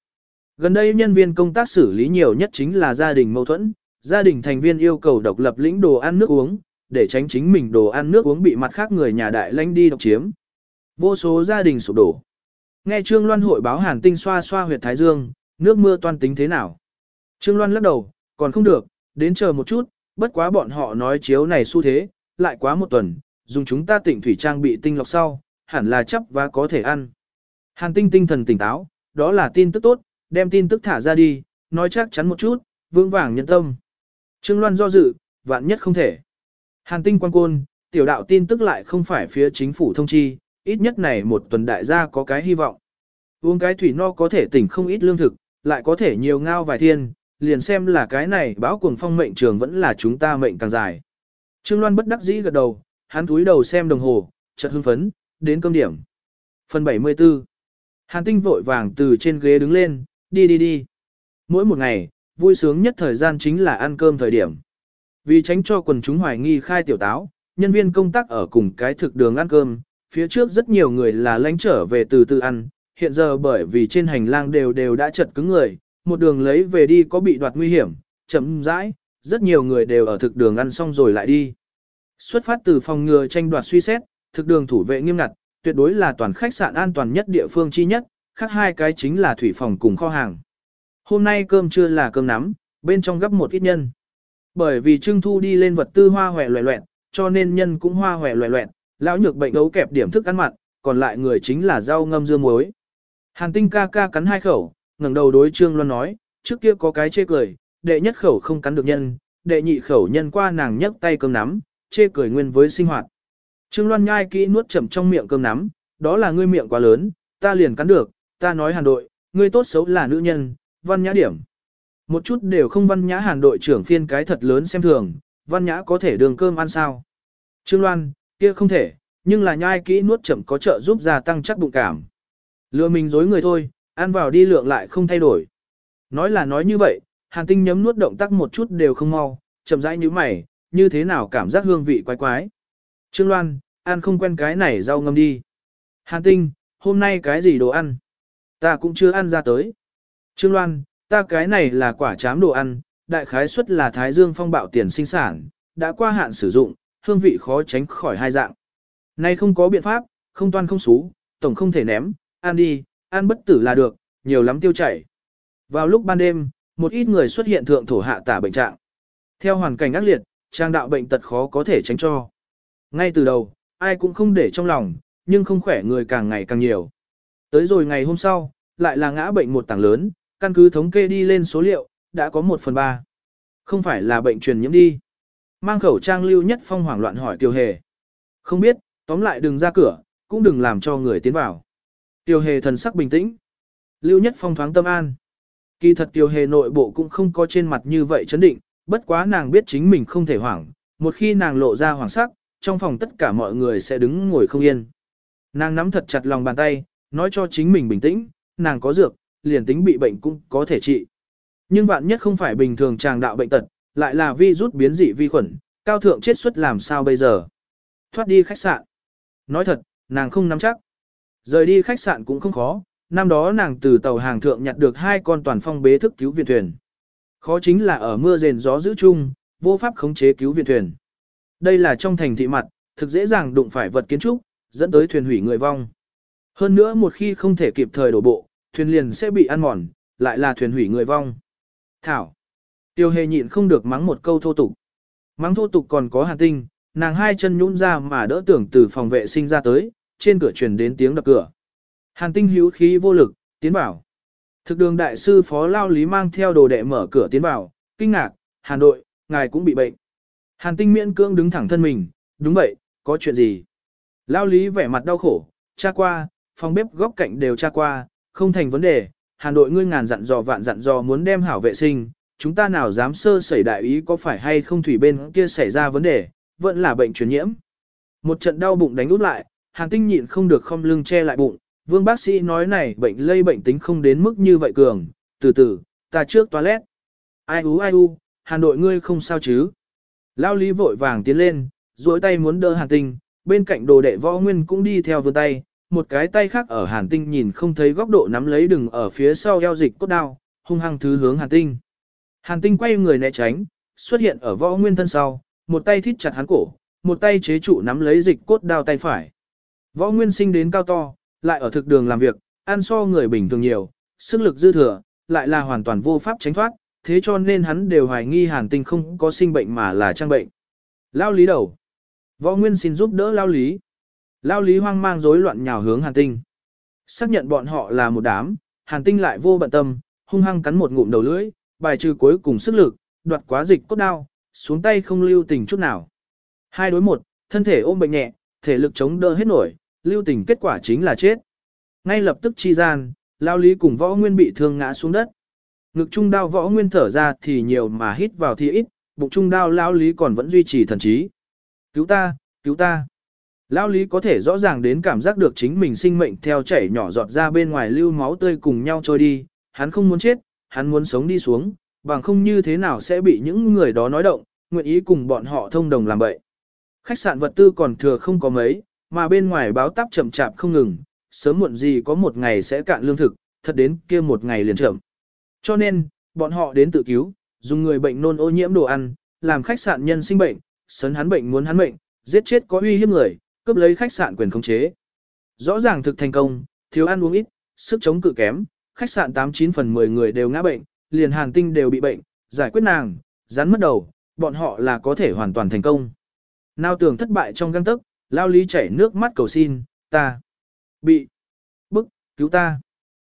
Gần đây nhân viên công tác xử lý nhiều nhất chính là gia đình mâu thuẫn, gia đình thành viên yêu cầu độc lập lĩnh đồ ăn nước uống, để tránh chính mình đồ ăn nước uống bị mặt khác người nhà đại lãnh đi độc chiếm. Vô số gia đình sụp đổ. Nghe Trương Loan hội báo Hàn Tinh xoa xoa huyệt Thái Dương, nước mưa toan tính thế nào? Trương Loan lắc đầu, còn không được, đến chờ một chút, bất quá bọn họ nói chiếu này xu thế, lại quá một tuần, dùng chúng ta tỉnh thủy trang bị tinh lọc sau, hẳn là chấp và có thể ăn. Hàn Tinh tinh thần tỉnh táo, đó là tin tức tốt, đem tin tức thả ra đi, nói chắc chắn một chút, vương vàng nhân tâm. Trương Loan do dự, vạn nhất không thể. Hàn Tinh quan côn, tiểu đạo tin tức lại không phải phía chính phủ thông chi, ít nhất này một tuần đại gia có cái hy vọng. Uống cái thủy no có thể tỉnh không ít lương thực, lại có thể nhiều ngao vài thiên, liền xem là cái này báo cuồng phong mệnh trường vẫn là chúng ta mệnh càng dài. Trương Loan bất đắc dĩ gật đầu, hắn túi đầu xem đồng hồ, chợt hưng phấn, đến cơm điểm. Phần 74 Hàn tinh vội vàng từ trên ghế đứng lên, đi đi đi. Mỗi một ngày, vui sướng nhất thời gian chính là ăn cơm thời điểm. Vì tránh cho quần chúng hoài nghi khai tiểu táo, nhân viên công tác ở cùng cái thực đường ăn cơm, phía trước rất nhiều người là lánh trở về từ từ ăn, hiện giờ bởi vì trên hành lang đều đều đã chật cứng người, một đường lấy về đi có bị đoạt nguy hiểm, chậm rãi, rất nhiều người đều ở thực đường ăn xong rồi lại đi. Xuất phát từ phòng ngừa tranh đoạt suy xét, thực đường thủ vệ nghiêm ngặt, tuyệt đối là toàn khách sạn an toàn nhất địa phương chi nhất, khác hai cái chính là thủy phòng cùng kho hàng. Hôm nay cơm trưa là cơm nắm, bên trong gấp một ít nhân. Bởi vì trưng thu đi lên vật tư hoa hòe loẹ loẹn, cho nên nhân cũng hoa hòe loẹ loẹn, lão nhược bệnh ấu kẹp điểm thức ăn mặn, còn lại người chính là rau ngâm dưa muối. Hàn tinh ca ca cắn hai khẩu, ngẩng đầu đối Trương Loan nói, trước kia có cái chê cười, đệ nhất khẩu không cắn được nhân, đệ nhị khẩu nhân qua nàng nhấc tay cơm nắm, chê cười nguyên với sinh hoạt. Trương Loan nhai kỹ nuốt chậm trong miệng cơm nắm, đó là ngươi miệng quá lớn, ta liền cắn được, ta nói hàn đội, ngươi tốt xấu là nữ nhân, văn nhã điểm. Một chút đều không văn nhã hàn đội trưởng phiên cái thật lớn xem thường, văn nhã có thể đường cơm ăn sao. Trương Loan, kia không thể, nhưng là nhai kỹ nuốt chậm có trợ giúp gia tăng chắc bụng cảm. Lừa mình dối người thôi, ăn vào đi lượng lại không thay đổi. Nói là nói như vậy, hàn tinh nhấm nuốt động tác một chút đều không mau, chậm rãi như mày, như thế nào cảm giác hương vị quái quái. Trương Loan, ăn không quen cái này rau ngâm đi. Hàn tinh, hôm nay cái gì đồ ăn? Ta cũng chưa ăn ra tới. Trương Loan, ta cái này là quả chám đồ ăn, đại khái suất là Thái Dương phong bạo tiền sinh sản, đã qua hạn sử dụng, hương vị khó tránh khỏi hai dạng. Nay không có biện pháp, không toan không xú, tổng không thể ném, ăn đi, ăn bất tử là được, nhiều lắm tiêu chảy. Vào lúc ban đêm, một ít người xuất hiện thượng thổ hạ tả bệnh trạng. Theo hoàn cảnh ác liệt, trang đạo bệnh tật khó có thể tránh cho. Ngay từ đầu, ai cũng không để trong lòng, nhưng không khỏe người càng ngày càng nhiều. Tới rồi ngày hôm sau, lại là ngã bệnh một tảng lớn, căn cứ thống kê đi lên số liệu, đã có một phần ba. Không phải là bệnh truyền nhiễm đi. Mang khẩu trang lưu nhất phong hoảng loạn hỏi Tiêu Hề. Không biết, tóm lại đừng ra cửa, cũng đừng làm cho người tiến vào. Tiêu hề thần sắc bình tĩnh. Lưu nhất phong thoáng tâm an. Kỳ thật tiêu hề nội bộ cũng không có trên mặt như vậy chấn định, bất quá nàng biết chính mình không thể hoảng, một khi nàng lộ ra hoảng sắc, trong phòng tất cả mọi người sẽ đứng ngồi không yên. Nàng nắm thật chặt lòng bàn tay, nói cho chính mình bình tĩnh, nàng có dược, liền tính bị bệnh cũng có thể trị. Nhưng vạn nhất không phải bình thường tràng đạo bệnh tật, lại là vi rút biến dị vi khuẩn, cao thượng chết suất làm sao bây giờ. Thoát đi khách sạn. Nói thật, nàng không nắm chắc. Rời đi khách sạn cũng không khó, năm đó nàng từ tàu hàng thượng nhặt được hai con toàn phong bế thức cứu viện thuyền. Khó chính là ở mưa rền gió giữ chung, vô pháp khống chế cứu viện thuyền. Đây là trong thành thị mặt, thực dễ dàng đụng phải vật kiến trúc, dẫn tới thuyền hủy người vong. Hơn nữa một khi không thể kịp thời đổ bộ, thuyền liền sẽ bị ăn mòn, lại là thuyền hủy người vong. Thảo. Tiêu hề nhịn không được mắng một câu thô tục. Mắng thô tục còn có hàn tinh, nàng hai chân nhũn ra mà đỡ tưởng từ phòng vệ sinh ra tới, trên cửa truyền đến tiếng đập cửa. Hàn tinh hữu khí vô lực, tiến vào. Thực đường đại sư phó lao lý mang theo đồ đệ mở cửa tiến vào, kinh ngạc, hàn đội, ngài cũng bị bệnh. Hàn tinh miễn cưỡng đứng thẳng thân mình, đúng vậy, có chuyện gì? Lao lý vẻ mặt đau khổ, cha qua, phòng bếp góc cạnh đều cha qua, không thành vấn đề, hàn đội ngươi ngàn dặn dò vạn dặn dò muốn đem hảo vệ sinh, chúng ta nào dám sơ sẩy đại ý có phải hay không thủy bên kia xảy ra vấn đề, vẫn là bệnh truyền nhiễm. Một trận đau bụng đánh út lại, hàn tinh nhịn không được không lưng che lại bụng, vương bác sĩ nói này bệnh lây bệnh tính không đến mức như vậy cường, từ từ, ta trước toilet. Ai u ai u, hàn đội ngươi không sao chứ. Lao lý vội vàng tiến lên, duỗi tay muốn đỡ hàn tinh, bên cạnh đồ đệ võ nguyên cũng đi theo vươn tay, một cái tay khác ở hàn tinh nhìn không thấy góc độ nắm lấy đừng ở phía sau eo dịch cốt đao, hung hăng thứ hướng hàn tinh. Hàn tinh quay người né tránh, xuất hiện ở võ nguyên thân sau, một tay thít chặt hắn cổ, một tay chế trụ nắm lấy dịch cốt đao tay phải. Võ nguyên sinh đến cao to, lại ở thực đường làm việc, ăn so người bình thường nhiều, sức lực dư thừa, lại là hoàn toàn vô pháp tránh thoát, thế cho nên hắn đều hoài nghi hàn tinh không có sinh bệnh mà là trang bệnh. Lao lý đầu. Võ nguyên xin giúp đỡ lao lý. Lao lý hoang mang rối loạn nhào hướng hàn tinh. Xác nhận bọn họ là một đám, hàn tinh lại vô bận tâm, hung hăng cắn một ngụm đầu lưỡi, bài trừ cuối cùng sức lực, đoạt quá dịch cốt đao, xuống tay không lưu tình chút nào. Hai đối một, thân thể ôm bệnh nhẹ, thể lực chống đỡ hết nổi, lưu tình kết quả chính là chết. Ngay lập tức chi gian, lao lý cùng võ nguyên bị thương ngã xuống đất. Ngực trung đao võ nguyên thở ra thì nhiều mà hít vào thì ít, bụng trung đao lao lý còn vẫn duy trì thần trí. Cứu ta, cứu ta. Lao lý có thể rõ ràng đến cảm giác được chính mình sinh mệnh theo chảy nhỏ giọt ra bên ngoài lưu máu tươi cùng nhau trôi đi, hắn không muốn chết, hắn muốn sống đi xuống, bằng không như thế nào sẽ bị những người đó nói động, nguyện ý cùng bọn họ thông đồng làm vậy. Khách sạn vật tư còn thừa không có mấy, mà bên ngoài báo táp chậm chạp không ngừng, sớm muộn gì có một ngày sẽ cạn lương thực, thật đến kia một ngày liền chậm. Cho nên, bọn họ đến tự cứu, dùng người bệnh nôn ô nhiễm đồ ăn, làm khách sạn nhân sinh bệnh, sấn hắn bệnh muốn hắn bệnh, giết chết có uy hiếp người, cướp lấy khách sạn quyền khống chế. Rõ ràng thực thành công, thiếu ăn uống ít, sức chống cự kém, khách sạn 89 phần 10 người đều ngã bệnh, liền hàn tinh đều bị bệnh, giải quyết nàng, rắn mất đầu, bọn họ là có thể hoàn toàn thành công. Nào tưởng thất bại trong găng tức, lao lý chảy nước mắt cầu xin, ta bị bức, cứu ta.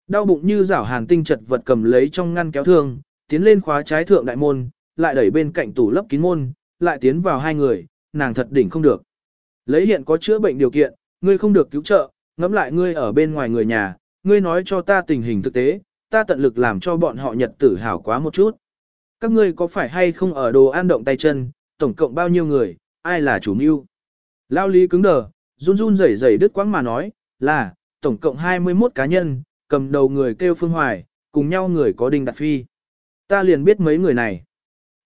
Đau bụng như rảo hàn tinh chật vật cầm lấy trong ngăn kéo thương, tiến lên khóa trái thượng đại môn, lại đẩy bên cạnh tủ lấp kín môn, lại tiến vào hai người, nàng thật đỉnh không được. Lấy hiện có chữa bệnh điều kiện, ngươi không được cứu trợ, ngẫm lại ngươi ở bên ngoài người nhà, ngươi nói cho ta tình hình thực tế, ta tận lực làm cho bọn họ nhật tử hào quá một chút. Các ngươi có phải hay không ở đồ an động tay chân, tổng cộng bao nhiêu người, ai là chủ mưu? Lao lý cứng đờ, run run rẩy rẩy đứt quãng mà nói, là, tổng cộng 21 cá nhân, cầm đầu người kêu Phương Hoài, cùng nhau người có Đinh Đạt Phi. Ta liền biết mấy người này.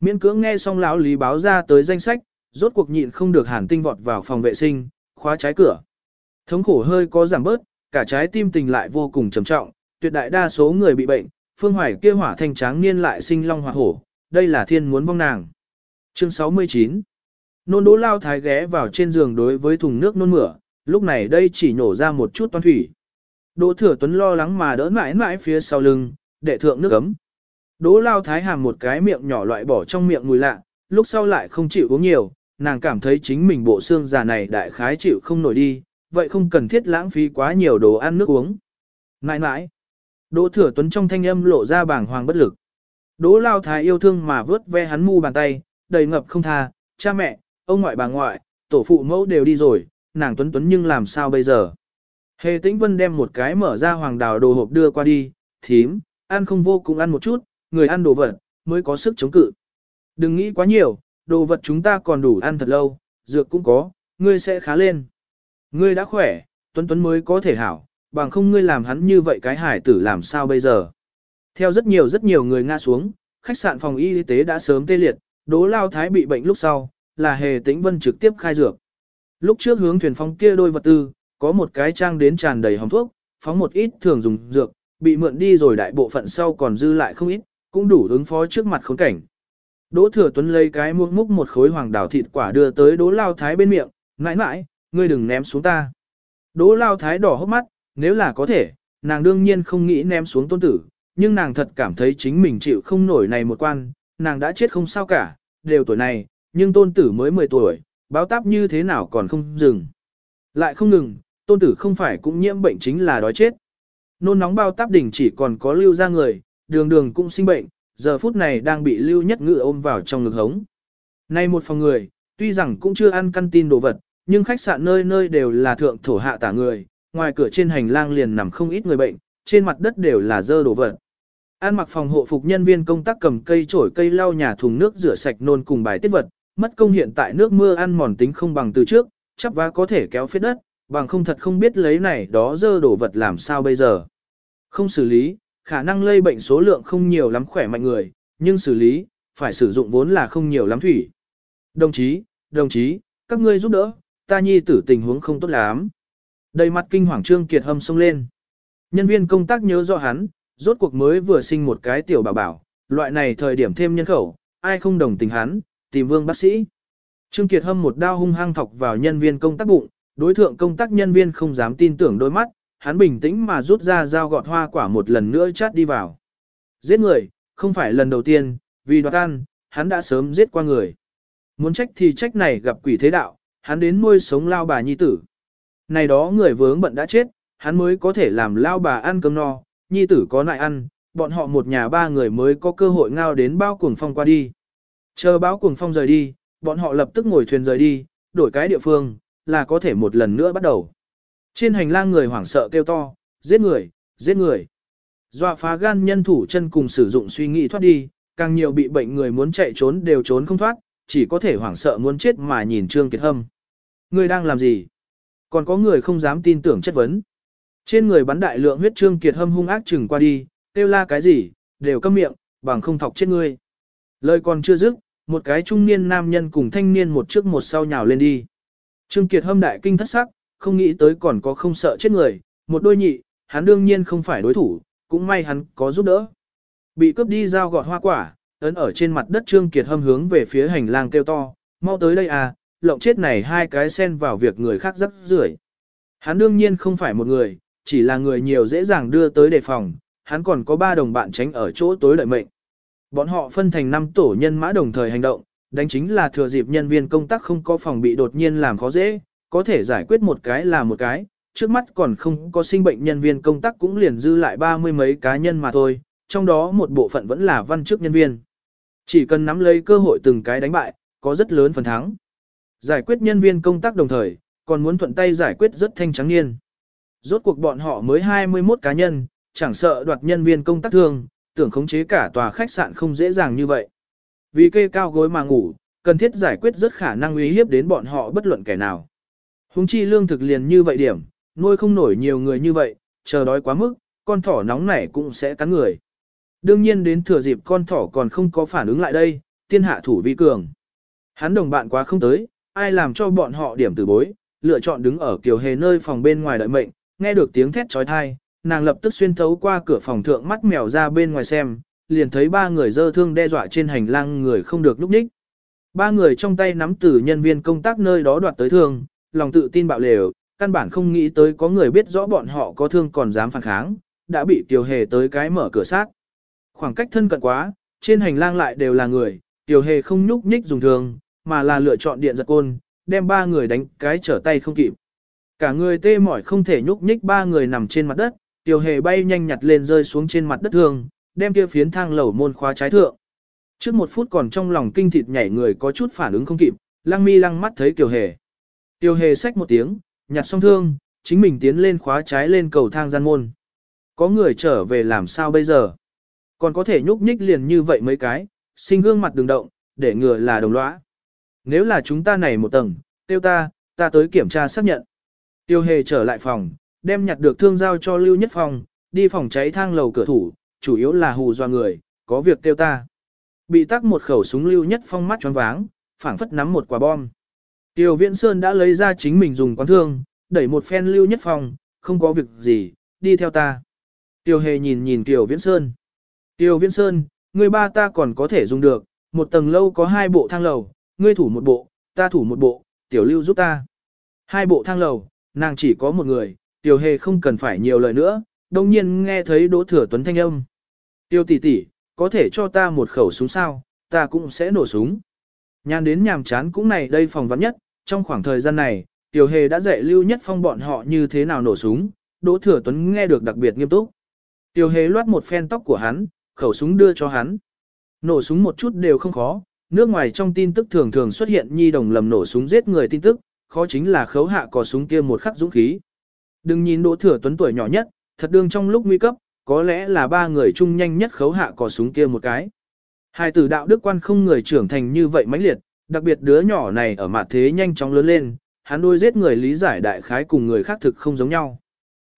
Miễn cưỡng nghe xong lão lý báo ra tới danh sách, rốt cuộc nhịn không được hàn tinh vọt vào phòng vệ sinh, khóa trái cửa. Thống khổ hơi có giảm bớt, cả trái tim tình lại vô cùng trầm trọng, tuyệt đại đa số người bị bệnh, Phương Hoài kia hỏa thanh tráng niên lại sinh long hỏa hổ, đây là thiên muốn vong nàng. Chương 69 Nôn đố lao thái ghé vào trên giường đối với thùng nước nôn mửa, lúc này đây chỉ nổ ra một chút toan thủy. Đỗ thừa tuấn lo lắng mà đỡ mãi mãi phía sau lưng, để thượng nước ấm. Đỗ lao thái hàm một cái miệng nhỏ loại bỏ trong miệng mùi lạ, lúc sau lại không chịu uống nhiều, nàng cảm thấy chính mình bộ xương già này đại khái chịu không nổi đi, vậy không cần thiết lãng phí quá nhiều đồ ăn nước uống. Nãi nãi, Đỗ thừa tuấn trong thanh âm lộ ra bảng hoàng bất lực. Đỗ lao thái yêu thương mà vớt ve hắn mu bàn tay, đầy ngập không tha, cha mẹ, ông ngoại bà ngoại, tổ phụ mẫu đều đi rồi, nàng tuấn tuấn nhưng làm sao bây giờ. Hề tĩnh vân đem một cái mở ra hoàng đào đồ hộp đưa qua đi, thím, ăn không vô cùng ăn một chút, người ăn đồ vật, mới có sức chống cự. Đừng nghĩ quá nhiều, đồ vật chúng ta còn đủ ăn thật lâu, dược cũng có, ngươi sẽ khá lên. Ngươi đã khỏe, tuấn tuấn mới có thể hảo, bằng không ngươi làm hắn như vậy cái hải tử làm sao bây giờ. Theo rất nhiều rất nhiều người ngã xuống, khách sạn phòng y tế đã sớm tê liệt, đố lao thái bị bệnh lúc sau, là hề tĩnh vân trực tiếp khai dược. Lúc trước hướng thuyền phóng kia đôi vật tư, có một cái trang đến tràn đầy hồng thuốc, phóng một ít thường dùng dược, bị mượn đi rồi đại bộ phận sau còn dư lại không ít, cũng đủ ứng phó trước mặt khốn cảnh. Đỗ Thừa Tuấn lấy cái muỗng múc một khối hoàng đảo thịt quả đưa tới Đỗ Lao Thái bên miệng, "Ngại ngại, ngươi đừng ném xuống ta. Đỗ Lao Thái đỏ hốc mắt, nếu là có thể, nàng đương nhiên không nghĩ ném xuống tôn tử, nhưng nàng thật cảm thấy chính mình chịu không nổi này một quan, nàng đã chết không sao cả, đều tuổi này, nhưng tôn tử mới 10 tuổi, báo táp như thế nào còn không dừng. Lại không ngừng, tôn tử không phải cũng nhiễm bệnh chính là đói chết. Nôn nóng bao táp đỉnh chỉ còn có lưu ra người, đường đường cũng sinh bệnh, giờ phút này đang bị lưu nhất ngự ôm vào trong ngực hống. Nay một phòng người, tuy rằng cũng chưa ăn căn tin đồ vật, nhưng khách sạn nơi nơi đều là thượng thổ hạ tả người, ngoài cửa trên hành lang liền nằm không ít người bệnh, trên mặt đất đều là dơ đồ vật. An mặc phòng hộ phục nhân viên công tác cầm cây chổi cây lau nhà thùng nước rửa sạch nôn cùng bài tiết vật, mất công hiện tại nước mưa ăn mòn tính không bằng từ trước, chắp vá có thể kéo phết đất, bằng không thật không biết lấy này đó dơ đồ vật làm sao bây giờ. Không xử lý, khả năng lây bệnh số lượng không nhiều lắm khỏe mạnh người, nhưng xử lý, phải sử dụng vốn là không nhiều lắm thủy. Đồng chí, đồng chí, các ngươi giúp đỡ, ta nhi tử tình huống không tốt lắm. Đầy mặt kinh hoàng trương kiệt hâm sông lên. Nhân viên công tác nhớ rõ hắn, rốt cuộc mới vừa sinh một cái tiểu bảo bảo, loại này thời điểm thêm nhân khẩu, ai không đồng tình hắn, tìm vương bác sĩ. Trương Kiệt Hâm một đao hung hăng thọc vào nhân viên công tác bụng, đối thượng công tác nhân viên không dám tin tưởng đôi mắt, hắn bình tĩnh mà rút ra dao gọt hoa quả một lần nữa chát đi vào. Giết người, không phải lần đầu tiên, vì đoạt ăn, hắn đã sớm giết qua người. Muốn trách thì trách này gặp quỷ thế đạo, hắn đến nuôi sống lao bà nhi tử. Này đó người vướng bận đã chết, hắn mới có thể làm lao bà ăn cơm no, nhi tử có nại ăn, bọn họ một nhà ba người mới có cơ hội ngao đến bao cuồng phong qua đi. Chờ báo cuồng phong rời đi, bọn họ lập tức ngồi thuyền rời đi, đổi cái địa phương, là có thể một lần nữa bắt đầu. Trên hành lang người hoảng sợ kêu to, giết người, giết người. Dọa phá gan nhân thủ chân cùng sử dụng suy nghĩ thoát đi, càng nhiều bị bệnh người muốn chạy trốn đều trốn không thoát, chỉ có thể hoảng sợ muốn chết mà nhìn Trương Kiệt Hâm. Người đang làm gì? Còn có người không dám tin tưởng chất vấn. Trên người bắn đại lượng huyết Trương Kiệt Hâm hung ác chừng qua đi, kêu la cái gì, đều câm miệng, bằng không thọc chết ngươi. Lời còn chưa dứt, một cái trung niên nam nhân cùng thanh niên một trước một sau nhào lên đi. Trương Kiệt hâm đại kinh thất sắc, không nghĩ tới còn có không sợ chết người, một đôi nhị, hắn đương nhiên không phải đối thủ, cũng may hắn có giúp đỡ. Bị cướp đi dao gọt hoa quả, ấn ở trên mặt đất Trương Kiệt hâm hướng về phía hành lang kêu to, mau tới đây à, lộng chết này hai cái xen vào việc người khác rắc rưởi. Hắn đương nhiên không phải một người, chỉ là người nhiều dễ dàng đưa tới đề phòng, hắn còn có ba đồng bạn tránh ở chỗ tối đợi mệnh. Bọn họ phân thành năm tổ nhân mã đồng thời hành động, đánh chính là thừa dịp nhân viên công tác không có phòng bị đột nhiên làm khó dễ, có thể giải quyết một cái là một cái, trước mắt còn không có sinh bệnh nhân viên công tác cũng liền dư lại ba mươi mấy cá nhân mà thôi, trong đó một bộ phận vẫn là văn chức nhân viên. Chỉ cần nắm lấy cơ hội từng cái đánh bại, có rất lớn phần thắng. Giải quyết nhân viên công tác đồng thời, còn muốn thuận tay giải quyết rất thanh trắng niên. Rốt cuộc bọn họ mới 21 cá nhân, chẳng sợ đoạt nhân viên công tác thường, tưởng khống chế cả tòa khách sạn không dễ dàng như vậy. Vì kê cao gối mà ngủ, cần thiết giải quyết rất khả năng uy hiếp đến bọn họ bất luận kẻ nào. Hùng chi lương thực liền như vậy điểm, nuôi không nổi nhiều người như vậy, chờ đói quá mức, con thỏ nóng nảy cũng sẽ cắn người. Đương nhiên đến thừa dịp con thỏ còn không có phản ứng lại đây, tiên hạ thủ vi cường. Hắn đồng bạn quá không tới, ai làm cho bọn họ điểm từ bối, lựa chọn đứng ở kiều hề nơi phòng bên ngoài đợi mệnh, nghe được tiếng thét trói thai, nàng lập tức xuyên thấu qua cửa phòng thượng mắt mèo ra bên ngoài xem, liền thấy ba người dơ thương đe dọa trên hành lang người không được núp ních. Ba người trong tay nắm tử nhân viên công tác nơi đó đoạt tới thương, lòng tự tin bạo lều, căn bản không nghĩ tới có người biết rõ bọn họ có thương còn dám phản kháng, đã bị Tiểu Hề tới cái mở cửa sát. Khoảng cách thân cận quá, trên hành lang lại đều là người, Tiểu Hề không nhúc nhích dùng thường, mà là lựa chọn điện giật côn, đem ba người đánh cái trở tay không kịp. Cả người tê mỏi không thể nhúc nhích ba người nằm trên mặt đất, Tiểu hề bay nhanh nhặt lên rơi xuống trên mặt đất thường, đem kia phiến thang lầu môn khóa trái thượng. Trước một phút còn trong lòng kinh thịt nhảy người có chút phản ứng không kịp, lăng mi lăng mắt thấy Tiểu hề. Tiêu hề xách một tiếng, nhặt xong thương, chính mình tiến lên khóa trái lên cầu thang gian môn. Có người trở về làm sao bây giờ? Còn có thể nhúc nhích liền như vậy mấy cái, sinh gương mặt đường động, để ngừa là đồng lõa. Nếu là chúng ta này một tầng, tiêu ta, ta tới kiểm tra xác nhận. Tiêu hề trở lại phòng, đem nhặt được thương giao cho Lưu Nhất Phong, đi phòng cháy thang lầu cửa thủ, chủ yếu là hù doa người, có việc tiêu ta. Bị tắc một khẩu súng Lưu Nhất Phong mắt choáng váng, phảng phất nắm một quả bom. Tiểu Viễn Sơn đã lấy ra chính mình dùng quán thương, đẩy một phen Lưu Nhất Phong, không có việc gì, đi theo ta. Tiểu Hề nhìn nhìn Tiểu Viễn Sơn. Tiểu Viễn Sơn, người ba ta còn có thể dùng được, một tầng lâu có hai bộ thang lầu, ngươi thủ một bộ, ta thủ một bộ, Tiểu Lưu giúp ta. Hai bộ thang lầu, nàng chỉ có một người, Tiểu Hề không cần phải nhiều lời nữa, đồng nhiên nghe thấy Đỗ Thừa Tuấn thanh âm. Tiểu tỷ tỷ, có thể cho ta một khẩu súng sao, ta cũng sẽ nổ súng. Nhàn đến nhàm chán cũng này đây phòng vắng nhất, trong khoảng thời gian này, Tiểu Hề đã dạy Lưu Nhất Phong bọn họ như thế nào nổ súng, Đỗ Thừa Tuấn nghe được đặc biệt nghiêm túc. Tiểu Hề loát một phen tóc của hắn, khẩu súng đưa cho hắn. Nổ súng một chút đều không khó, nước ngoài trong tin tức thường thường xuất hiện nhi đồng lầm nổ súng giết người tin tức, khó chính là khấu hạ có súng kia một khắc dũng khí. Đừng nhìn Đỗ Thừa Tuấn tuổi nhỏ nhất, thật đương trong lúc nguy cấp, có lẽ là ba người chung nhanh nhất khấu hạ có súng kia một cái. Hai tử đạo đức quan không người trưởng thành như vậy mãnh liệt, đặc biệt đứa nhỏ này ở mặt thế nhanh chóng lớn lên, hắn đôi giết người lý giải đại khái cùng người khác thực không giống nhau.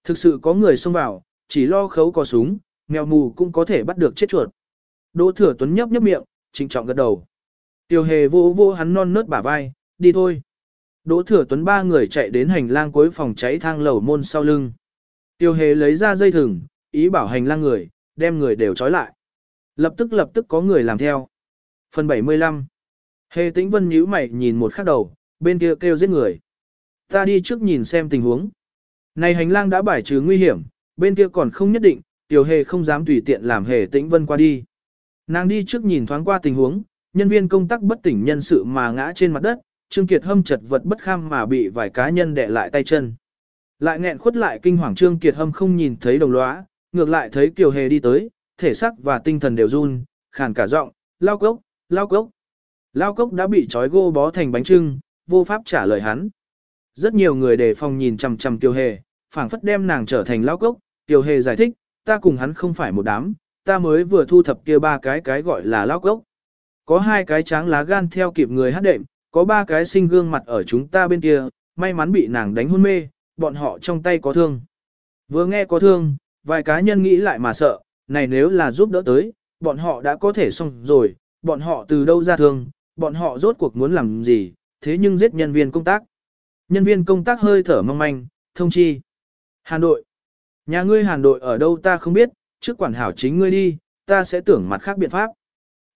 Thực sự có người xông vào, chỉ lo khấu có súng, mèo mù cũng có thể bắt được chết chuột. Đỗ thừa tuấn nhấp nhấp miệng, trịnh trọng gật đầu. Tiêu hề vô vô hắn non nớt bả vai, đi thôi. Đỗ thừa tuấn ba người chạy đến hành lang cuối phòng cháy thang lầu môn sau lưng. Tiêu hề lấy ra dây thừng, ý bảo hành lang người, đem người đều trói lại. Lập tức lập tức có người làm theo. Phần 75 Hề tĩnh vân nhíu mày nhìn một khắc đầu, bên kia kêu giết người. Ta đi trước nhìn xem tình huống. Này hành lang đã bài trừ nguy hiểm, bên kia còn không nhất định, tiểu hề không dám tùy tiện làm hề tĩnh vân qua đi. Nàng đi trước nhìn thoáng qua tình huống, nhân viên công tác bất tỉnh nhân sự mà ngã trên mặt đất, Trương Kiệt Hâm chật vật bất kham mà bị vài cá nhân đè lại tay chân. Lại nghẹn khuất lại kinh hoàng Trương Kiệt Hâm không nhìn thấy đồng lõa, ngược lại thấy Kiều Hề đi tới, thể xác và tinh thần đều run, khàn cả giọng, lao cốc, lao cốc. Lao cốc đã bị trói gô bó thành bánh trưng, vô pháp trả lời hắn. Rất nhiều người đề phòng nhìn chằm chằm Kiều Hề, phảng phất đem nàng trở thành lao cốc, Kiều Hề giải thích, ta cùng hắn không phải một đám, ta mới vừa thu thập kia ba cái cái gọi là lao cốc. Có hai cái tráng lá gan theo kịp người hát đệm, có ba cái sinh gương mặt ở chúng ta bên kia, may mắn bị nàng đánh hôn mê, bọn họ trong tay có thương. Vừa nghe có thương, vài cá nhân nghĩ lại mà sợ, này nếu là giúp đỡ tới, bọn họ đã có thể xong rồi, bọn họ từ đâu ra thương, bọn họ rốt cuộc muốn làm gì, thế nhưng giết nhân viên công tác. Nhân viên công tác hơi thở mong manh, thông chi. Hàn đội. Nhà ngươi hàn đội ở đâu ta không biết, trước quản hảo chính ngươi đi, ta sẽ tưởng mặt khác biện pháp.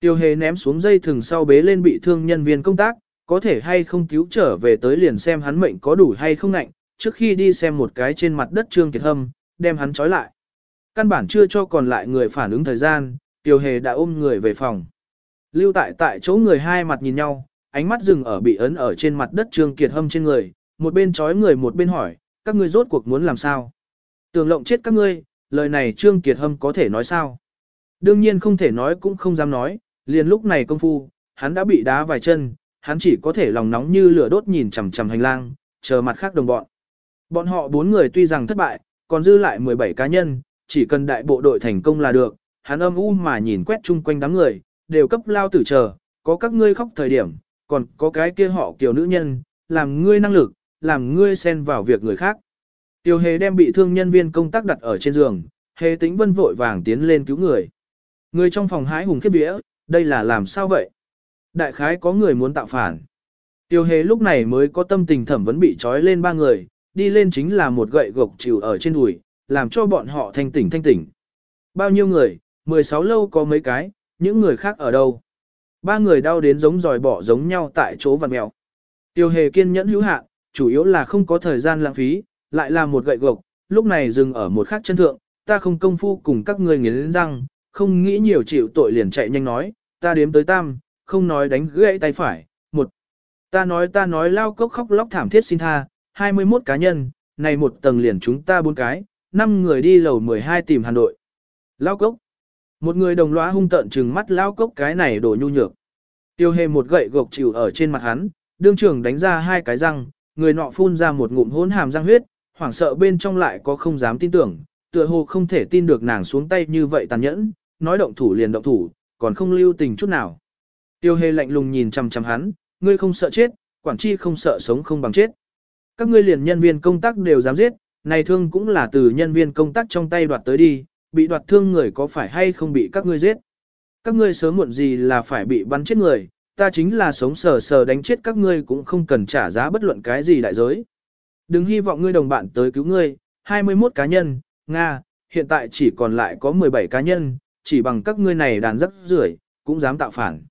Tiêu hề ném xuống dây thừng sau bế lên bị thương nhân viên công tác, có thể hay không cứu trở về tới liền xem hắn mệnh có đủ hay không nạnh, trước khi đi xem một cái trên mặt đất trương kiệt hâm, đem hắn trói lại. Căn bản chưa cho còn lại người phản ứng thời gian, Tiêu Hề đã ôm người về phòng. Lưu tại tại chỗ người hai mặt nhìn nhau, ánh mắt dừng ở bị ấn ở trên mặt đất Trương Kiệt Hâm trên người, một bên chói người một bên hỏi, các ngươi rốt cuộc muốn làm sao? Tường lộng chết các ngươi, lời này Trương Kiệt Hâm có thể nói sao? Đương nhiên không thể nói cũng không dám nói, liền lúc này công phu, hắn đã bị đá vài chân, hắn chỉ có thể lòng nóng như lửa đốt nhìn chằm chằm hành lang, chờ mặt khác đồng bọn. Bọn họ bốn người tuy rằng thất bại, còn dư lại 17 cá nhân, chỉ cần đại bộ đội thành công là được, hắn âm u mà nhìn quét chung quanh đám người, đều cấp lao tử chờ, có các ngươi khóc thời điểm, còn có cái kia họ kiểu nữ nhân, làm ngươi năng lực, làm ngươi xen vào việc người khác. Tiêu hề đem bị thương nhân viên công tác đặt ở trên giường, hề tĩnh vân vội vàng tiến lên cứu người. Người trong phòng hái hùng khiếp vía, đây là làm sao vậy? Đại khái có người muốn tạo phản. Tiêu hề lúc này mới có tâm tình thẩm vấn bị trói lên ba người, đi lên chính là một gậy gộc chịu ở trên đùi, làm cho bọn họ thanh tỉnh thanh tỉnh. Bao nhiêu người, 16 lâu có mấy cái, những người khác ở đâu? Ba người đau đến giống giỏi bỏ giống nhau tại chỗ vằn mèo. Tiêu hề kiên nhẫn hữu hạn, chủ yếu là không có thời gian lãng phí, lại là một gậy gộc, lúc này dừng ở một khắc chân thượng, ta không công phu cùng các người nghiến răng, không nghĩ nhiều chịu tội liền chạy nhanh nói, ta đếm tới tam, không nói đánh gãy tay phải, một. Ta nói ta nói lao cốc khóc lóc thảm thiết xin tha, 21 cá nhân, này một tầng liền chúng ta bốn cái, năm người đi lầu 12 tìm Hà Nội. Lao cốc. Một người đồng lõa hung tận trừng mắt lao cốc cái này đổ nhu nhược. Tiêu hề một gậy gộc chịu ở trên mặt hắn, đương trường đánh ra hai cái răng, người nọ phun ra một ngụm hỗn hàm răng huyết, hoảng sợ bên trong lại có không dám tin tưởng, tựa hồ không thể tin được nàng xuống tay như vậy tàn nhẫn, nói động thủ liền động thủ, còn không lưu tình chút nào. Tiêu hề lạnh lùng nhìn chằm chằm hắn, ngươi không sợ chết, quản chi không sợ sống không bằng chết. Các ngươi liền nhân viên công tác đều dám giết, này thương cũng là từ nhân viên công tác trong tay đoạt tới đi, bị đoạt thương người có phải hay không bị các ngươi giết. Các ngươi sớm muộn gì là phải bị bắn chết người, ta chính là sống sờ sờ đánh chết các ngươi cũng không cần trả giá bất luận cái gì đại giới. Đừng hy vọng ngươi đồng bạn tới cứu ngươi, 21 cá nhân, Nga, hiện tại chỉ còn lại có 17 cá nhân, chỉ bằng các ngươi này đàn rất rưởi cũng dám tạo phản.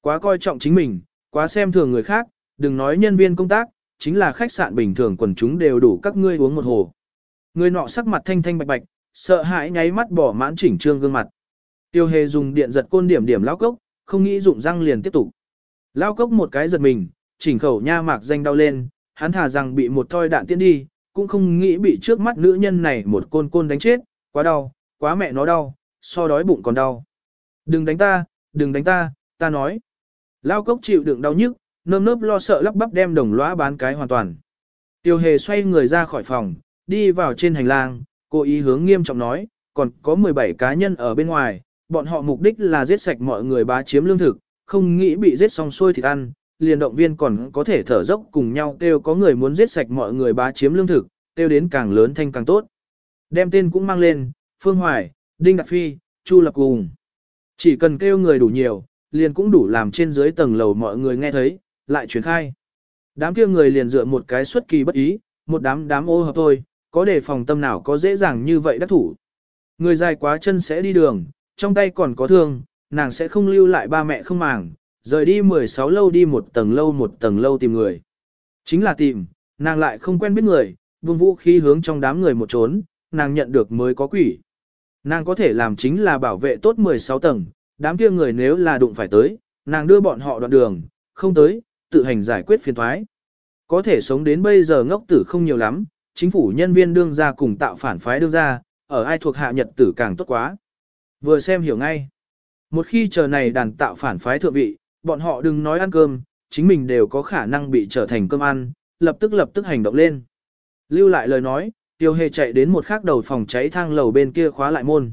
Quá coi trọng chính mình, quá xem thường người khác, đừng nói nhân viên công tác, chính là khách sạn bình thường quần chúng đều đủ các ngươi uống một hồ. Người nọ sắc mặt thanh thanh bạch bạch, sợ hãi nháy mắt bỏ mãn chỉnh trương gương mặt. Tiêu hề dùng điện giật côn điểm điểm lao cốc, không nghĩ dụng răng liền tiếp tục. Lao cốc một cái giật mình, chỉnh khẩu nha mạc danh đau lên, hắn thả rằng bị một thoi đạn tiến đi, cũng không nghĩ bị trước mắt nữ nhân này một côn côn đánh chết, quá đau, quá mẹ nó đau, so đói bụng còn đau. Đừng đánh ta, đừng đánh ta, ta nói. Lao cốc chịu đựng đau nhức, nơm nớp lo sợ lắp bắp đem đồng lõa bán cái hoàn toàn. Tiêu hề xoay người ra khỏi phòng, đi vào trên hành lang, Cô ý hướng nghiêm trọng nói, còn có 17 cá nhân ở bên ngoài, bọn họ mục đích là giết sạch mọi người bá chiếm lương thực, không nghĩ bị giết xong xuôi thì ăn, liền động viên còn có thể thở dốc cùng nhau kêu có người muốn giết sạch mọi người bá chiếm lương thực, kêu đến càng lớn thanh càng tốt. Đem tên cũng mang lên, Phương Hoài, Đinh Đạt Phi, Chu Lập cùng. Chỉ cần kêu người đủ nhiều, liền cũng đủ làm trên dưới tầng lầu mọi người nghe thấy, lại truyền khai. Đám kia người liền dựa một cái xuất kỳ bất ý, một đám đám ô hợp thôi, có đề phòng tâm nào có dễ dàng như vậy đắc thủ. Người dài quá chân sẽ đi đường, trong tay còn có thương, nàng sẽ không lưu lại ba mẹ không màng, rời đi 16 lâu đi một tầng lâu một tầng lâu tìm người. Chính là tìm, nàng lại không quen biết người, buông vũ khí hướng trong đám người một trốn, nàng nhận được mới có quỷ. Nàng có thể làm chính là bảo vệ tốt 16 tầng, đám kia người nếu là đụng phải tới, nàng đưa bọn họ đoạn đường, không tới, tự hành giải quyết phiền thoái. Có thể sống đến bây giờ ngốc tử không nhiều lắm, chính phủ nhân viên đương ra cùng tạo phản phái đương ra, ở ai thuộc hạ nhật tử càng tốt quá. Vừa xem hiểu ngay. Một khi chờ này đàn tạo phản phái thượng vị, bọn họ đừng nói ăn cơm, chính mình đều có khả năng bị trở thành cơm ăn, lập tức lập tức hành động lên. Lưu lại lời nói, tiêu hề chạy đến một khác đầu phòng cháy thang lầu bên kia khóa lại môn.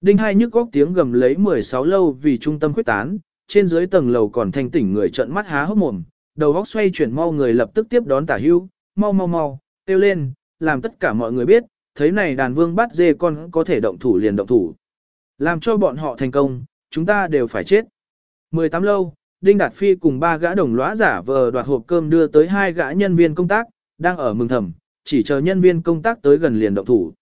Đinh hai nhức góc tiếng gầm lấy 16 lâu vì trung tâm khuyết tán, trên dưới tầng lầu còn thanh tỉnh người trợn mắt há hốc mồm, đầu góc xoay chuyển mau người lập tức tiếp đón tả hưu, mau mau mau, kêu lên, làm tất cả mọi người biết, thấy này đàn vương bắt dê con có thể động thủ liền động thủ. Làm cho bọn họ thành công, chúng ta đều phải chết. 18 lâu, Đinh Đạt Phi cùng ba gã đồng lõa giả vờ đoạt hộp cơm đưa tới hai gã nhân viên công tác, đang ở mừng thầm, chỉ chờ nhân viên công tác tới gần liền động thủ.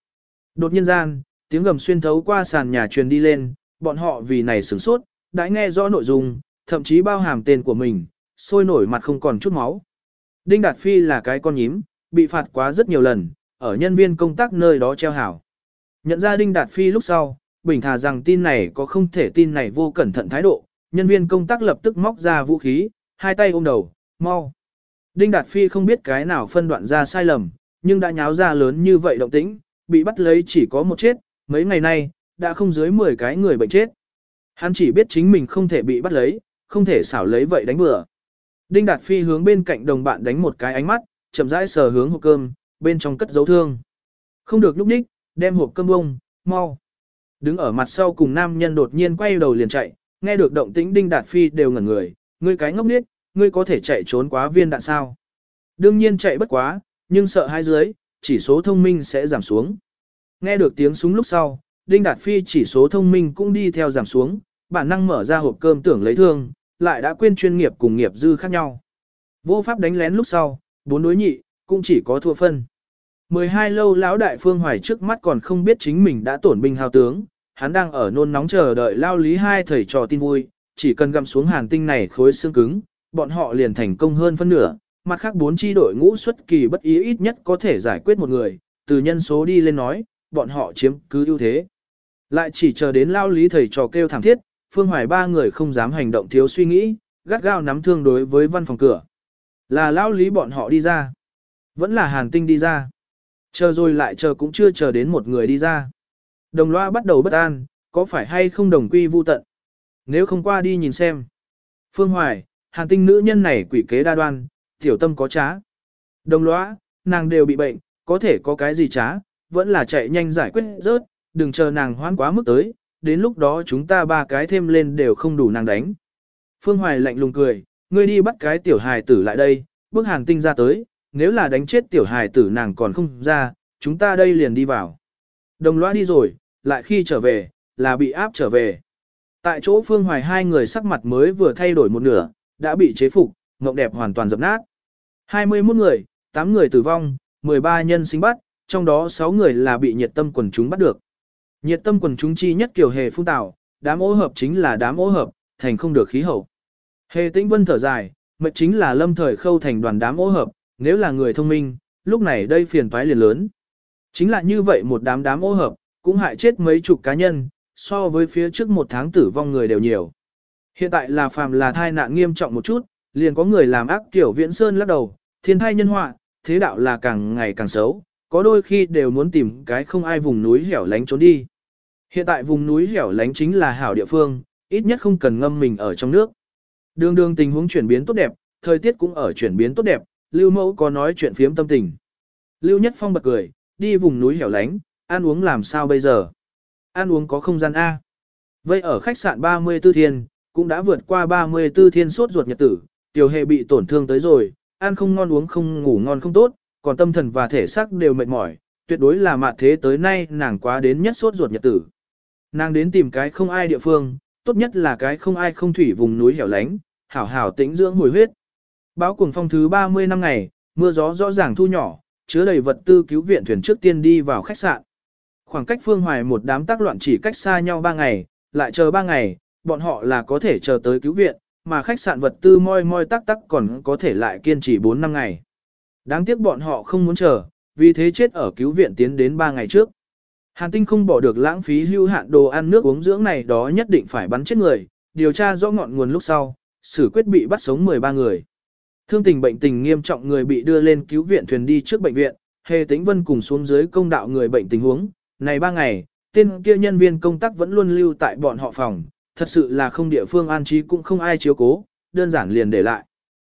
Đột nhiên gian, tiếng gầm xuyên thấu qua sàn nhà truyền đi lên, bọn họ vì này sửng sốt, đã nghe rõ nội dung, thậm chí bao hàm tên của mình, sôi nổi mặt không còn chút máu. Đinh Đạt Phi là cái con nhím, bị phạt quá rất nhiều lần, ở nhân viên công tác nơi đó treo hảo. Nhận ra Đinh Đạt Phi lúc sau, bình thà rằng tin này có không thể tin này vô cẩn thận thái độ, nhân viên công tác lập tức móc ra vũ khí, hai tay ôm đầu, mau. Đinh Đạt Phi không biết cái nào phân đoạn ra sai lầm, nhưng đã nháo ra lớn như vậy động tĩnh, bị bắt lấy chỉ có một chết, mấy ngày nay, đã không dưới 10 cái người bệnh chết. Hắn chỉ biết chính mình không thể bị bắt lấy, không thể xảo lấy vậy đánh bừa. Đinh Đạt Phi hướng bên cạnh đồng bạn đánh một cái ánh mắt, chậm rãi sờ hướng hộp cơm, bên trong cất dấu thương. Không được lúc ních đem hộp cơm bông, mau. Đứng ở mặt sau cùng nam nhân đột nhiên quay đầu liền chạy, nghe được động tĩnh Đinh Đạt Phi đều ngẩn người, ngươi cái ngốc điếc, ngươi có thể chạy trốn quá viên đạn sao? Đương nhiên chạy bất quá, nhưng sợ hai dưới, chỉ số thông minh sẽ giảm xuống. Nghe được tiếng súng lúc sau, Đinh Đạt Phi chỉ số thông minh cũng đi theo giảm xuống, bản năng mở ra hộp cơm tưởng lấy thương, lại đã quên chuyên nghiệp cùng nghiệp dư khác nhau. Vô pháp đánh lén lúc sau, bốn đối nhị, cũng chỉ có thua phân. 12 lâu lão đại phương hoài trước mắt còn không biết chính mình đã tổn binh hao tướng, hắn đang ở nôn nóng chờ đợi lao lý hai thầy trò tin vui, chỉ cần gặm xuống hàn tinh này khối xương cứng, bọn họ liền thành công hơn phân nửa, mặt khác bốn chi đội ngũ xuất kỳ bất ý ít nhất có thể giải quyết một người, từ nhân số đi lên nói, bọn họ chiếm cứ ưu thế. Lại chỉ chờ đến lao lý thầy trò kêu thẳng thiết, phương hoài ba người không dám hành động thiếu suy nghĩ, gắt gao nắm thương đối với văn phòng cửa. Là lao lý bọn họ đi ra. Vẫn là hàn tinh đi ra. Chờ rồi lại chờ cũng chưa chờ đến một người đi ra. Đồng loa bắt đầu bất an, có phải hay không đồng quy vu tận? Nếu không qua đi nhìn xem. Phương Hoài, hàn tinh nữ nhân này quỷ kế đa đoan, tiểu tâm có trá. Đồng lõa, nàng đều bị bệnh, có thể có cái gì trá, vẫn là chạy nhanh giải quyết rớt, đừng chờ nàng hoan quá mức tới, đến lúc đó chúng ta ba cái thêm lên đều không đủ nàng đánh. Phương Hoài lạnh lùng cười, ngươi đi bắt cái tiểu hài tử lại đây, bước hàn tinh ra tới, nếu là đánh chết tiểu hài tử nàng còn không ra, chúng ta đây liền đi vào. Đồng loa đi rồi, lại khi trở về, là bị áp trở về. Tại chỗ Phương Hoài hai người sắc mặt mới vừa thay đổi một nửa, đã bị chế phục, ngọc đẹp hoàn toàn dập nát. 21 người, 8 người tử vong, 13 nhân sinh bắt, trong đó 6 người là bị nhiệt tâm quần chúng bắt được. Nhiệt tâm quần chúng chi nhất kiểu hề phung tạo, đám ô hợp chính là đám ô hợp, thành không được khí hậu. Hề tĩnh vân thở dài, mệnh chính là lâm thời khâu thành đoàn đám ô hợp, nếu là người thông minh, lúc này đây phiền toái liền lớn. Chính là như vậy một đám đám ô hợp, cũng hại chết mấy chục cá nhân, so với phía trước một tháng tử vong người đều nhiều. Hiện tại là phàm là thai nạn nghiêm trọng một chút, liền có người làm ác kiểu viễn sơn lắc đầu, thiên thai nhân họa, thế đạo là càng ngày càng xấu, có đôi khi đều muốn tìm cái không ai vùng núi hẻo lánh trốn đi. Hiện tại vùng núi hẻo lánh chính là hảo địa phương, ít nhất không cần ngâm mình ở trong nước. Đường đường tình huống chuyển biến tốt đẹp, thời tiết cũng ở chuyển biến tốt đẹp, Lưu Mẫu có nói chuyện phiếm tâm tình. Lưu Nhất Phong bật cười, đi vùng núi hẻo lánh, ăn uống làm sao bây giờ? Ăn uống có không gian A. Vậy ở khách sạn 34 thiên, cũng đã vượt qua 34 thiên sốt ruột nhật tử, tiểu hệ bị tổn thương tới rồi, ăn không ngon uống không ngủ ngon không tốt, còn tâm thần và thể xác đều mệt mỏi, tuyệt đối là mạt thế tới nay nàng quá đến nhất sốt ruột nhật tử. Nàng đến tìm cái không ai địa phương, tốt nhất là cái không ai không thủy vùng núi hẻo lánh, hảo hảo tĩnh dưỡng hồi huyết. Báo cuồng phong thứ 30 năm ngày, mưa gió rõ ràng thu nhỏ, chứa đầy vật tư cứu viện thuyền trước tiên đi vào khách sạn. Khoảng cách phương hoài một đám tác loạn chỉ cách xa nhau 3 ngày, lại chờ 3 ngày, bọn họ là có thể chờ tới cứu viện, mà khách sạn vật tư moi moi tắc tắc còn có thể lại kiên trì 4 năm ngày. Đáng tiếc bọn họ không muốn chờ, vì thế chết ở cứu viện tiến đến 3 ngày trước. Hàn tinh không bỏ được lãng phí hưu hạn đồ ăn nước uống dưỡng này đó nhất định phải bắn chết người, điều tra rõ ngọn nguồn lúc sau, xử quyết bị bắt sống 13 người. Thương tình bệnh tình nghiêm trọng người bị đưa lên cứu viện thuyền đi trước bệnh viện, Hề Tĩnh Vân cùng xuống dưới công đạo người bệnh tình huống, này ba ngày, tên kia nhân viên công tác vẫn luôn lưu tại bọn họ phòng, thật sự là không địa phương an trí cũng không ai chiếu cố, đơn giản liền để lại.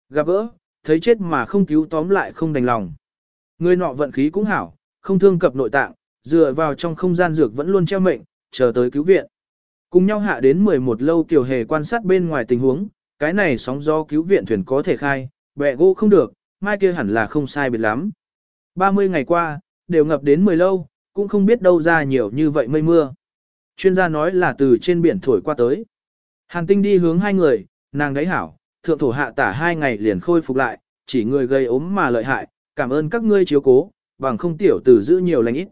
Gặp gỡ, thấy chết mà không cứu tóm lại không đành lòng. Người nọ vận khí cũng hảo, không thương cập nội tạng, dựa vào trong không gian dược vẫn luôn treo mệnh, chờ tới cứu viện. Cùng nhau hạ đến 11 lâu tiểu Hề quan sát bên ngoài tình huống, cái này sóng do cứu viện thuyền có thể khai, bẹ gỗ không được, mai kia hẳn là không sai biệt lắm. 30 ngày qua, đều ngập đến 10 lâu, cũng không biết đâu ra nhiều như vậy mây mưa. Chuyên gia nói là từ trên biển thổi qua tới. Hàn tinh đi hướng hai người, nàng đáy hảo, thượng thổ hạ tả hai ngày liền khôi phục lại, chỉ người gây ốm mà lợi hại, cảm ơn các ngươi chiếu cố, bằng không tiểu tử giữ nhiều lành ít.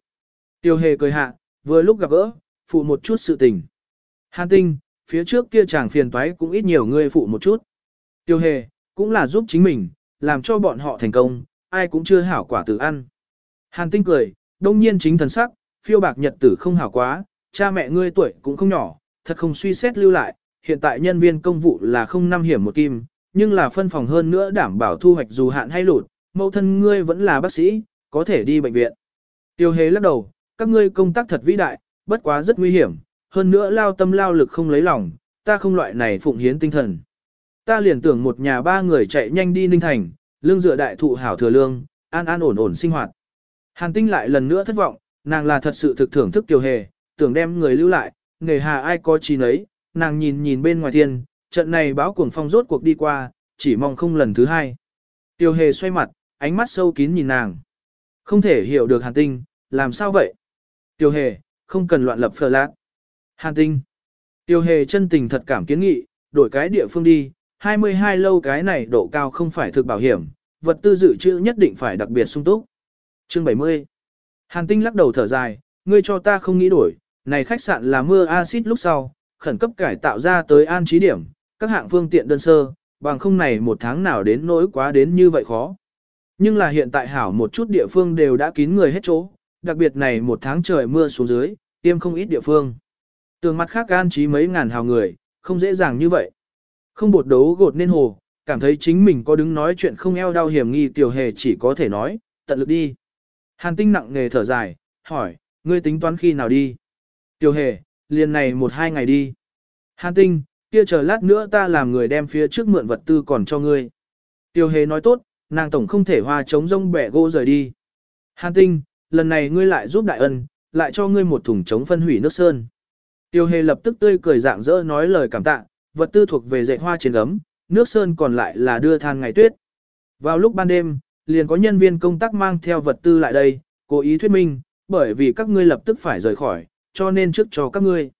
Tiêu hề cười hạ, vừa lúc gặp gỡ, phụ một chút sự tình. Hàn tinh, phía trước kia chàng phiền toái cũng ít nhiều ngươi phụ một chút. Tiêu hề, cũng là giúp chính mình, làm cho bọn họ thành công, ai cũng chưa hảo quả tự ăn. Hàn tinh cười, đông nhiên chính thần sắc, phiêu bạc nhật tử không hảo quá, cha mẹ ngươi tuổi cũng không nhỏ, thật không suy xét lưu lại, hiện tại nhân viên công vụ là không năm hiểm một kim, nhưng là phân phòng hơn nữa đảm bảo thu hoạch dù hạn hay lụt, mẫu thân ngươi vẫn là bác sĩ, có thể đi bệnh viện. Tiêu hề lắc đầu, các ngươi công tác thật vĩ đại, bất quá rất nguy hiểm, hơn nữa lao tâm lao lực không lấy lòng, ta không loại này phụng hiến tinh thần. Ta liền tưởng một nhà ba người chạy nhanh đi Ninh Thành, lương dựa đại thụ hảo thừa lương, an an ổn ổn sinh hoạt. Hàn tinh lại lần nữa thất vọng, nàng là thật sự thực thưởng thức kiều hề, tưởng đem người lưu lại, nghề hà ai có chi nấy, nàng nhìn nhìn bên ngoài thiên, trận này báo cuồng phong rốt cuộc đi qua, chỉ mong không lần thứ hai. Tiêu hề xoay mặt, ánh mắt sâu kín nhìn nàng. Không thể hiểu được hàn tinh, làm sao vậy? Tiêu hề, không cần loạn lập phờ lát. Hàn tinh. Tiêu hề chân tình thật cảm kiến nghị, đổi cái địa phương đi, 22 lâu cái này độ cao không phải thực bảo hiểm, vật tư dự trữ nhất định phải đặc biệt sung túc. Chương 70 Hàn tinh lắc đầu thở dài, ngươi cho ta không nghĩ đổi, này khách sạn là mưa axit lúc sau, khẩn cấp cải tạo ra tới an trí điểm, các hạng phương tiện đơn sơ, bằng không này một tháng nào đến nỗi quá đến như vậy khó. Nhưng là hiện tại hảo một chút địa phương đều đã kín người hết chỗ, đặc biệt này một tháng trời mưa xuống dưới, tiêm không ít địa phương. Tường mặt khác an trí mấy ngàn hào người, không dễ dàng như vậy. Không bột đấu gột nên hồ, cảm thấy chính mình có đứng nói chuyện không eo đau hiểm nghi tiểu hề chỉ có thể nói, tận lực đi. Hàn tinh nặng nghề thở dài, hỏi, ngươi tính toán khi nào đi? Tiểu hề, liền này một hai ngày đi. Hàn tinh, kia chờ lát nữa ta làm người đem phía trước mượn vật tư còn cho ngươi. Tiểu hề nói tốt, nàng tổng không thể hoa trống rông bẻ gỗ rời đi. Hàn tinh, lần này ngươi lại giúp đại ân, lại cho ngươi một thùng chống phân hủy nước sơn. Tiêu hề lập tức tươi cười dạng dỡ nói lời cảm tạ, vật tư thuộc về dạy hoa trên gấm, nước sơn còn lại là đưa than ngày tuyết. Vào lúc ban đêm, liền có nhân viên công tác mang theo vật tư lại đây, cố ý thuyết minh, bởi vì các ngươi lập tức phải rời khỏi, cho nên trước cho các ngươi.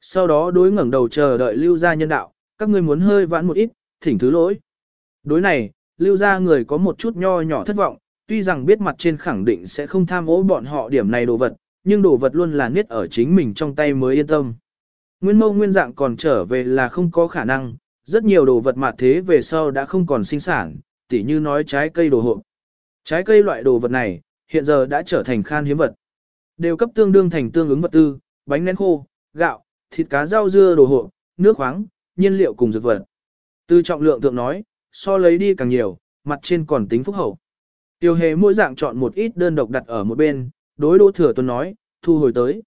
Sau đó đối ngẩng đầu chờ đợi lưu gia nhân đạo, các ngươi muốn hơi vãn một ít, thỉnh thứ lỗi. Đối này, lưu gia người có một chút nho nhỏ thất vọng, tuy rằng biết mặt trên khẳng định sẽ không tham ô bọn họ điểm này đồ vật, nhưng đồ vật luôn là niết ở chính mình trong tay mới yên tâm. Nguyên mâu nguyên dạng còn trở về là không có khả năng, rất nhiều đồ vật mặt thế về sau đã không còn sinh sản, tỉ như nói trái cây đồ hộp. Trái cây loại đồ vật này, hiện giờ đã trở thành khan hiếm vật. Đều cấp tương đương thành tương ứng vật tư, bánh nén khô, gạo, thịt cá rau dưa đồ hộp, nước khoáng, nhiên liệu cùng dược vật. Từ trọng lượng thượng nói, so lấy đi càng nhiều, mặt trên còn tính phúc hậu. Tiêu hề mỗi dạng chọn một ít đơn độc đặt ở một bên, đối Đỗ Thừa Tuấn nói, thu hồi tới.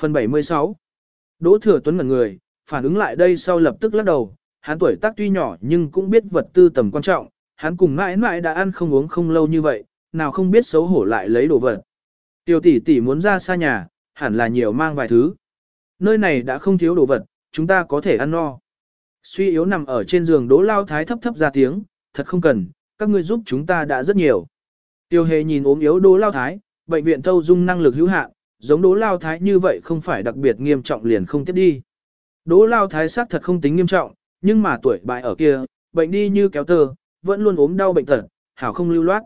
Phần 76 Đỗ Thừa Tuấn ngẩn người, phản ứng lại đây sau lập tức lắc đầu, hắn tuổi tác tuy nhỏ nhưng cũng biết vật tư tầm quan trọng, hắn cùng mãi mãi đã ăn không uống không lâu như vậy, nào không biết xấu hổ lại lấy đồ vật. Tiêu tỷ tỷ muốn ra xa nhà, hẳn là nhiều mang vài thứ. Nơi này đã không thiếu đồ vật, chúng ta có thể ăn no. Suy yếu nằm ở trên giường đỗ lao thái thấp thấp ra tiếng, thật không cần, các ngươi giúp chúng ta đã rất nhiều. Tiêu hề nhìn ốm yếu đỗ lao thái, bệnh viện thâu dung năng lực hữu hạn, giống đỗ lao thái như vậy không phải đặc biệt nghiêm trọng liền không tiếp đi. Đỗ lao thái xác thật không tính nghiêm trọng, nhưng mà tuổi bại ở kia, bệnh đi như kéo tơ, vẫn luôn ốm đau bệnh tật, hảo không lưu loát.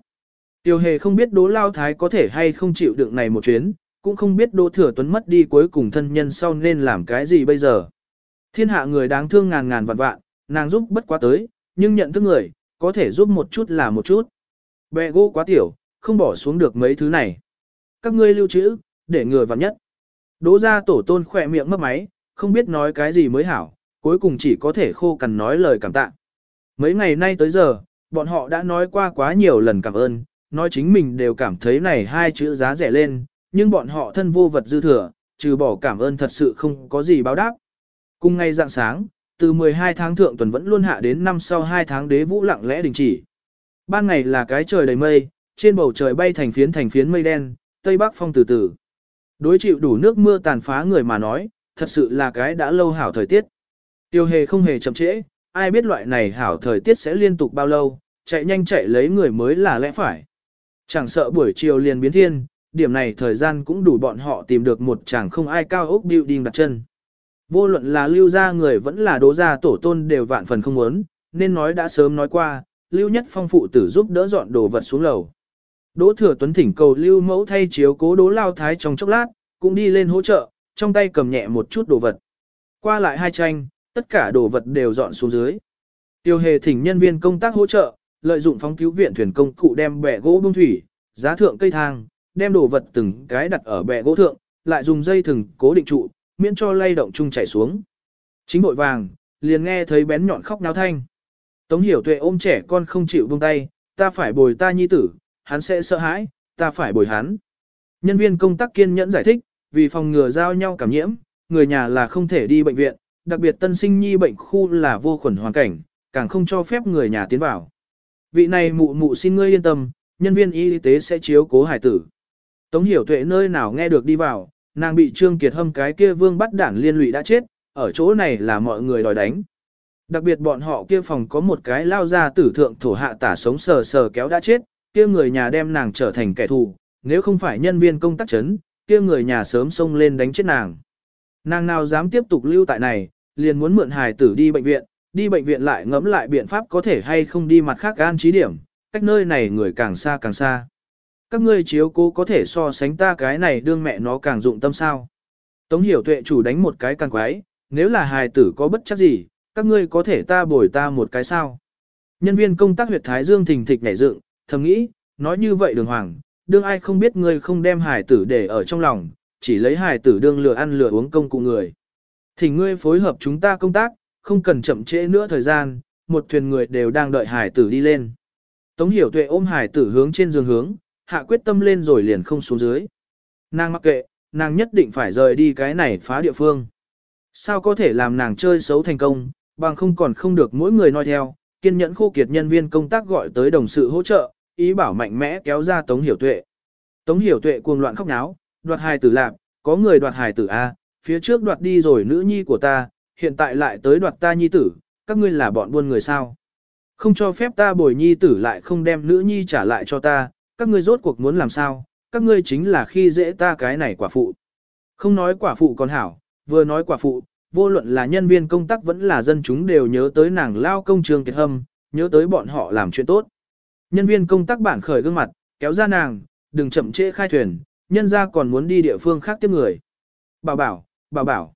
Tiêu hề không biết đỗ lao thái có thể hay không chịu đựng này một chuyến, cũng không biết đỗ thừa tuấn mất đi cuối cùng thân nhân sau nên làm cái gì bây giờ. Thiên hạ người đáng thương ngàn ngàn vạn vạn, nàng giúp bất quá tới, nhưng nhận thức người, có thể giúp một chút là một chút. Bẹ gỗ quá tiểu, không bỏ xuống được mấy thứ này. Các ngươi lưu trữ, để người vặn nhất. Đỗ ra tổ tôn khỏe miệng mất máy, không biết nói cái gì mới hảo, cuối cùng chỉ có thể khô cằn nói lời cảm tạ. Mấy ngày nay tới giờ, bọn họ đã nói qua quá nhiều lần cảm ơn, nói chính mình đều cảm thấy này hai chữ giá rẻ lên, nhưng bọn họ thân vô vật dư thừa, trừ bỏ cảm ơn thật sự không có gì báo đáp. Cùng ngày dạng sáng, từ 12 tháng thượng tuần vẫn luôn hạ đến năm sau 2 tháng đế vũ lặng lẽ đình chỉ. Ban ngày là cái trời đầy mây, trên bầu trời bay thành phiến thành phiến mây đen, tây bắc phong từ từ. Đối chịu đủ nước mưa tàn phá người mà nói, thật sự là cái đã lâu hảo thời tiết. Tiêu hề không hề chậm trễ, ai biết loại này hảo thời tiết sẽ liên tục bao lâu, chạy nhanh chạy lấy người mới là lẽ phải. Chẳng sợ buổi chiều liền biến thiên, điểm này thời gian cũng đủ bọn họ tìm được một chàng không ai cao ốc building đặt chân. Vô luận là lưu gia người vẫn là đố gia tổ tôn đều vạn phần không muốn, nên nói đã sớm nói qua, lưu nhất phong phụ tử giúp đỡ dọn đồ vật xuống lầu. Đỗ thừa tuấn thỉnh cầu lưu mẫu thay chiếu cố đố lao thái trong chốc lát, cũng đi lên hỗ trợ, trong tay cầm nhẹ một chút đồ vật. Qua lại hai tranh, tất cả đồ vật đều dọn xuống dưới. Tiêu hề thỉnh nhân viên công tác hỗ trợ, lợi dụng phóng cứu viện thuyền công cụ đem bè gỗ bông thủy, giá thượng cây thang, đem đồ vật từng cái đặt ở bè gỗ thượng, lại dùng dây thừng cố định trụ, miễn cho lay động chung chảy xuống. Chính bội vàng, liền nghe thấy bén nhọn khóc náo thanh. Tống hiểu tuệ ôm trẻ con không chịu buông tay, ta phải bồi ta nhi tử, hắn sẽ sợ hãi, ta phải bồi hắn. Nhân viên công tác kiên nhẫn giải thích, vì phòng ngừa giao nhau cảm nhiễm, người nhà là không thể đi bệnh viện, đặc biệt tân sinh nhi bệnh khu là vô khuẩn hoàn cảnh, càng không cho phép người nhà tiến vào. Vị này mụ mụ xin ngươi yên tâm, nhân viên y tế sẽ chiếu cố hải tử. Tống hiểu tuệ nơi nào nghe được đi vào, nàng bị Trương Kiệt Hâm cái kia vương bắt đảng liên lụy đã chết, ở chỗ này là mọi người đòi đánh. Đặc biệt bọn họ kia phòng có một cái lao ra tử thượng thổ hạ tả sống sờ sờ kéo đã chết, kia người nhà đem nàng trở thành kẻ thù, nếu không phải nhân viên công tác chấn, kia người nhà sớm xông lên đánh chết nàng. Nàng nào dám tiếp tục lưu tại này, liền muốn mượn hài tử đi bệnh viện, đi bệnh viện lại ngẫm lại biện pháp có thể hay không đi mặt khác an trí điểm, cách nơi này người càng xa càng xa. Các ngươi chiếu cố có thể so sánh ta cái này đương mẹ nó càng dụng tâm sao. Tống hiểu tuệ chủ đánh một cái càng quái, nếu là hài tử có bất chắc gì, các ngươi có thể ta bồi ta một cái sao. Nhân viên công tác huyệt thái dương thình thịch nhảy dựng, thầm nghĩ, nói như vậy đường hoàng, đương ai không biết ngươi không đem hài tử để ở trong lòng, chỉ lấy hài tử đương lừa ăn lừa uống công cụ người. Thì ngươi phối hợp chúng ta công tác, không cần chậm trễ nữa thời gian, một thuyền người đều đang đợi hải tử đi lên. Tống hiểu tuệ ôm hải tử hướng trên giường hướng, hạ quyết tâm lên rồi liền không xuống dưới. Nàng mặc kệ, nàng nhất định phải rời đi cái này phá địa phương. Sao có thể làm nàng chơi xấu thành công, bằng không còn không được mỗi người nói theo, kiên nhẫn khô kiệt nhân viên công tác gọi tới đồng sự hỗ trợ, ý bảo mạnh mẽ kéo ra Tống Hiểu Tuệ. Tống Hiểu Tuệ cuồng loạn khóc náo, đoạt hài tử lạc, có người đoạt hài tử A, phía trước đoạt đi rồi nữ nhi của ta, hiện tại lại tới đoạt ta nhi tử, các ngươi là bọn buôn người sao. Không cho phép ta bồi nhi tử lại không đem nữ nhi trả lại cho ta, các ngươi rốt cuộc muốn làm sao, các ngươi chính là khi dễ ta cái này quả phụ. Không nói quả phụ còn hảo, vừa nói quả phụ, vô luận là nhân viên công tác vẫn là dân chúng đều nhớ tới nàng lao công trường kiệt hâm, nhớ tới bọn họ làm chuyện tốt. Nhân viên công tác bản khởi gương mặt, kéo ra nàng, đừng chậm trễ khai thuyền, nhân ra còn muốn đi địa phương khác tiếp người. Bảo bảo, bảo bảo.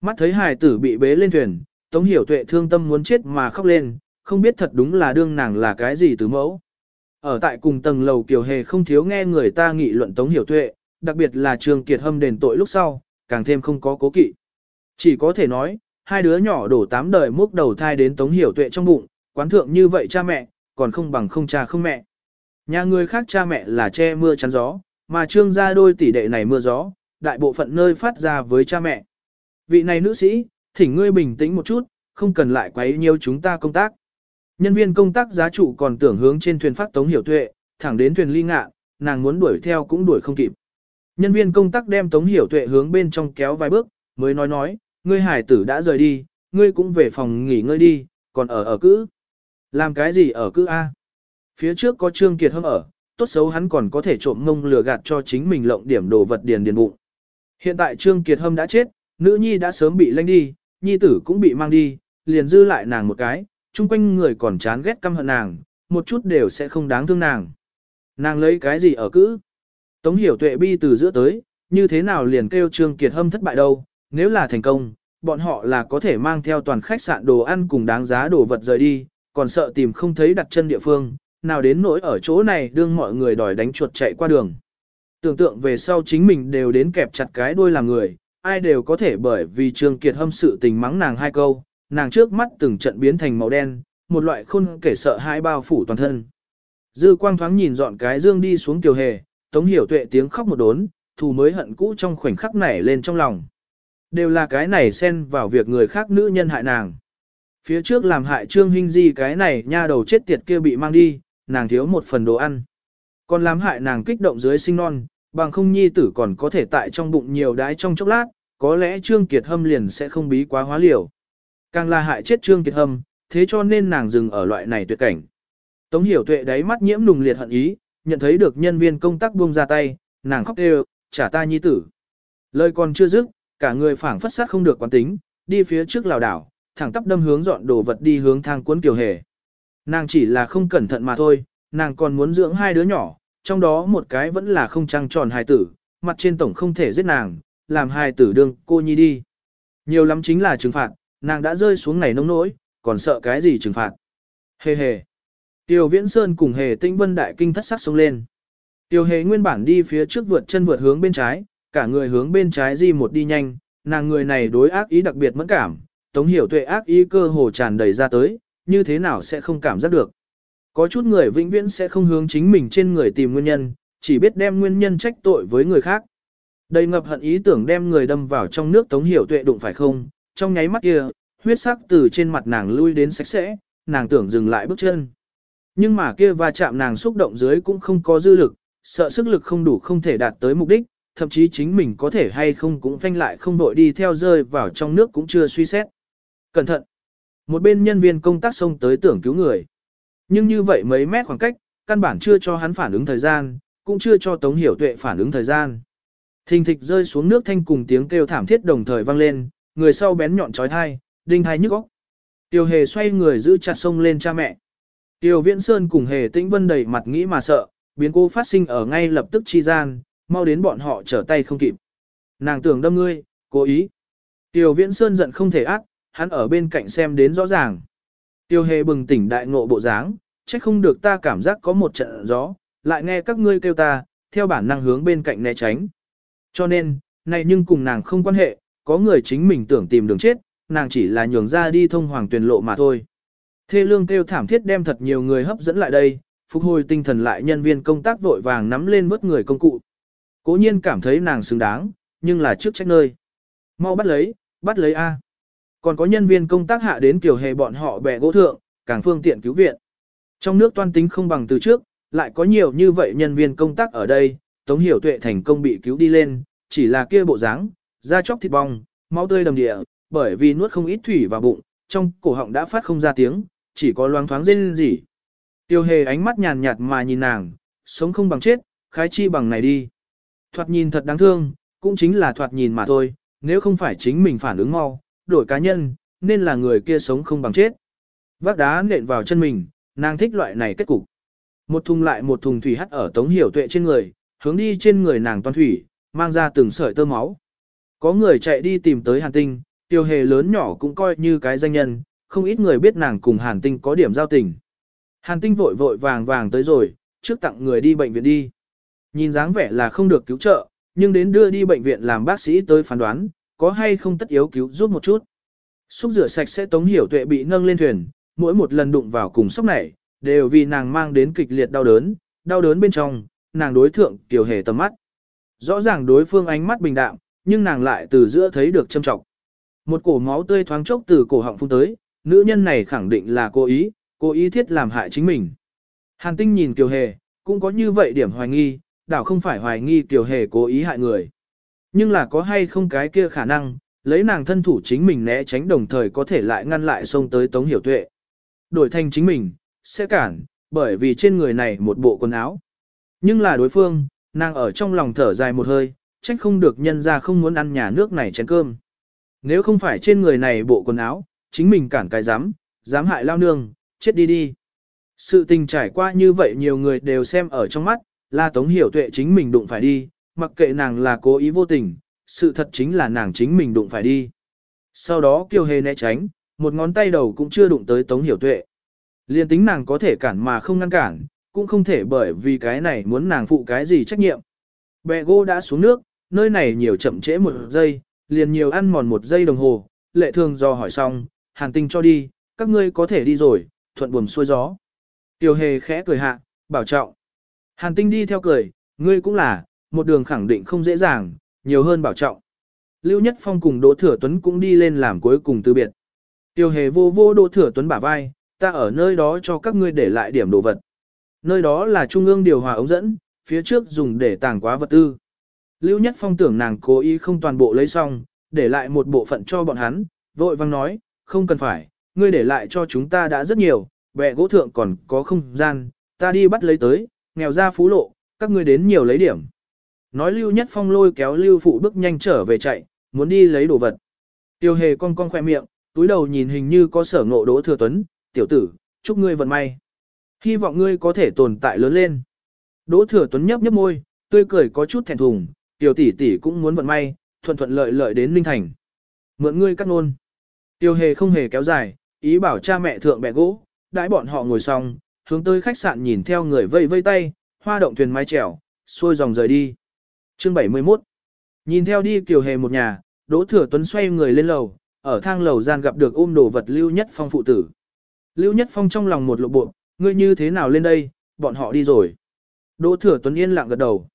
Mắt thấy hài tử bị bế lên thuyền, Tống Hiểu Tuệ thương tâm muốn chết mà khóc lên, không biết thật đúng là đương nàng là cái gì từ mẫu. Ở tại cùng tầng lầu Kiều Hề không thiếu nghe người ta nghị luận Tống Hiểu Tuệ, đặc biệt là Trường Kiệt Hâm đền tội lúc sau, càng thêm không có cố kỵ. Chỉ có thể nói, hai đứa nhỏ đổ tám đời múc đầu thai đến Tống Hiểu Tuệ trong bụng, quán thượng như vậy cha mẹ, còn không bằng không cha không mẹ. Nhà người khác cha mẹ là che mưa chắn gió, mà trương gia đôi tỷ đệ này mưa gió, đại bộ phận nơi phát ra với cha mẹ. Vị này nữ sĩ, thỉnh ngươi bình tĩnh một chút, không cần lại quấy nhiều chúng ta công tác. Nhân viên công tác giá trụ còn tưởng hướng trên thuyền phát Tống Hiểu Tuệ, thẳng đến thuyền ly ngạ, nàng muốn đuổi theo cũng đuổi không kịp. Nhân viên công tác đem Tống Hiểu Tuệ hướng bên trong kéo vài bước, mới nói nói, ngươi hải tử đã rời đi, ngươi cũng về phòng nghỉ ngơi đi, còn ở ở cữ. Làm cái gì ở cữ A? Phía trước có Trương Kiệt Hâm ở, tốt xấu hắn còn có thể trộm ngông lừa gạt cho chính mình lộng điểm đồ vật điền điền bụng. Hiện tại Trương Kiệt Hâm đã chết, nữ nhi đã sớm bị lanh đi, nhi tử cũng bị mang đi, liền dư lại nàng một cái, chung quanh người còn chán ghét căm hận nàng, một chút đều sẽ không đáng thương nàng. Nàng lấy cái gì ở cữ? Tống hiểu tuệ bi từ giữa tới, như thế nào liền kêu Trương Kiệt Hâm thất bại đâu, nếu là thành công, bọn họ là có thể mang theo toàn khách sạn đồ ăn cùng đáng giá đồ vật rời đi, còn sợ tìm không thấy đặt chân địa phương, nào đến nỗi ở chỗ này đương mọi người đòi đánh chuột chạy qua đường. Tưởng tượng về sau chính mình đều đến kẹp chặt cái đuôi làm người, ai đều có thể bởi vì Trương Kiệt hâm sự tình mắng nàng hai câu, nàng trước mắt từng trận biến thành màu đen, một loại khôn kể sợ hãi bao phủ toàn thân. Dư quang thoáng nhìn dọn cái dương đi xuống tiểu hề, tống hiểu tuệ tiếng khóc một đốn, thù mới hận cũ trong khoảnh khắc nảy lên trong lòng. Đều là cái này xen vào việc người khác nữ nhân hại nàng. Phía trước làm hại Trương Hinh Di cái này nha đầu chết tiệt kia bị mang đi, nàng thiếu một phần đồ ăn. Còn làm hại nàng kích động dưới sinh non, bằng không nhi tử còn có thể tại trong bụng nhiều đái trong chốc lát, có lẽ Trương Kiệt Hâm liền sẽ không bí quá hóa liều. Càng là hại chết Trương Kiệt Hâm, thế cho nên nàng dừng ở loại này tuyệt cảnh. Tống hiểu tuệ đáy mắt nhiễm nùng liệt hận ý, nhận thấy được nhân viên công tác buông ra tay, nàng khóc đều, trả ta nhi tử. Lời còn chưa dứt, cả người phảng phất sát không được quán tính, đi phía trước lào đảo, thẳng tắp đâm hướng dọn đồ vật đi hướng thang cuốn kiều hề. Nàng chỉ là không cẩn thận mà thôi, nàng còn muốn dưỡng hai đứa nhỏ, trong đó một cái vẫn là không trăng tròn hài tử, mặt trên tổng không thể giết nàng, làm hài tử đương cô nhi đi. Nhiều lắm chính là trừng phạt, nàng đã rơi xuống này nông nỗi, còn sợ cái gì trừng phạt. Hề hề. Tiêu Viễn Sơn cùng Hề Tinh Vân đại kinh thất sắc xông lên. Tiêu Hề nguyên bản đi phía trước vượt chân vượt hướng bên trái, cả người hướng bên trái di một đi nhanh, nàng người này đối ác ý đặc biệt mẫn cảm, Tống Hiểu Tuệ ác ý cơ hồ tràn đầy ra tới, như thế nào sẽ không cảm giác được. Có chút người vĩnh viễn sẽ không hướng chính mình trên người tìm nguyên nhân, chỉ biết đem nguyên nhân trách tội với người khác. Đầy ngập hận ý tưởng đem người đâm vào trong nước Tống Hiểu Tuệ đụng phải không, trong nháy mắt kia, huyết sắc từ trên mặt nàng lui đến sạch sẽ, nàng tưởng dừng lại bước chân. Nhưng mà kia va chạm nàng xúc động dưới cũng không có dư lực, sợ sức lực không đủ không thể đạt tới mục đích, thậm chí chính mình có thể hay không cũng phanh lại không đội đi theo rơi vào trong nước cũng chưa suy xét. Cẩn thận! Một bên nhân viên công tác xông tới tưởng cứu người. Nhưng như vậy mấy mét khoảng cách, căn bản chưa cho hắn phản ứng thời gian, cũng chưa cho Tống Hiểu Tuệ phản ứng thời gian. Thình thịch rơi xuống nước thanh cùng tiếng kêu thảm thiết đồng thời vang lên, người sau bén nhọn chói thai, đinh thai nhức óc. Tiêu Hề xoay người giữ chặt sông lên cha mẹ. Tiêu Viễn Sơn cùng Hề Tĩnh Vân đầy mặt nghĩ mà sợ, biến cố phát sinh ở ngay lập tức chi gian, mau đến bọn họ trở tay không kịp. Nàng tưởng đâm ngươi, cố ý. Tiêu Viễn Sơn giận không thể ác, hắn ở bên cạnh xem đến rõ ràng. Tiêu hề bừng tỉnh đại ngộ bộ dáng, chắc không được ta cảm giác có một trận gió, lại nghe các ngươi kêu ta, theo bản năng hướng bên cạnh né tránh. Cho nên, này nhưng cùng nàng không quan hệ, có người chính mình tưởng tìm đường chết, nàng chỉ là nhường ra đi thông hoàng tuyển lộ mà thôi. Thê lương kêu thảm thiết đem thật nhiều người hấp dẫn lại đây, phục hồi tinh thần lại nhân viên công tác vội vàng nắm lên vớt người công cụ. Cố nhiên cảm thấy nàng xứng đáng, nhưng là trước trách nơi. Mau bắt lấy, bắt lấy A. Còn có nhân viên công tác hạ đến kiểu hề bọn họ bẻ gỗ thượng, càng phương tiện cứu viện. Trong nước toan tính không bằng từ trước, lại có nhiều như vậy nhân viên công tác ở đây, Tống Hiểu Tuệ thành công bị cứu đi lên, chỉ là kia bộ dáng, da chóc thịt bong, máu tươi đầm địa, bởi vì nuốt không ít thủy vào bụng, trong cổ họng đã phát không ra tiếng, chỉ có loáng thoáng rên rỉ. Tiêu hề ánh mắt nhàn nhạt mà nhìn nàng, sống không bằng chết, khái chi bằng này đi. Thoạt nhìn thật đáng thương, cũng chính là thoạt nhìn mà thôi, nếu không phải chính mình phản ứng mau, đổi cá nhân, nên là người kia sống không bằng chết. Vác đá nện vào chân mình, nàng thích loại này kết cục. Một thùng lại một thùng thủy hắt ở tống hiểu tuệ trên người, hướng đi trên người nàng toàn thủy, mang ra từng sợi tơ máu. Có người chạy đi tìm tới hàn tinh, tiêu hề lớn nhỏ cũng coi như cái danh nhân, không ít người biết nàng cùng hàn tinh có điểm giao tình. Hàn tinh vội vội vàng vàng tới rồi, trước tặng người đi bệnh viện đi. Nhìn dáng vẻ là không được cứu trợ, nhưng đến đưa đi bệnh viện làm bác sĩ tới phán đoán, có hay không tất yếu cứu giúp một chút. Xúc rửa sạch sẽ tống hiểu tuệ bị nâng lên thuyền, mỗi một lần đụng vào cùng sóc này, đều vì nàng mang đến kịch liệt đau đớn, đau đớn bên trong, nàng đối thượng tiểu hề tầm mắt. Rõ ràng đối phương ánh mắt bình đạm, nhưng nàng lại từ giữa thấy được châm trọng. Một cổ máu tươi thoáng chốc từ cổ họng phun tới, nữ nhân này khẳng định là cố ý, cố ý thiết làm hại chính mình. Hàn tinh nhìn Kiều Hề, cũng có như vậy điểm hoài nghi, đảo không phải hoài nghi Kiều Hề cố ý hại người. Nhưng là có hay không cái kia khả năng, lấy nàng thân thủ chính mình né tránh đồng thời có thể lại ngăn lại xông tới Tống Hiểu Tuệ. Đổi thành chính mình, sẽ cản, bởi vì trên người này một bộ quần áo. Nhưng là đối phương, nàng ở trong lòng thở dài một hơi, trách không được nhân ra không muốn ăn nhà nước này chén cơm. Nếu không phải trên người này bộ quần áo, chính mình cản cái dám, dám hại lao nương, chết đi đi. Sự tình trải qua như vậy nhiều người đều xem ở trong mắt, là Tống Hiểu Tuệ chính mình đụng phải đi, mặc kệ nàng là cố ý vô tình, sự thật chính là nàng chính mình đụng phải đi. Sau đó Kiều Hề né tránh, một ngón tay đầu cũng chưa đụng tới Tống Hiểu Tuệ. Liên tính nàng có thể cản mà không ngăn cản, cũng không thể bởi vì cái này muốn nàng phụ cái gì trách nhiệm. Bẹ gô đã xuống nước, nơi này nhiều chậm trễ một giây, liền nhiều ăn mòn một giây đồng hồ, lệ thường do hỏi xong, hàn tinh cho đi, các ngươi có thể đi rồi, thuận buồm xuôi gió. Tiêu hề khẽ cười hạ, bảo trọng. Hàn tinh đi theo cười, ngươi cũng là, một đường khẳng định không dễ dàng, nhiều hơn bảo trọng. Lưu Nhất Phong cùng Đỗ Thừa Tuấn cũng đi lên làm cuối cùng từ biệt. Tiêu hề vô vô Đỗ Thừa Tuấn bả vai, ta ở nơi đó cho các ngươi để lại điểm đồ vật. Nơi đó là trung ương điều hòa ống dẫn, phía trước dùng để tàng quá vật tư. Lưu Nhất Phong tưởng nàng cố ý không toàn bộ lấy xong, để lại một bộ phận cho bọn hắn, vội vang nói, không cần phải, ngươi để lại cho chúng ta đã rất nhiều, bẹ gỗ thượng còn có không gian, ta đi bắt lấy tới, nghèo ra phú lộ, các ngươi đến nhiều lấy điểm. Nói Lưu Nhất Phong lôi kéo Lưu Phụ bước nhanh trở về chạy, muốn đi lấy đồ vật. Tiêu hề con con khoe miệng, túi đầu nhìn hình như có sở ngộ đỗ thừa tuấn, tiểu tử, chúc ngươi vận may. Hy vọng ngươi có thể tồn tại lớn lên. Đỗ thừa tuấn nhấp nhấp môi, tươi cười có chút thẹn thùng, tiểu tỷ tỷ cũng muốn vận may, thuận thuận lợi lợi đến Ninh Thành. Mượn ngươi cắt nôn. Tiêu hề không hề kéo dài, ý bảo cha mẹ thượng bẹ gỗ, đãi bọn họ ngồi xong, hướng tới khách sạn nhìn theo người vây vây tay, hoa động thuyền mái chèo, xuôi dòng rời đi. Chương 71 Nhìn theo đi Kiều Hề một nhà, Đỗ Thừa Tuấn xoay người lên lầu, ở thang lầu gian gặp được ôm đồ vật Lưu Nhất Phong phụ tử. Lưu Nhất Phong trong lòng một lộ bộ, ngươi như thế nào lên đây, bọn họ đi rồi. Đỗ Thừa Tuấn yên lặng gật đầu.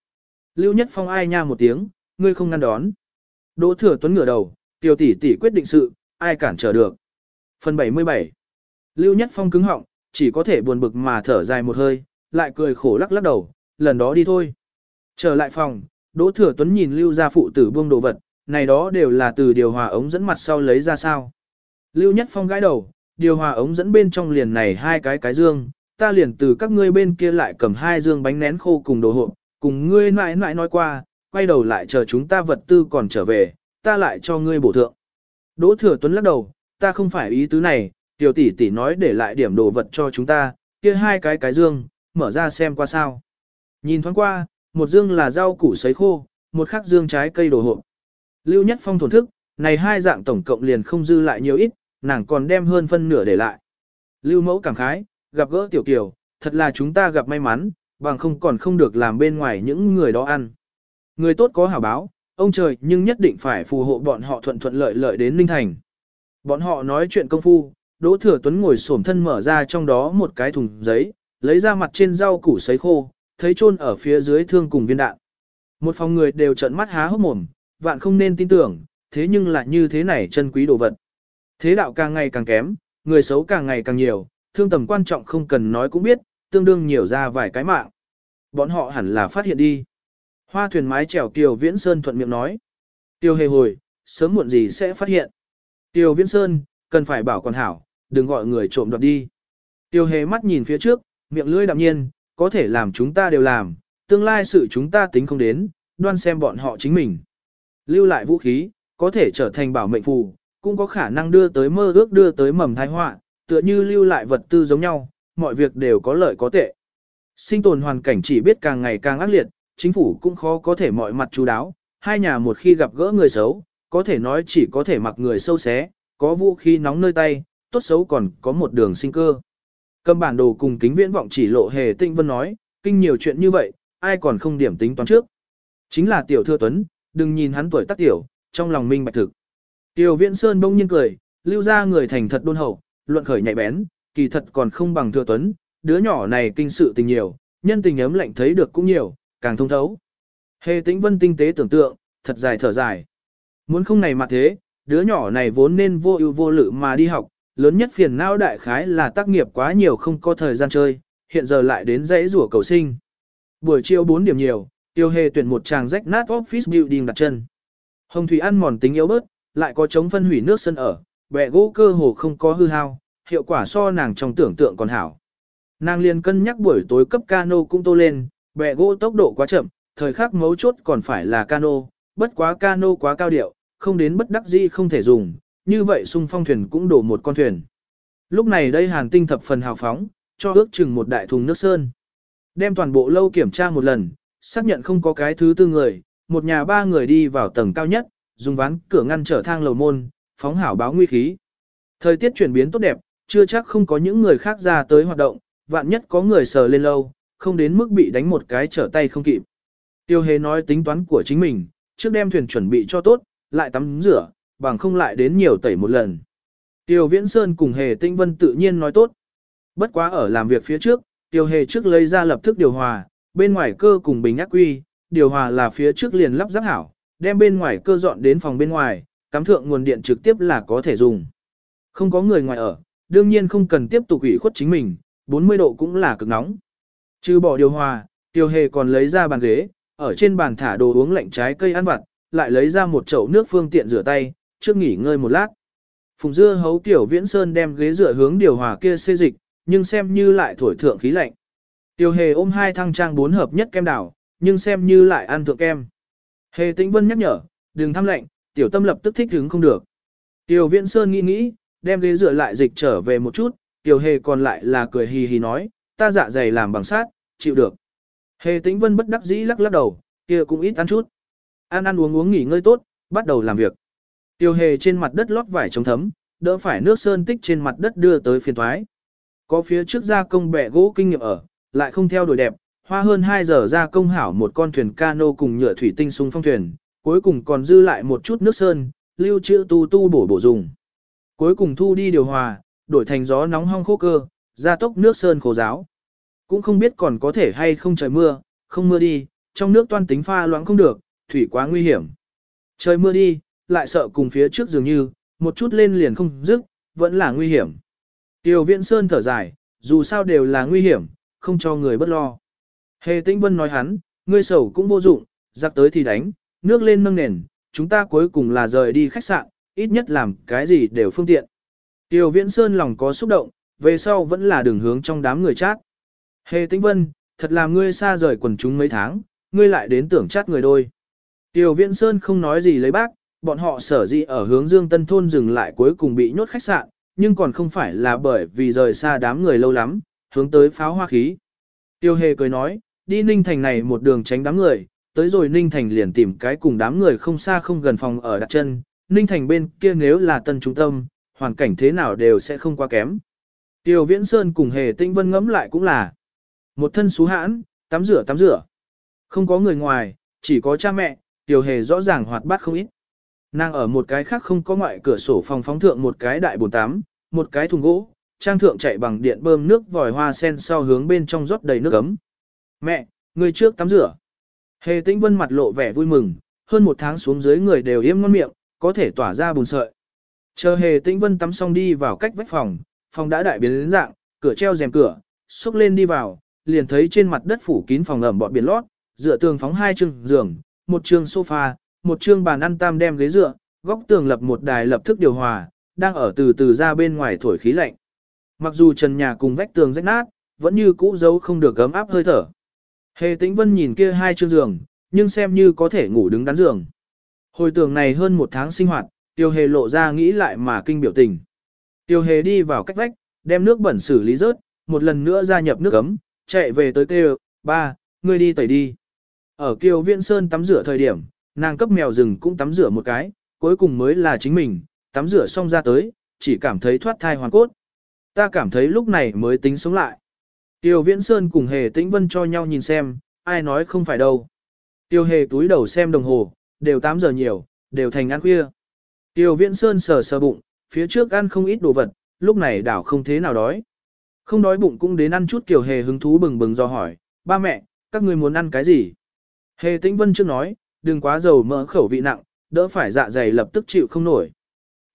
Lưu Nhất Phong ai nha một tiếng, ngươi không ngăn đón. Đỗ Thừa Tuấn ngửa đầu, tiểu tỷ tỷ quyết định sự, ai cản trở được. Phần 77 Lưu Nhất Phong cứng họng, chỉ có thể buồn bực mà thở dài một hơi, lại cười khổ lắc lắc đầu, lần đó đi thôi. Trở lại phòng, Đỗ Thừa Tuấn nhìn Lưu gia phụ tử buông đồ vật, này đó đều là từ điều hòa ống dẫn mặt sau lấy ra sao. Lưu Nhất Phong gãi đầu, điều hòa ống dẫn bên trong liền này hai cái cái dương, ta liền từ các ngươi bên kia lại cầm hai dương bánh nén khô cùng đồ hộp, cùng ngươi mãi mãi nói qua, quay đầu lại chờ chúng ta vật tư còn trở về, ta lại cho ngươi bổ thượng. Đỗ Thừa Tuấn lắc đầu, ta không phải ý tứ này, tiểu tỷ tỷ nói để lại điểm đồ vật cho chúng ta, kia hai cái cái dương, mở ra xem qua sao. Nhìn thoáng qua, một dương là rau củ sấy khô, một khắc dương trái cây đồ hộp. Lưu Nhất Phong thổn thức, này hai dạng tổng cộng liền không dư lại nhiều ít, nàng còn đem hơn phân nửa để lại. Lưu Mẫu cảm khái, gặp gỡ Tiểu Kiều, thật là chúng ta gặp may mắn, bằng không còn không được làm bên ngoài những người đó ăn. Người tốt có hảo báo, ông trời nhưng nhất định phải phù hộ bọn họ thuận thuận lợi lợi đến Ninh Thành. Bọn họ nói chuyện công phu, Đỗ Thừa Tuấn ngồi xổm thân mở ra trong đó một cái thùng giấy, lấy ra mặt trên rau củ sấy khô, thấy chôn ở phía dưới thương cùng viên đạn. Một phòng người đều trợn mắt há hốc mồm, vạn không nên tin tưởng, thế nhưng lại như thế này chân quý đồ vật. Thế đạo càng ngày càng kém, người xấu càng ngày càng nhiều, thương tầm quan trọng không cần nói cũng biết, tương đương nhiều ra vài cái mạng. Bọn họ hẳn là phát hiện đi. Hoa thuyền mái chèo Kiều Viễn Sơn thuận miệng nói. Tiêu hề hồi, sớm muộn gì sẽ phát hiện. Tiêu Viễn Sơn, cần phải bảo quản hảo, đừng gọi người trộm đoạt đi. Tiêu hề mắt nhìn phía trước, miệng lưỡi đạm nhiên, có thể làm chúng ta đều làm, tương lai sự chúng ta tính không đến, đoan xem bọn họ chính mình. Lưu lại vũ khí, có thể trở thành bảo mệnh phù, cũng có khả năng đưa tới mơ ước đưa tới mầm thai họa, tựa như lưu lại vật tư giống nhau, mọi việc đều có lợi có tệ. Sinh tồn hoàn cảnh chỉ biết càng ngày càng ác liệt, chính phủ cũng khó có thể mọi mặt chú đáo, hai nhà một khi gặp gỡ người xấu, có thể nói chỉ có thể mặc người sâu xé, có vũ khí nóng nơi tay, tốt xấu còn có một đường sinh cơ. Cầm bản đồ cùng kính viễn vọng chỉ lộ hề tinh vân nói, kinh nhiều chuyện như vậy, ai còn không điểm tính toán trước. Chính là tiểu thưa tuấn, đừng nhìn hắn tuổi tác tiểu, trong lòng minh bạch thực. Tiểu viễn sơn bỗng nhiên cười, lưu ra người thành thật đôn hậu, luận khởi nhạy bén, kỳ thật còn không bằng thừa tuấn, đứa nhỏ này kinh sự tình nhiều, nhân tình ấm lạnh thấy được cũng nhiều, càng thông thấu. Hề tĩnh vân tinh tế tưởng tượng, thật dài thở dài. Muốn không này mà thế, đứa nhỏ này vốn nên vô ưu vô lự mà đi học, lớn nhất phiền não đại khái là tác nghiệp quá nhiều không có thời gian chơi, hiện giờ lại đến dãy rủa cầu sinh. Buổi chiều 4 điểm nhiều, tiêu hề tuyển một tràng rách nát office building đặt chân. Hồng Thủy ăn mòn tính yếu bớt, lại có chống phân hủy nước sân ở, bẹ gỗ cơ hồ không có hư hao, hiệu quả so nàng trong tưởng tượng còn hảo. Nàng liền cân nhắc buổi tối cấp cano cũng tô lên, bẹ gỗ tốc độ quá chậm, thời khắc mấu chốt còn phải là cano, bất quá cano quá cao điệu, không đến bất đắc dĩ không thể dùng, như vậy xung phong thuyền cũng đổ một con thuyền. Lúc này đây hàn tinh thập phần hào phóng, cho ước chừng một đại thùng nước sơn. Đem toàn bộ lâu kiểm tra một lần, xác nhận không có cái thứ tư người, một nhà ba người đi vào tầng cao nhất, dùng ván cửa ngăn trở thang lầu môn, phóng hảo báo nguy khí. Thời tiết chuyển biến tốt đẹp, chưa chắc không có những người khác ra tới hoạt động, vạn nhất có người sờ lên lâu, không đến mức bị đánh một cái trở tay không kịp. Tiêu hề nói tính toán của chính mình, trước đem thuyền chuẩn bị cho tốt, lại tắm rửa, bằng không lại đến nhiều tẩy một lần. Tiêu Viễn Sơn cùng Hề Tinh Vân tự nhiên nói tốt. Bất quá ở làm việc phía trước, Tiêu Hề trước lấy ra lập thức điều hòa, bên ngoài cơ cùng bình ác quy, điều hòa là phía trước liền lắp ráp hảo, đem bên ngoài cơ dọn đến phòng bên ngoài, cắm thượng nguồn điện trực tiếp là có thể dùng. Không có người ngoài ở, đương nhiên không cần tiếp tục ủy khuất chính mình, 40 độ cũng là cực nóng. Trừ bỏ điều hòa, Tiêu Hề còn lấy ra bàn ghế, ở trên bàn thả đồ uống lạnh trái cây ăn vặt, lại lấy ra một chậu nước phương tiện rửa tay, trước nghỉ ngơi một lát. Phùng dưa hấu tiểu viễn sơn đem ghế dựa hướng điều hòa kia xê dịch, nhưng xem như lại thổi thượng khí lạnh. tiểu hề ôm hai thăng trang bốn hợp nhất kem đảo, nhưng xem như lại ăn thượng kem. Hề tĩnh vân nhắc nhở, đừng thăm lạnh, tiểu tâm lập tức thích hứng không được. tiểu viễn sơn nghĩ nghĩ, đem ghế dựa lại dịch trở về một chút, tiểu hề còn lại là cười hì hì nói, ta dạ dày làm bằng sát, chịu được. Hề tĩnh vân bất đắc dĩ lắc lắc đầu, kia cũng ít ăn chút. Ăn ăn uống uống nghỉ ngơi tốt, bắt đầu làm việc. Tiêu hề trên mặt đất lót vải chống thấm, đỡ phải nước sơn tích trên mặt đất đưa tới phiền thoái. Có phía trước gia công bẻ gỗ kinh nghiệm ở, lại không theo đuổi đẹp, hoa hơn 2 giờ gia công hảo một con thuyền cano cùng nhựa thủy tinh sung phong thuyền, cuối cùng còn dư lại một chút nước sơn, lưu trữ tu tu bổ bổ dùng. Cuối cùng thu đi điều hòa, đổi thành gió nóng hong khô cơ, gia tốc nước sơn khổ giáo. Cũng không biết còn có thể hay không trời mưa, không mưa đi, trong nước toan tính pha loãng không được, thủy quá nguy hiểm. Trời mưa đi, lại sợ cùng phía trước dường như, một chút lên liền không dứt, vẫn là nguy hiểm. Tiêu Viễn Sơn thở dài, dù sao đều là nguy hiểm, không cho người bất lo. Hề Tĩnh Vân nói hắn, ngươi sầu cũng vô dụng, giặc tới thì đánh, nước lên nâng nền, chúng ta cuối cùng là rời đi khách sạn, ít nhất làm cái gì đều phương tiện. Tiêu Viễn Sơn lòng có xúc động, về sau vẫn là đường hướng trong đám người chát. Hề Tĩnh Vân, thật là ngươi xa rời quần chúng mấy tháng, ngươi lại đến tưởng chát người đôi. Tiêu Viễn Sơn không nói gì lấy bác, bọn họ sở dĩ ở hướng Dương Tân Thôn dừng lại cuối cùng bị nhốt khách sạn, nhưng còn không phải là bởi vì rời xa đám người lâu lắm, hướng tới pháo hoa khí. Tiêu Hề cười nói, đi Ninh Thành này một đường tránh đám người, tới rồi Ninh Thành liền tìm cái cùng đám người không xa không gần phòng ở đặt chân, Ninh Thành bên kia nếu là tân trung tâm, hoàn cảnh thế nào đều sẽ không quá kém. Tiêu Viễn Sơn cùng Hề Tinh Vân ngẫm lại cũng là một thân xú hãn, tắm rửa tắm rửa. Không có người ngoài, chỉ có cha mẹ, Tiêu Hề rõ ràng hoạt bát không ít. Nàng ở một cái khác không có ngoại cửa sổ phòng phóng thượng một cái đại bồn tắm, một cái thùng gỗ, trang thượng chạy bằng điện bơm nước vòi hoa sen sau hướng bên trong rót đầy nước ấm. Mẹ, người trước tắm rửa. Hề tĩnh vân mặt lộ vẻ vui mừng, hơn một tháng xuống dưới người đều yếm ngon miệng, có thể tỏa ra bùn sợi. Chờ hề tĩnh vân tắm xong đi vào cách vách phòng, phòng đã đại biến đến dạng, cửa treo rèm cửa, xúc lên đi vào, liền thấy trên mặt đất phủ kín phòng ẩm bọt biển lót, dựa tường phóng hai chương giường, một chương sofa, một chương bàn ăn tam đem ghế dựa, góc tường lập một đài lập thức điều hòa, đang ở từ từ ra bên ngoài thổi khí lạnh. Mặc dù trần nhà cùng vách tường rách nát, vẫn như cũ dấu không được gấm áp hơi thở. Hề tĩnh vân nhìn kia hai chương giường, nhưng xem như có thể ngủ đứng đắn giường. Hồi tường này hơn một tháng sinh hoạt, tiêu hề lộ ra nghĩ lại mà kinh biểu tình. Tiêu hề đi vào cách vách, đem nước bẩn xử lý rớt, một lần nữa gia nhập nước ấm, chạy về tới kêu, ba, ngươi đi tẩy đi. Ở kiều viện sơn tắm rửa thời điểm, nàng cấp mèo rừng cũng tắm rửa một cái, cuối cùng mới là chính mình, tắm rửa xong ra tới, chỉ cảm thấy thoát thai hoàn cốt. Ta cảm thấy lúc này mới tính sống lại. Tiêu Viễn Sơn cùng Hề Tĩnh Vân cho nhau nhìn xem, ai nói không phải đâu. Tiêu Hề túi đầu xem đồng hồ, đều 8 giờ nhiều, đều thành ăn khuya. Tiêu Viễn Sơn sờ sờ bụng, phía trước ăn không ít đồ vật, lúc này đảo không thế nào đói. Không đói bụng cũng đến ăn chút Kiều Hề hứng thú bừng bừng do hỏi, ba mẹ, các người muốn ăn cái gì? Hề Tĩnh Vân trước nói, đừng quá dầu mỡ khẩu vị nặng, đỡ phải dạ dày lập tức chịu không nổi.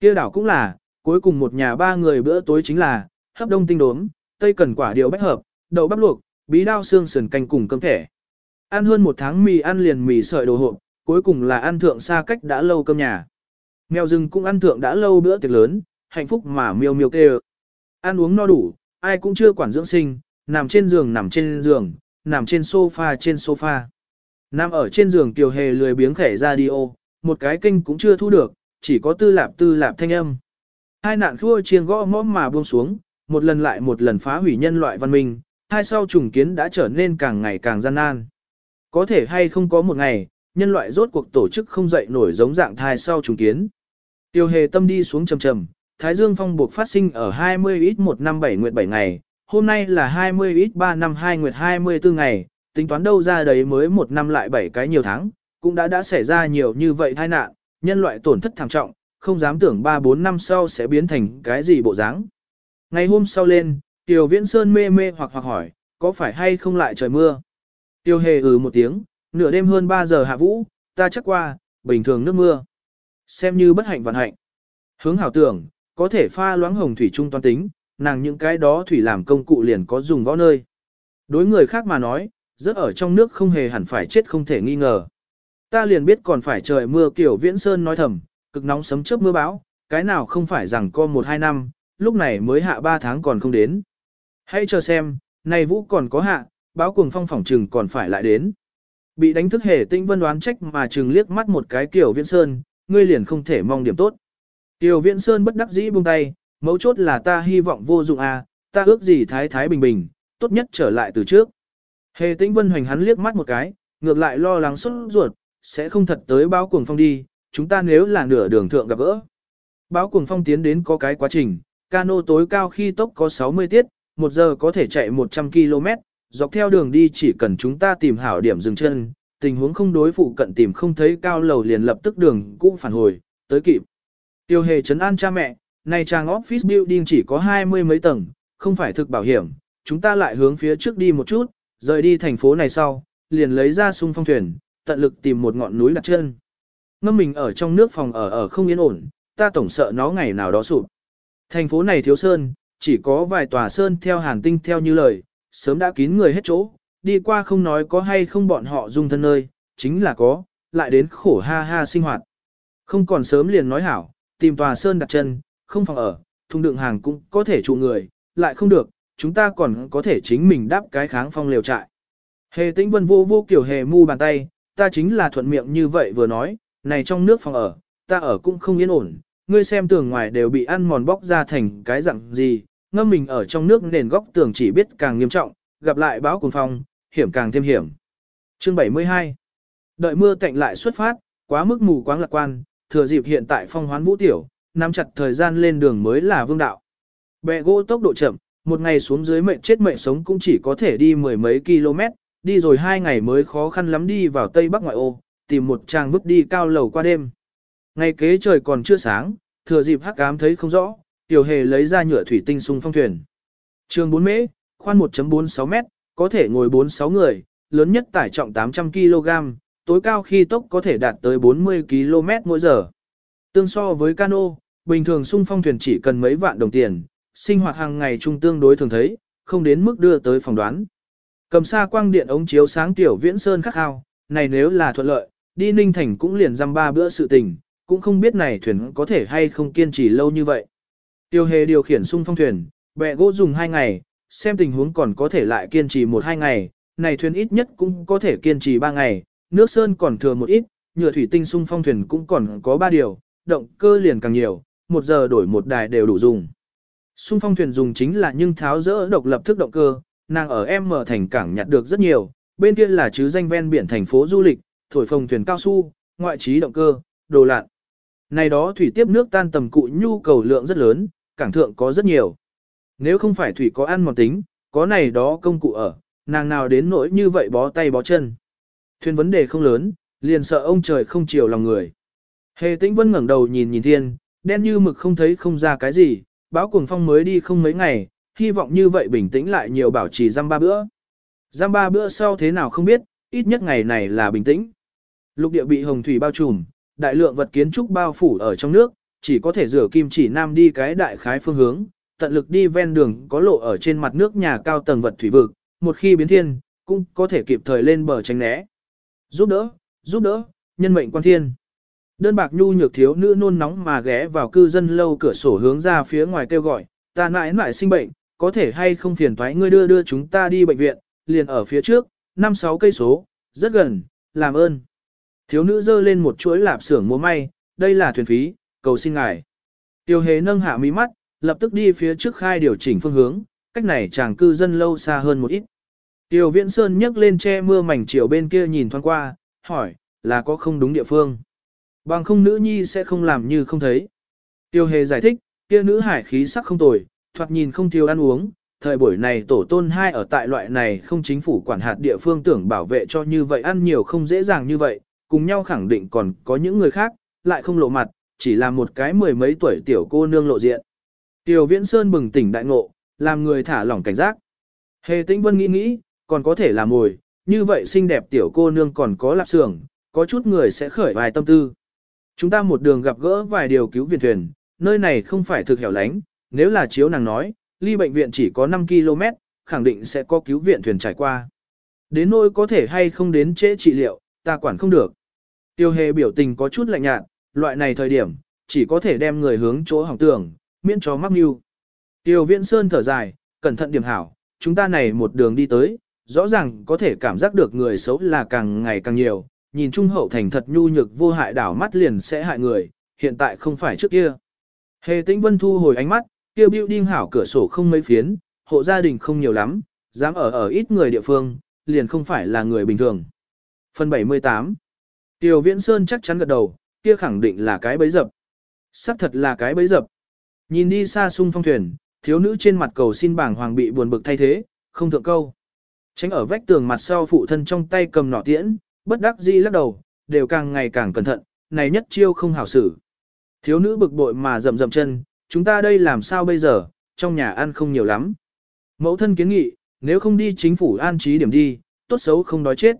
Kia đảo cũng là, cuối cùng một nhà ba người bữa tối chính là, hấp đông tinh đốm, tây cần quả điều bách hợp, đậu bắp luộc, bí đao xương sườn canh cùng cơm thẻ. Ăn hơn một tháng mì ăn liền mì sợi đồ hộp, cuối cùng là ăn thượng xa cách đã lâu cơm nhà. Mèo rừng cũng ăn thượng đã lâu bữa tiệc lớn, hạnh phúc mà miêu miêu kêu. Ăn uống no đủ, ai cũng chưa quản dưỡng sinh, nằm trên giường nằm trên giường, nằm trên sofa trên sofa. Nằm ở trên giường Kiều Hề lười biếng khẻ ô, một cái kênh cũng chưa thu được, chỉ có tư lạp tư lạp thanh âm. Hai nạn khua chiêng gõ mõm mà buông xuống, một lần lại một lần phá hủy nhân loại văn minh, hai sau trùng kiến đã trở nên càng ngày càng gian nan. Có thể hay không có một ngày, nhân loại rốt cuộc tổ chức không dậy nổi giống dạng thai sau trùng kiến. Tiêu hề tâm đi xuống trầm trầm, Thái Dương phong buộc phát sinh ở 20 ít 1 năm 7 nguyệt 7 ngày, hôm nay là 20 ít 3 năm 2 nguyệt 24 ngày, tính toán đâu ra đấy mới một năm lại bảy cái nhiều tháng, cũng đã đã xảy ra nhiều như vậy tai nạn, nhân loại tổn thất thảm trọng, không dám tưởng 3-4 năm sau sẽ biến thành cái gì bộ dáng. Ngày hôm sau lên, Tiêu Viễn Sơn mê mê hoặc hoặc hỏi, có phải hay không lại trời mưa? Tiêu hề ừ một tiếng, nửa đêm hơn 3 giờ hạ vũ, ta chắc qua, bình thường nước mưa. Xem như bất hạnh vận hạnh. Hướng hảo tưởng, có thể pha loãng hồng thủy trung toán tính, nàng những cái đó thủy làm công cụ liền có dùng võ nơi. Đối người khác mà nói, rất ở trong nước không hề hẳn phải chết không thể nghi ngờ. Ta liền biết còn phải trời mưa kiểu viễn sơn nói thầm, cực nóng sấm chớp mưa bão, cái nào không phải rằng co một hai năm, lúc này mới hạ ba tháng còn không đến. Hãy chờ xem, này vũ còn có hạ, báo cuồng phong phỏng trừng còn phải lại đến. Bị đánh thức hề tinh vân đoán trách mà trừng liếc mắt một cái kiểu viễn sơn, ngươi liền không thể mong điểm tốt. Tiểu viễn sơn bất đắc dĩ buông tay, mấu chốt là ta hy vọng vô dụng à, ta ước gì thái thái bình bình, tốt nhất trở lại từ trước. Hề tĩnh vân hoành hắn liếc mắt một cái, ngược lại lo lắng xuất ruột, sẽ không thật tới báo cuồng phong đi, chúng ta nếu là nửa đường thượng gặp gỡ. Báo cuồng phong tiến đến có cái quá trình, cano tối cao khi tốc có 60 tiết, một giờ có thể chạy 100 km, dọc theo đường đi chỉ cần chúng ta tìm hảo điểm dừng chân, tình huống không đối phụ cận tìm không thấy cao lầu liền lập tức đường cũng phản hồi, tới kịp. Tiêu hề trấn an cha mẹ, này trang office building chỉ có hai mươi mấy tầng, không phải thực bảo hiểm, chúng ta lại hướng phía trước đi một chút, rời đi thành phố này sau, liền lấy ra sung phong thuyền, tận lực tìm một ngọn núi đặt chân. Ngâm mình ở trong nước phòng ở ở không yên ổn, ta tổng sợ nó ngày nào đó sụp. Thành phố này thiếu sơn, chỉ có vài tòa sơn theo hàn tinh theo như lời, sớm đã kín người hết chỗ, đi qua không nói có hay không bọn họ dung thân nơi, chính là có, lại đến khổ ha ha sinh hoạt. Không còn sớm liền nói hảo, tìm tòa sơn đặt chân, không phòng ở, thùng đựng hàng cũng có thể trụ người, lại không được, chúng ta còn có thể chính mình đáp cái kháng phong liều trại. Hề tĩnh vân vô vô kiểu hề mu bàn tay, ta chính là thuận miệng như vậy vừa nói, này trong nước phòng ở, ta ở cũng không yên ổn, ngươi xem tường ngoài đều bị ăn mòn bóc ra thành cái dạng gì, ngâm mình ở trong nước nền góc tường chỉ biết càng nghiêm trọng, gặp lại báo cuồng phong, hiểm càng thêm hiểm. Chương 72 Đợi mưa tạnh lại xuất phát, quá mức mù quáng lạc quan, thừa dịp hiện tại phong hoán vũ tiểu, nắm chặt thời gian lên đường mới là vương đạo. Bẹ gỗ tốc độ chậm, một ngày xuống dưới mệnh chết mệnh sống cũng chỉ có thể đi mười mấy km, đi rồi hai ngày mới khó khăn lắm đi vào tây bắc ngoại ô, tìm một trang vứt đi cao lầu qua đêm. Ngày kế trời còn chưa sáng, thừa dịp hắc ám thấy không rõ, tiểu hề lấy ra nhựa thủy tinh sung phong thuyền. Trường 4 mễ, khoan 1.46 mét, có thể ngồi 4-6 người, lớn nhất tải trọng 800 kg, tối cao khi tốc có thể đạt tới 40 km mỗi giờ. Tương so với cano, bình thường sung phong thuyền chỉ cần mấy vạn đồng tiền, sinh hoạt hàng ngày trung tương đối thường thấy, không đến mức đưa tới phỏng đoán. Cầm xa quang điện ống chiếu sáng tiểu viễn sơn khắc hào, này nếu là thuận lợi, đi Ninh Thành cũng liền dăm ba bữa sự tình, cũng không biết này thuyền có thể hay không kiên trì lâu như vậy. Tiêu hề điều khiển sung phong thuyền, bẹ gỗ dùng hai ngày, xem tình huống còn có thể lại kiên trì một hai ngày, này thuyền ít nhất cũng có thể kiên trì ba ngày, nước sơn còn thừa một ít, nhựa thủy tinh sung phong thuyền cũng còn có ba điều, động cơ liền càng nhiều, một giờ đổi một đài đều đủ dùng. Xung phong thuyền dùng chính là nhưng tháo rỡ độc lập thức động cơ, nàng ở M thành cảng nhặt được rất nhiều, bên kia là chứ danh ven biển thành phố du lịch, thổi phồng thuyền cao su, ngoại trí động cơ, đồ lạn. Này đó thủy tiếp nước tan tầm cụ nhu cầu lượng rất lớn, cảng thượng có rất nhiều. Nếu không phải thủy có ăn mòn tính, có này đó công cụ ở, nàng nào đến nỗi như vậy bó tay bó chân. Thuyền vấn đề không lớn, liền sợ ông trời không chiều lòng người. Hề tĩnh vân ngẩng đầu nhìn nhìn thiên, đen như mực không thấy không ra cái gì, báo cuồng phong mới đi không mấy ngày, hy vọng như vậy bình tĩnh lại nhiều bảo trì giam ba bữa. Giam ba bữa sau thế nào không biết, ít nhất ngày này là bình tĩnh. Lục địa bị hồng thủy bao trùm, đại lượng vật kiến trúc bao phủ ở trong nước, chỉ có thể rửa kim chỉ nam đi cái đại khái phương hướng, tận lực đi ven đường có lộ ở trên mặt nước nhà cao tầng vật thủy vực, một khi biến thiên, cũng có thể kịp thời lên bờ tránh né. Giúp đỡ, giúp đỡ, nhân mệnh quan thiên. Đơn bạc nhu nhược thiếu nữ nôn nóng mà ghé vào cư dân lâu cửa sổ hướng ra phía ngoài kêu gọi, ta mãi mãi sinh bệnh, có thể hay không phiền thoái ngươi đưa đưa chúng ta đi bệnh viện, liền ở phía trước, 5-6 cây số, rất gần, làm ơn. Thiếu nữ dơ lên một chuỗi lạp xưởng múa may, đây là thuyền phí, cầu xin ngài. Tiêu hề nâng hạ mí mắt, lập tức đi phía trước khai điều chỉnh phương hướng, cách này chàng cư dân lâu xa hơn một ít. Tiêu viễn sơn nhấc lên che mưa mảnh chiều bên kia nhìn thoáng qua, hỏi, là có không đúng địa phương. Bằng không nữ nhi sẽ không làm như không thấy. Tiêu hề giải thích, kia nữ hải khí sắc không tồi, thoạt nhìn không thiếu ăn uống, thời buổi này tổ tôn hai ở tại loại này không chính phủ quản hạt địa phương tưởng bảo vệ cho như vậy ăn nhiều không dễ dàng như vậy, cùng nhau khẳng định còn có những người khác, lại không lộ mặt, chỉ là một cái mười mấy tuổi tiểu cô nương lộ diện. Tiểu Viễn Sơn bừng tỉnh đại ngộ, làm người thả lỏng cảnh giác. Hề Tĩnh Vân nghĩ nghĩ, còn có thể là mồi, như vậy xinh đẹp tiểu cô nương còn có lạp xưởng, có chút người sẽ khởi vài tâm tư. Chúng ta một đường gặp gỡ vài điều cứu viện thuyền, nơi này không phải thực hẻo lánh, nếu là chiếu nàng nói, ly bệnh viện chỉ có 5 km, khẳng định sẽ có cứu viện thuyền trải qua. Đến nỗi có thể hay không đến trễ trị liệu, ta quản không được. Tiêu hề biểu tình có chút lạnh nhạt, loại này thời điểm, chỉ có thể đem người hướng chỗ hỏng tưởng, miễn cho mắc mưu. Tiêu viễn sơn thở dài, cẩn thận điểm hảo, chúng ta này một đường đi tới, rõ ràng có thể cảm giác được người xấu là càng ngày càng nhiều, nhìn trung hậu thành thật nhu nhược vô hại đảo mắt liền sẽ hại người, hiện tại không phải trước kia. Hề tĩnh vân thu hồi ánh mắt, kia building hảo cửa sổ không mấy phiến, hộ gia đình không nhiều lắm, dám ở ở ít người địa phương, liền không phải là người bình thường. Phần 78 Tiêu Viễn Sơn chắc chắn gật đầu, kia khẳng định là cái bấy dập. Sắc thật là cái bấy dập. Nhìn đi xa sung phong thuyền, thiếu nữ trên mặt cầu xin bảng hoàng bị buồn bực thay thế, không thượng câu. Tránh ở vách tường mặt sau phụ thân trong tay cầm nỏ tiễn, bất đắc dĩ lắc đầu, đều càng ngày càng cẩn thận, này nhất chiêu không hảo xử. Thiếu nữ bực bội mà rầm rầm chân, chúng ta đây làm sao bây giờ, trong nhà ăn không nhiều lắm. Mẫu thân kiến nghị, nếu không đi chính phủ an trí điểm đi, tốt xấu không đói chết.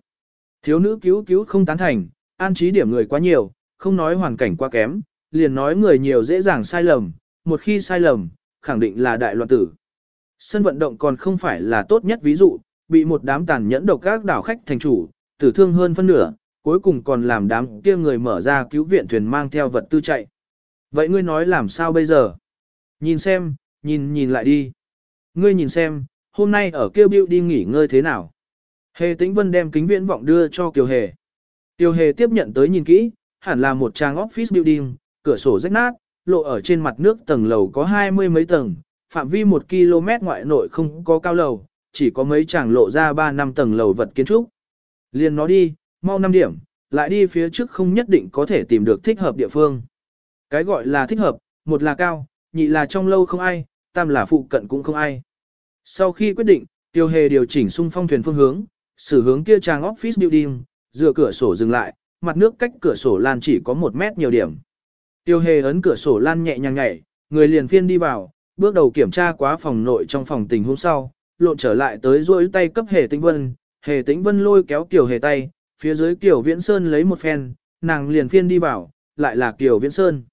Thiếu nữ cứu cứu không tán thành, an trí điểm người quá nhiều, không nói hoàn cảnh quá kém, liền nói người nhiều dễ dàng sai lầm, một khi sai lầm, khẳng định là đại loạn tử. Sân vận động còn không phải là tốt nhất ví dụ, bị một đám tàn nhẫn độc các đảo khách thành chủ, tử thương hơn phân nửa, cuối cùng còn làm đám kia người mở ra cứu viện thuyền mang theo vật tư chạy. Vậy ngươi nói làm sao bây giờ? Nhìn xem, nhìn nhìn lại đi. Ngươi nhìn xem, hôm nay ở kêu biểu đi nghỉ ngơi thế nào? Hề tĩnh vân đem kính viễn vọng đưa cho Kiều Hề. Kiều Hề tiếp nhận tới nhìn kỹ, hẳn là một trang office building, cửa sổ rách nát, lộ ở trên mặt nước tầng lầu có hai mươi mấy tầng, phạm vi một km ngoại nội không có cao lầu, chỉ có mấy chàng lộ ra ba năm tầng lầu vật kiến trúc. Liền nó đi, mau năm điểm, lại đi phía trước không nhất định có thể tìm được thích hợp địa phương. Cái gọi là thích hợp, một là cao, nhị là trong lâu không ai, tam là phụ cận cũng không ai. Sau khi quyết định, tiêu hề điều chỉnh xung phong thuyền phương hướng, xử hướng kia trang office building, dựa cửa sổ dừng lại, mặt nước cách cửa sổ lan chỉ có một mét nhiều điểm. Tiêu hề ấn cửa sổ lan nhẹ nhàng nhảy, người liền phiên đi vào, bước đầu kiểm tra quá phòng nội trong phòng tình hôm sau, lộn trở lại tới rôi tay cấp hề tinh vân, hề tĩnh vân lôi kéo kiểu hề tay, phía dưới kiểu viễn sơn lấy một phen, nàng liền phiên đi vào, lại là kiểu viễn sơn.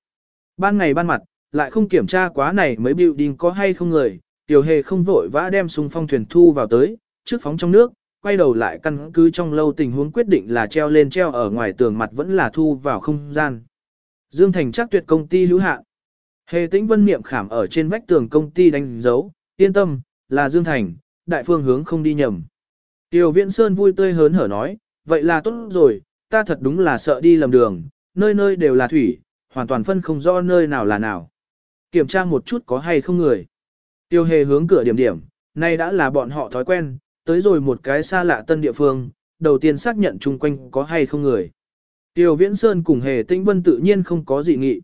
Ban ngày ban mặt, lại không kiểm tra quá này mấy đình có hay không người, tiểu hề không vội vã đem sung phong thuyền thu vào tới, trước phóng trong nước, quay đầu lại căn cứ trong lâu tình huống quyết định là treo lên treo ở ngoài tường mặt vẫn là thu vào không gian. Dương Thành chắc tuyệt công ty hữu hạn. Hề tĩnh vân niệm khảm ở trên vách tường công ty đánh dấu, yên tâm, là Dương Thành, đại phương hướng không đi nhầm. Tiểu Viễn Sơn vui tươi hớn hở nói, vậy là tốt rồi, ta thật đúng là sợ đi lầm đường, nơi nơi đều là thủy, hoàn toàn phân không rõ nơi nào là nào. Kiểm tra một chút có hay không người. Tiêu hề hướng cửa điểm điểm, nay đã là bọn họ thói quen, tới rồi một cái xa lạ tân địa phương, đầu tiên xác nhận chung quanh có hay không người. Tiêu Viễn Sơn cùng Hề Tĩnh Vân tự nhiên không có gì nghị.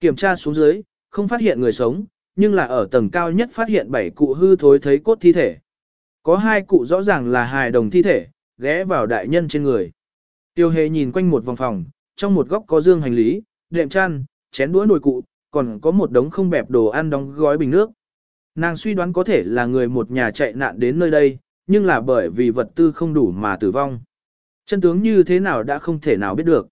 Kiểm tra xuống dưới, không phát hiện người sống, nhưng là ở tầng cao nhất phát hiện bảy cụ hư thối thấy cốt thi thể. Có hai cụ rõ ràng là hài đồng thi thể, ghé vào đại nhân trên người. Tiêu hề nhìn quanh một vòng phòng, trong một góc có dương hành lý, đệm chăn, chén đũa nồi cụ, còn có một đống không bẹp đồ ăn đóng gói bình nước. Nàng suy đoán có thể là người một nhà chạy nạn đến nơi đây, nhưng là bởi vì vật tư không đủ mà tử vong. Chân tướng như thế nào đã không thể nào biết được.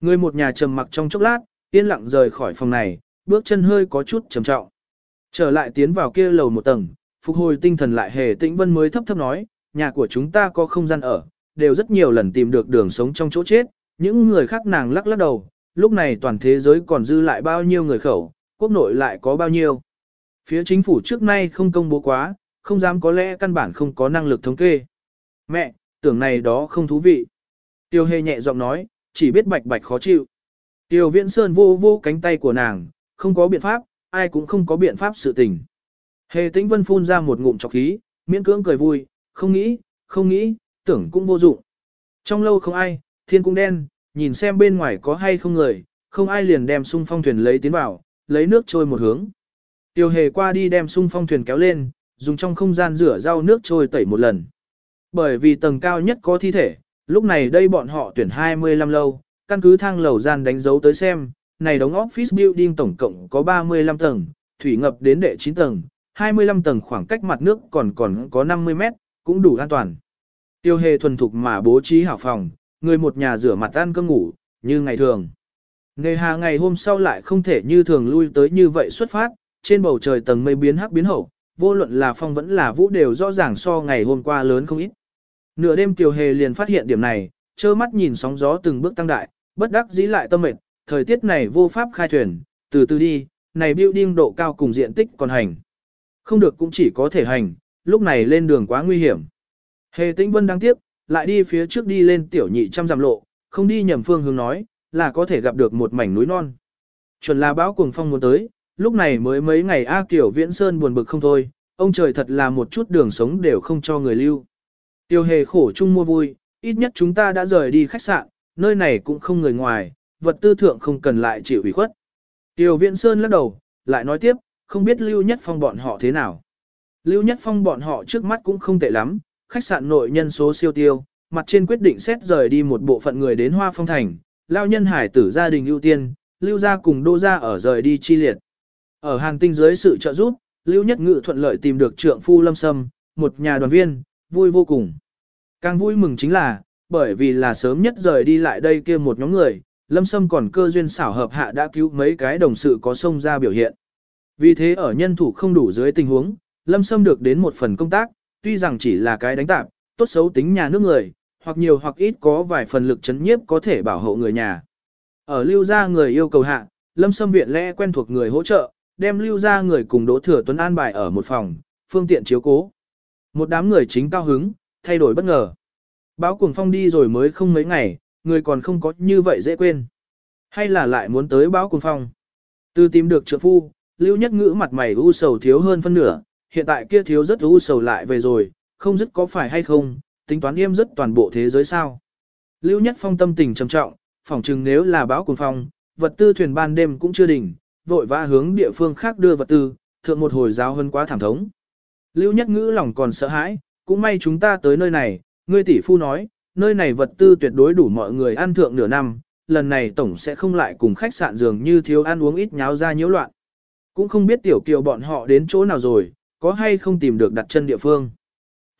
Người một nhà trầm mặc trong chốc lát, yên lặng rời khỏi phòng này, bước chân hơi có chút trầm trọng. Trở lại tiến vào kia lầu một tầng, phục hồi tinh thần lại hề tĩnh vân mới thấp thấp nói, nhà của chúng ta có không gian ở, đều rất nhiều lần tìm được đường sống trong chỗ chết, những người khác nàng lắc lắc đầu, lúc này toàn thế giới còn dư lại bao nhiêu người khẩu, quốc nội lại có bao nhiêu. Phía chính phủ trước nay không công bố quá, không dám có lẽ căn bản không có năng lực thống kê. Mẹ, tưởng này đó không thú vị. Tiêu hề nhẹ giọng nói, chỉ biết bạch bạch khó chịu. Tiêu viễn sơn vô vô cánh tay của nàng, không có biện pháp, ai cũng không có biện pháp sự tình. Hề tĩnh vân phun ra một ngụm chọc khí, miễn cưỡng cười vui, không nghĩ, không nghĩ, tưởng cũng vô dụng. Trong lâu không ai, thiên cũng đen, nhìn xem bên ngoài có hay không người, không ai liền đem sung phong thuyền lấy tiến vào, lấy nước trôi một hướng. Tiêu hề qua đi đem sung phong thuyền kéo lên, dùng trong không gian rửa rau nước trôi tẩy một lần. Bởi vì tầng cao nhất có thi thể, lúc này đây bọn họ tuyển 25 lâu, căn cứ thang lầu gian đánh dấu tới xem, này đóng office building tổng cộng có 35 tầng, thủy ngập đến đệ 9 tầng, 25 tầng khoảng cách mặt nước còn còn có 50 mét, cũng đủ an toàn. Tiêu hề thuần thục mà bố trí hảo phòng, người một nhà rửa mặt ăn cơm ngủ, như ngày thường. Nghề hà ngày hôm sau lại không thể như thường lui tới như vậy xuất phát, trên bầu trời tầng mây biến hắc biến hậu, vô luận là phong vẫn là vũ đều rõ ràng so ngày hôm qua lớn không ít. Nửa đêm Tiêu Hề liền phát hiện điểm này, trơ mắt nhìn sóng gió từng bước tăng đại, bất đắc dĩ lại tâm mệt, thời tiết này vô pháp khai thuyền, từ từ đi, này building độ cao cùng diện tích còn hành. Không được cũng chỉ có thể hành, lúc này lên đường quá nguy hiểm. Hề tĩnh vân đáng tiếc, lại đi phía trước đi lên tiểu nhị trăm dặm lộ, không đi nhầm phương hướng nói, là có thể gặp được một mảnh núi non. Chuẩn là bão cuồng phong muốn tới, lúc này mới mấy ngày A kiểu Viễn Sơn buồn bực không thôi, ông trời thật là một chút đường sống đều không cho người lưu. Tiêu hề khổ chung mua vui, ít nhất chúng ta đã rời đi khách sạn, nơi này cũng không người ngoài, vật tư thượng không cần lại chịu ủy khuất. Tiêu Viễn Sơn lắc đầu, lại nói tiếp, không biết Lưu Nhất Phong bọn họ thế nào. Lưu Nhất Phong bọn họ trước mắt cũng không tệ lắm, khách sạn nội nhân số siêu tiêu, mặt trên quyết định xét rời đi một bộ phận người đến Hoa Phong Thành, lao nhân hải tử gia đình ưu tiên, Lưu gia cùng Đô gia ở rời đi chi liệt. Ở hàng tinh dưới sự trợ giúp, Lưu Nhất Ngự thuận lợi tìm được trượng phu Lâm Sâm, một nhà đoàn viên, vui vô cùng. Càng vui mừng chính là, bởi vì là sớm nhất rời đi lại đây kia một nhóm người, Lâm Sâm còn cơ duyên xảo hợp hạ đã cứu mấy cái đồng sự có sông ra biểu hiện. Vì thế ở nhân thủ không đủ dưới tình huống, Lâm Sâm được đến một phần công tác, tuy rằng chỉ là cái đánh tạp, tốt xấu tính nhà nước người, hoặc nhiều hoặc ít có vài phần lực chấn nhiếp có thể bảo hộ người nhà. Ở lưu gia người yêu cầu hạ, Lâm Sâm viện lẽ quen thuộc người hỗ trợ, đem lưu gia người cùng Đỗ Thừa Tuấn an bài ở một phòng, phương tiện chiếu cố. Một đám người chính cao hứng, thay đổi bất ngờ. Báo cuồng phong đi rồi mới không mấy ngày, người còn không có như vậy dễ quên. Hay là lại muốn tới báo cuồng phong. Từ tìm được trợ phu, lưu nhất ngữ mặt mày u sầu thiếu hơn phân nửa, hiện tại kia thiếu rất u sầu lại về rồi, không dứt có phải hay không, tính toán yêm rất toàn bộ thế giới sao. Lưu nhất phong tâm tình trầm trọng, phỏng chừng nếu là báo cuồng phong, vật tư thuyền ban đêm cũng chưa đỉnh, vội vã hướng địa phương khác đưa vật tư, thượng một hồi giáo hơn quá thảm thống. Lưu nhất ngữ lòng còn sợ hãi, cũng may chúng ta tới nơi này, ngươi tỷ phu nói, nơi này vật tư tuyệt đối đủ mọi người ăn thượng nửa năm, lần này tổng sẽ không lại cùng khách sạn dường như thiếu ăn uống ít nháo ra nhiễu loạn. Cũng không biết tiểu kiều bọn họ đến chỗ nào rồi, có hay không tìm được đặt chân địa phương.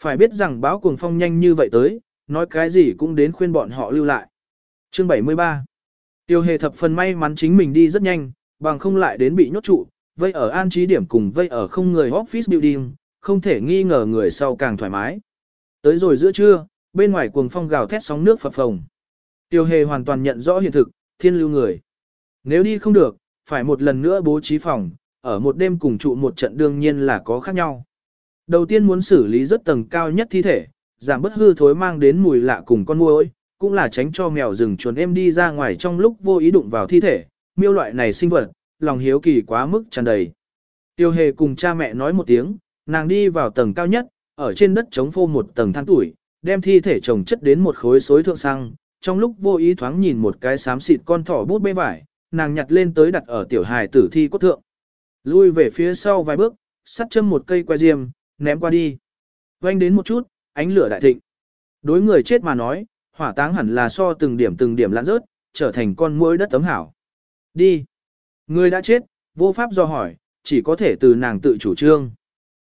Phải biết rằng báo cuồng phong nhanh như vậy tới, nói cái gì cũng đến khuyên bọn họ lưu lại. Chương 73 Tiêu hề thập phần may mắn chính mình đi rất nhanh, bằng không lại đến bị nhốt trụ, vây ở an trí điểm cùng vây ở không người office building, không thể nghi ngờ người sau càng thoải mái. Tới rồi giữa trưa, bên ngoài cuồng phong gào thét sóng nước phập phồng. Tiêu hề hoàn toàn nhận rõ hiện thực, thiên lưu người. Nếu đi không được, phải một lần nữa bố trí phòng, ở một đêm cùng trụ một trận đương nhiên là có khác nhau. Đầu tiên muốn xử lý rất tầng cao nhất thi thể, giảm bất hư thối mang đến mùi lạ cùng con muỗi, cũng là tránh cho mèo rừng chuồn em đi ra ngoài trong lúc vô ý đụng vào thi thể, miêu loại này sinh vật, lòng hiếu kỳ quá mức tràn đầy. Tiêu hề cùng cha mẹ nói một tiếng, nàng đi vào tầng cao nhất, ở trên đất chống phô một tầng than tuổi, đem thi thể chồng chất đến một khối xối thượng xăng, trong lúc vô ý thoáng nhìn một cái xám xịt con thỏ bút bê vải, nàng nhặt lên tới đặt ở tiểu hài tử thi cốt thượng. Lui về phía sau vài bước, sắt châm một cây que diêm, ném qua đi. Vanh đến một chút, ánh lửa đại thịnh. Đối người chết mà nói, hỏa táng hẳn là so từng điểm từng điểm lãn rớt, trở thành con muỗi đất tấm hảo. Đi. Người đã chết, vô pháp do hỏi, chỉ có thể từ nàng tự chủ trương.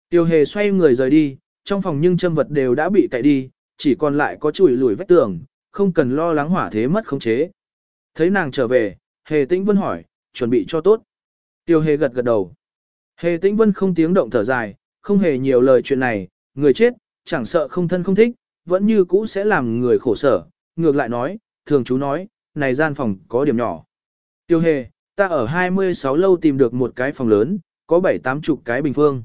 Tiêu hề xoay người rời đi, trong phòng nhưng châm vật đều đã bị cậy đi, chỉ còn lại có chùi lùi vách tường, không cần lo lắng hỏa thế mất khống chế. Thấy nàng trở về, hề tĩnh vân hỏi, chuẩn bị cho tốt. Tiêu hề gật gật đầu. Hề tĩnh vân không tiếng động thở dài, không hề nhiều lời chuyện này, người chết, chẳng sợ không thân không thích, vẫn như cũ sẽ làm người khổ sở. Ngược lại nói, thường chú nói, này gian phòng có điểm nhỏ. Tiêu hề, ta ở 26 lâu tìm được một cái phòng lớn, có 7-8 chục cái bình phương.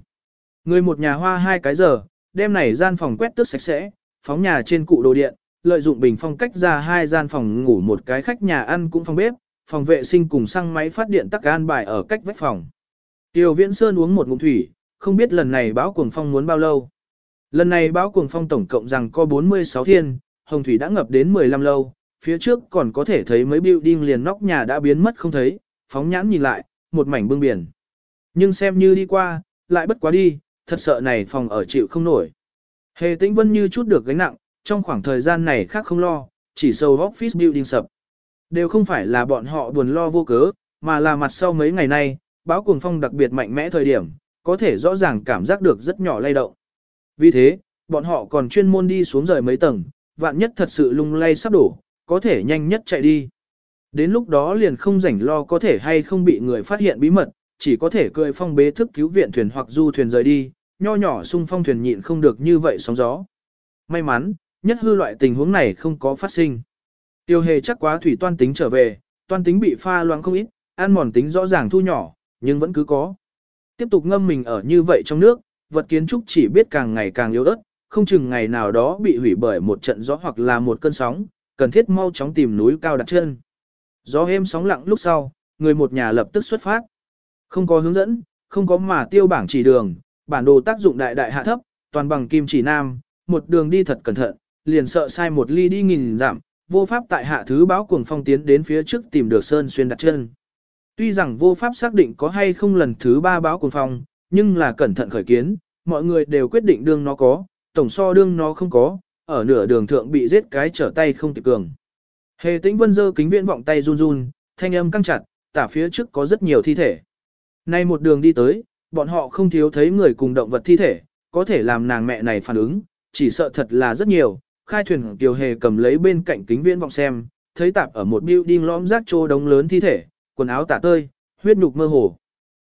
Người một nhà hoa hai cái giờ, đêm này gian phòng quét tước sạch sẽ, phóng nhà trên cụ đồ điện, lợi dụng bình phong cách ra hai gian phòng ngủ một cái khách nhà ăn cũng phòng bếp, phòng vệ sinh cùng xăng máy phát điện tắc an bài ở cách vách phòng. Tiêu Viễn Sơn uống một ngụm thủy, không biết lần này báo cuồng phong muốn bao lâu. Lần này báo cuồng phong tổng cộng rằng có 46 thiên, hồng thủy đã ngập đến 15 lâu, phía trước còn có thể thấy mấy building liền nóc nhà đã biến mất không thấy, phóng nhãn nhìn lại, một mảnh bưng biển. Nhưng xem như đi qua, lại bất quá đi, thật sợ này phòng ở chịu không nổi. Hề tĩnh vân như chút được gánh nặng, trong khoảng thời gian này khác không lo, chỉ sâu office building sập. Đều không phải là bọn họ buồn lo vô cớ, mà là mặt sau mấy ngày nay, báo cuồng phong đặc biệt mạnh mẽ thời điểm, có thể rõ ràng cảm giác được rất nhỏ lay động. Vì thế, bọn họ còn chuyên môn đi xuống rời mấy tầng, vạn nhất thật sự lung lay sắp đổ, có thể nhanh nhất chạy đi. Đến lúc đó liền không rảnh lo có thể hay không bị người phát hiện bí mật, chỉ có thể cười phong bế thức cứu viện thuyền hoặc du thuyền rời đi, nho nhỏ xung phong thuyền nhịn không được như vậy sóng gió. May mắn, nhất hư loại tình huống này không có phát sinh. Tiêu hề chắc quá thủy toan tính trở về, toan tính bị pha loãng không ít, ăn mòn tính rõ ràng thu nhỏ, nhưng vẫn cứ có. Tiếp tục ngâm mình ở như vậy trong nước, vật kiến trúc chỉ biết càng ngày càng yếu ớt, không chừng ngày nào đó bị hủy bởi một trận gió hoặc là một cơn sóng, cần thiết mau chóng tìm núi cao đặt chân. Gió êm sóng lặng lúc sau, người một nhà lập tức xuất phát. Không có hướng dẫn, không có mà tiêu bảng chỉ đường, bản đồ tác dụng đại đại hạ thấp, toàn bằng kim chỉ nam, một đường đi thật cẩn thận, liền sợ sai một ly đi nghìn giảm, vô pháp tại hạ thứ báo cuồng phong tiến đến phía trước tìm được Sơn Xuyên đặt chân. Tuy rằng vô pháp xác định có hay không lần thứ ba báo cuồng phong, nhưng là cẩn thận khởi kiến, mọi người đều quyết định đương nó có, tổng so đương nó không có, ở nửa đường thượng bị giết cái trở tay không kịp cường. Hề tĩnh vân dơ kính viễn vọng tay run run, thanh âm căng chặt, tả phía trước có rất nhiều thi thể. Nay một đường đi tới, bọn họ không thiếu thấy người cùng động vật thi thể, có thể làm nàng mẹ này phản ứng, chỉ sợ thật là rất nhiều. Khai thuyền Kiều Hề cầm lấy bên cạnh kính viễn vọng xem, thấy tạp ở một building lõm rác trô đống lớn thi thể, quần áo tả tơi, huyết nhục mơ hồ.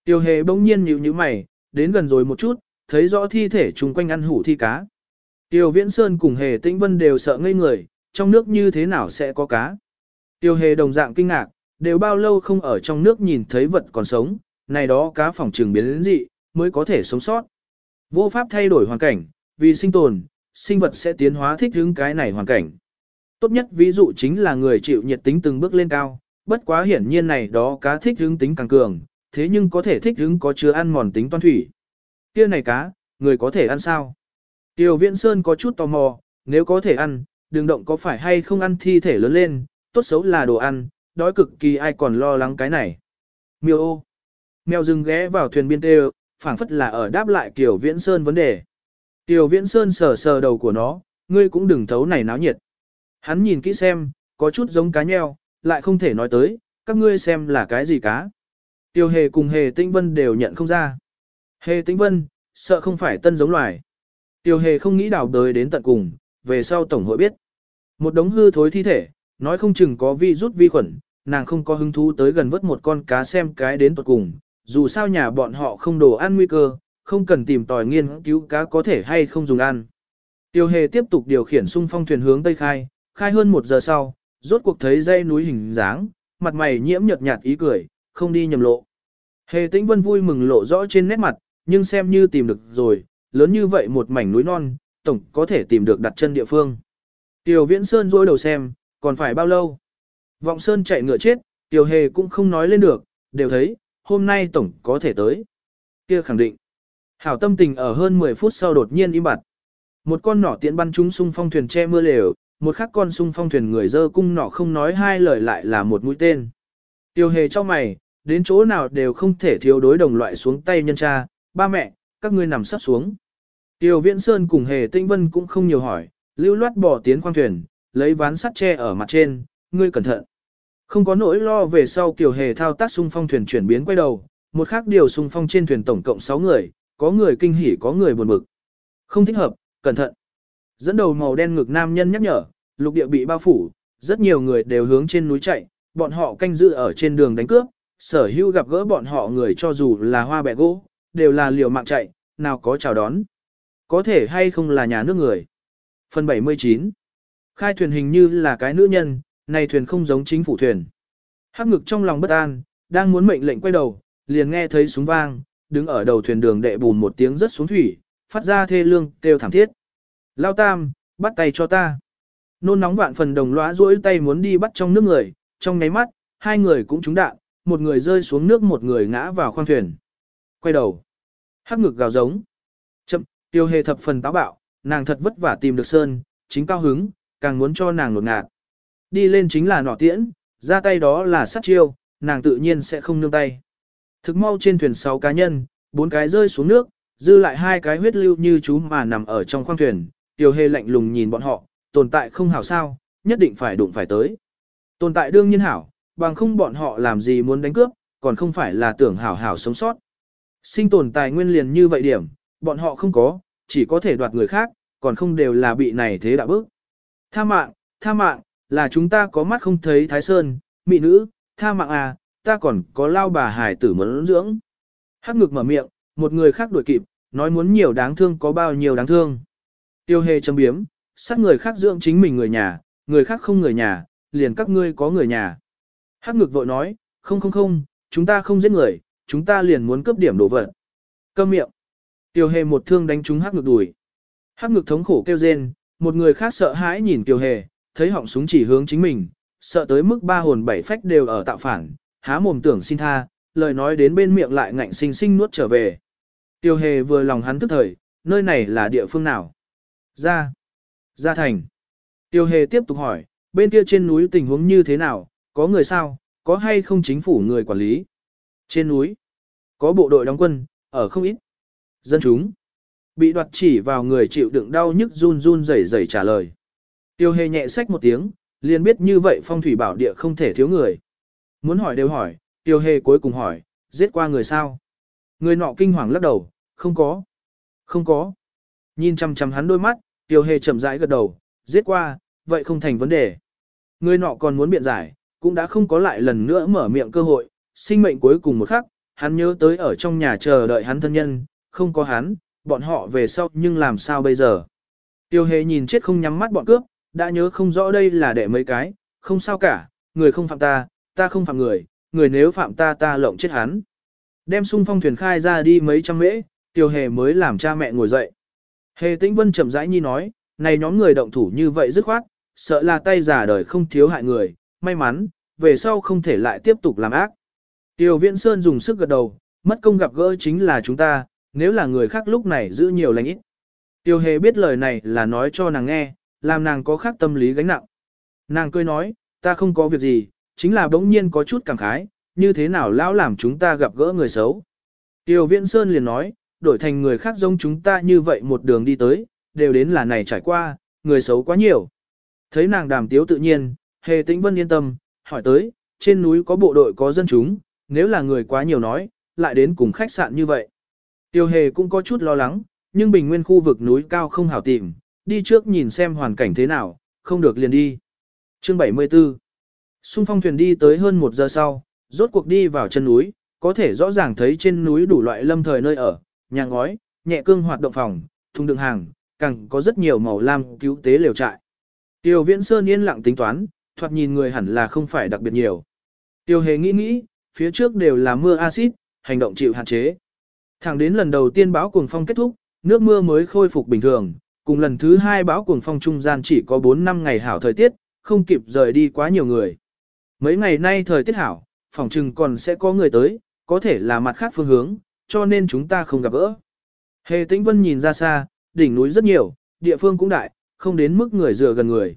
Tiêu Hề bỗng nhiên nhíu nhíu mày, đến gần rồi một chút, thấy rõ thi thể chung quanh ăn hủ thi cá. Tiêu Viễn Sơn cùng Hề Tĩnh Vân đều sợ ngây người, trong nước như thế nào sẽ có cá. Tiêu Hề đồng dạng kinh ngạc, đều bao lâu không ở trong nước nhìn thấy vật còn sống, này đó cá phòng trường biến đến dị, mới có thể sống sót. Vô pháp thay đổi hoàn cảnh, vì sinh tồn, sinh vật sẽ tiến hóa thích ứng cái này hoàn cảnh. Tốt nhất ví dụ chính là người chịu nhiệt tính từng bước lên cao, bất quá hiển nhiên này đó cá thích ứng tính càng cường, thế nhưng có thể thích ứng có chứa ăn mòn tính toan thủy. Kia này cá, người có thể ăn sao? Tiêu Viễn Sơn có chút tò mò, nếu có thể ăn, đừng động có phải hay không ăn thi thể lớn lên, tốt xấu là đồ ăn, đói cực kỳ ai còn lo lắng cái này. Miêu ô. Mèo rừng ghé vào thuyền biên tê phảng phất là ở đáp lại Kiều Viễn Sơn vấn đề. Tiểu Viễn Sơn sờ sờ đầu của nó, ngươi cũng đừng thấu này náo nhiệt. Hắn nhìn kỹ xem, có chút giống cá nheo, lại không thể nói tới, các ngươi xem là cái gì cá. Tiêu hề cùng hề tĩnh vân đều nhận không ra. Hề tĩnh vân, sợ không phải tân giống loài. Tiêu hề không nghĩ đào đời đến tận cùng, về sau tổng hội biết. Một đống hư thối thi thể, nói không chừng có vi rút vi khuẩn, nàng không có hứng thú tới gần vớt một con cá xem cái đến tận cùng, dù sao nhà bọn họ không đồ ăn nguy cơ, không cần tìm tòi nghiên cứu cá có thể hay không dùng ăn. Tiêu hề tiếp tục điều khiển xung phong thuyền hướng tây khai, khai hơn một giờ sau, rốt cuộc thấy dây núi hình dáng, mặt mày nhiễm nhợt nhạt ý cười, không đi nhầm lộ. Hề tĩnh vân vui mừng lộ rõ trên nét mặt, nhưng xem như tìm được rồi, lớn như vậy một mảnh núi non, tổng có thể tìm được đặt chân địa phương. Tiêu viễn sơn dối đầu xem, còn phải bao lâu? Vọng sơn chạy ngựa chết, tiêu hề cũng không nói lên được, đều thấy, hôm nay tổng có thể tới. Kia khẳng định. Hảo tâm tình ở hơn 10 phút sau đột nhiên im bặt. Một con nỏ tiện bắn trúng xung phong thuyền che mưa lều, một khắc con xung phong thuyền người dơ cung nỏ không nói hai lời lại là một mũi tên. Tiêu hề cho mày, đến chỗ nào đều không thể thiếu đối đồng loại xuống tay nhân cha, ba mẹ, các ngươi nằm sắp xuống. Tiêu viễn sơn cùng hề tinh vân cũng không nhiều hỏi, lưu loát bỏ tiến khoang thuyền, lấy ván sắt che ở mặt trên, ngươi cẩn thận. Không có nỗi lo về sau kiều hề thao tác xung phong thuyền chuyển biến quay đầu, một khác điều xung phong trên thuyền tổng cộng 6 người, có người kinh hỉ có người buồn bực. Không thích hợp, cẩn thận. Dẫn đầu màu đen ngực nam nhân nhắc nhở, lục địa bị bao phủ, rất nhiều người đều hướng trên núi chạy, bọn họ canh giữ ở trên đường đánh cướp, sở hữu gặp gỡ bọn họ người cho dù là hoa bẻ gỗ, đều là liều mạng chạy, nào có chào đón. Có thể hay không là nhà nước người. Phần 79 Khai thuyền hình như là cái nữ nhân, này thuyền không giống chính phủ thuyền. Hắc ngực trong lòng bất an, đang muốn mệnh lệnh quay đầu, liền nghe thấy súng vang, đứng ở đầu thuyền đường đệ bùn một tiếng rất xuống thủy, phát ra thê lương, kêu thảm thiết. Lao tam, bắt tay cho ta. Nôn nóng vạn phần đồng lõa duỗi tay muốn đi bắt trong nước người, trong nháy mắt, hai người cũng trúng đạn, một người rơi xuống nước một người ngã vào khoang thuyền. Quay đầu. Hắc ngực gào giống. Chậm, tiêu hề thập phần táo bạo, nàng thật vất vả tìm được Sơn, chính cao hứng, càng muốn cho nàng nột ngạt. Đi lên chính là nọ tiễn, ra tay đó là sát chiêu, nàng tự nhiên sẽ không nương tay. Thực mau trên thuyền 6 cá nhân, bốn cái rơi xuống nước, dư lại hai cái huyết lưu như chú mà nằm ở trong khoang thuyền, tiêu hề lạnh lùng nhìn bọn họ, tồn tại không hảo sao, nhất định phải đụng phải tới. Tồn tại đương nhiên hảo, bằng không bọn họ làm gì muốn đánh cướp, còn không phải là tưởng hảo hảo sống sót. Sinh tồn tài nguyên liền như vậy điểm, bọn họ không có, chỉ có thể đoạt người khác, còn không đều là bị này thế đã bức. Tha mạng, tha mạng, là chúng ta có mắt không thấy Thái Sơn, mị nữ, tha mạng à, ta còn có lao bà hải tử muốn dưỡng. Hắc ngực mở miệng, một người khác đuổi kịp, nói muốn nhiều đáng thương có bao nhiêu đáng thương. Tiêu hề châm biếm, sát người khác dưỡng chính mình người nhà, người khác không người nhà, liền các ngươi có người nhà. Hắc ngực vội nói, không không không, chúng ta không giết người, chúng ta liền muốn cướp điểm đồ vật. Câm miệng. Tiêu hề một thương đánh trúng hắc ngực đùi. Hắc ngực thống khổ kêu rên, một người khác sợ hãi nhìn tiêu hề, thấy họng súng chỉ hướng chính mình, sợ tới mức ba hồn bảy phách đều ở tạo phản, há mồm tưởng xin tha, lời nói đến bên miệng lại ngạnh sinh sinh nuốt trở về. Tiêu hề vừa lòng hắn tức thời, nơi này là địa phương nào? Ra. Ra thành. Tiêu hề tiếp tục hỏi, bên kia trên núi tình huống như thế nào, có người sao, có hay không chính phủ người quản lý? Trên núi, có bộ đội đóng quân, ở không ít. Dân chúng, bị đoạt chỉ vào người chịu đựng đau nhức run run rẩy rẩy trả lời. Tiêu hề nhẹ sách một tiếng, liền biết như vậy phong thủy bảo địa không thể thiếu người. Muốn hỏi đều hỏi, tiêu hề cuối cùng hỏi, giết qua người sao? Người nọ kinh hoàng lắc đầu, không có. Không có. Nhìn chăm chăm hắn đôi mắt, tiêu hề chậm rãi gật đầu, giết qua, vậy không thành vấn đề. Người nọ còn muốn biện giải, cũng đã không có lại lần nữa mở miệng cơ hội, sinh mệnh cuối cùng một khắc, hắn nhớ tới ở trong nhà chờ đợi hắn thân nhân, không có hắn, bọn họ về sau nhưng làm sao bây giờ. Tiêu hề nhìn chết không nhắm mắt bọn cướp, đã nhớ không rõ đây là để mấy cái, không sao cả, người không phạm ta, ta không phạm người, người nếu phạm ta ta lộng chết hắn. Đem sung phong thuyền khai ra đi mấy trăm mễ, tiêu hề mới làm cha mẹ ngồi dậy. Hề tĩnh vân chậm rãi nhi nói, này nhóm người động thủ như vậy dứt khoát, sợ là tay giả đời không thiếu hại người, may mắn, về sau không thể lại tiếp tục làm ác. Tiêu Viễn Sơn dùng sức gật đầu, mất công gặp gỡ chính là chúng ta, nếu là người khác lúc này giữ nhiều lành ít. Tiêu Hề biết lời này là nói cho nàng nghe, làm nàng có khác tâm lý gánh nặng. Nàng cười nói, ta không có việc gì, chính là bỗng nhiên có chút cảm khái, như thế nào lão làm chúng ta gặp gỡ người xấu. Tiêu Viễn Sơn liền nói, đổi thành người khác giống chúng ta như vậy một đường đi tới, đều đến là này trải qua, người xấu quá nhiều. Thấy nàng đàm tiếu tự nhiên, Hề Tĩnh Vân yên tâm, hỏi tới, trên núi có bộ đội có dân chúng, nếu là người quá nhiều nói, lại đến cùng khách sạn như vậy. Tiêu hề cũng có chút lo lắng, nhưng bình nguyên khu vực núi cao không hảo tìm, đi trước nhìn xem hoàn cảnh thế nào, không được liền đi. Chương 74 Xung phong thuyền đi tới hơn một giờ sau, rốt cuộc đi vào chân núi, có thể rõ ràng thấy trên núi đủ loại lâm thời nơi ở, nhà ngói, nhẹ cương hoạt động phòng, thùng đựng hàng, càng có rất nhiều màu lam cứu tế liều trại. Tiêu Viễn Sơn yên lặng tính toán, thoạt nhìn người hẳn là không phải đặc biệt nhiều. Tiêu Hề nghĩ nghĩ, phía trước đều là mưa axit, hành động chịu hạn chế. Thẳng đến lần đầu tiên báo cuồng phong kết thúc, nước mưa mới khôi phục bình thường, cùng lần thứ hai báo cuồng phong trung gian chỉ có 4 năm ngày hảo thời tiết, không kịp rời đi quá nhiều người. Mấy ngày nay thời tiết hảo, phòng trừng còn sẽ có người tới, có thể là mặt khác phương hướng, cho nên chúng ta không gặp gỡ. Hề Tĩnh Vân nhìn ra xa, đỉnh núi rất nhiều, địa phương cũng đại, không đến mức người dựa gần người.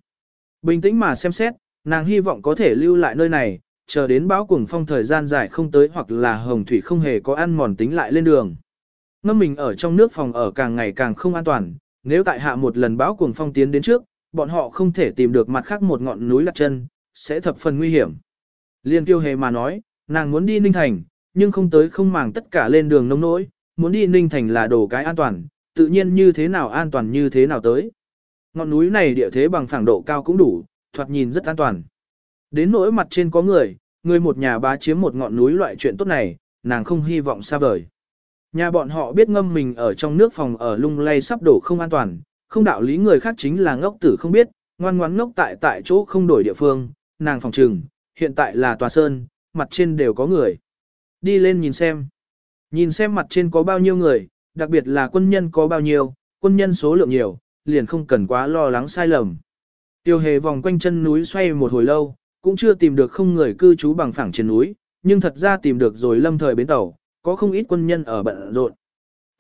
Bình tĩnh mà xem xét, nàng hy vọng có thể lưu lại nơi này, chờ đến báo cuồng phong thời gian dài không tới hoặc là hồng thủy không hề có ăn mòn tính lại lên đường. Ngâm mình ở trong nước phòng ở càng ngày càng không an toàn, nếu tại hạ một lần báo cuồng phong tiến đến trước, bọn họ không thể tìm được mặt khác một ngọn núi lạc chân, sẽ thập phần nguy hiểm. Liên tiêu hề mà nói, nàng muốn đi Ninh Thành, nhưng không tới không màng tất cả lên đường nông nỗi, muốn đi Ninh Thành là đồ cái an toàn, tự nhiên như thế nào an toàn như thế nào tới. Ngọn núi này địa thế bằng phẳng độ cao cũng đủ, thoạt nhìn rất an toàn. Đến nỗi mặt trên có người, người một nhà bá chiếm một ngọn núi loại chuyện tốt này, nàng không hy vọng xa vời. Nhà bọn họ biết ngâm mình ở trong nước phòng ở lung lay sắp đổ không an toàn, không đạo lý người khác chính là ngốc tử không biết, ngoan ngoãn ngốc tại tại chỗ không đổi địa phương, nàng phòng trừng, hiện tại là tòa sơn, mặt trên đều có người. Đi lên nhìn xem. Nhìn xem mặt trên có bao nhiêu người, đặc biệt là quân nhân có bao nhiêu, quân nhân số lượng nhiều, liền không cần quá lo lắng sai lầm. Tiêu hề vòng quanh chân núi xoay một hồi lâu, cũng chưa tìm được không người cư trú bằng phẳng trên núi, nhưng thật ra tìm được rồi lâm thời bến tàu, có không ít quân nhân ở bận rộn.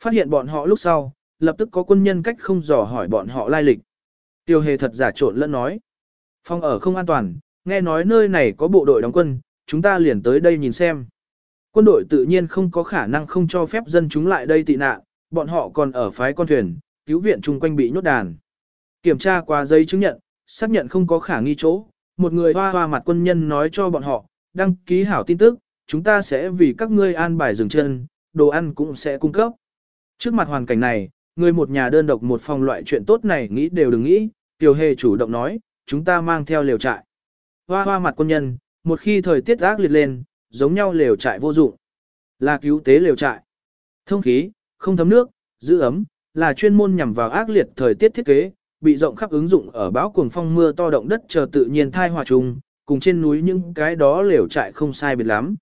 Phát hiện bọn họ lúc sau, lập tức có quân nhân cách không dò hỏi bọn họ lai lịch. Tiêu hề thật giả trộn lẫn nói. Phong ở không an toàn, nghe nói nơi này có bộ đội đóng quân, chúng ta liền tới đây nhìn xem. Quân đội tự nhiên không có khả năng không cho phép dân chúng lại đây tị nạn, bọn họ còn ở phái con thuyền, cứu viện chung quanh bị nhốt đàn. Kiểm tra qua giấy chứng nhận, xác nhận không có khả nghi chỗ, một người hoa hoa mặt quân nhân nói cho bọn họ, đăng ký hảo tin tức, chúng ta sẽ vì các ngươi an bài dừng chân, đồ ăn cũng sẽ cung cấp. Trước mặt hoàn cảnh này, người một nhà đơn độc một phòng loại chuyện tốt này nghĩ đều đừng nghĩ, Tiểu Hề chủ động nói, chúng ta mang theo lều trại. Hoa hoa mặt quân nhân, một khi thời tiết ác liệt lên, giống nhau lều trại vô dụng. Là cứu tế lều trại. Thông khí, không thấm nước, giữ ấm, là chuyên môn nhằm vào ác liệt thời tiết thiết kế, bị rộng khắp ứng dụng ở bão cuồng phong mưa to động đất chờ tự nhiên thai hòa trùng, cùng trên núi những cái đó lều trại không sai biệt lắm.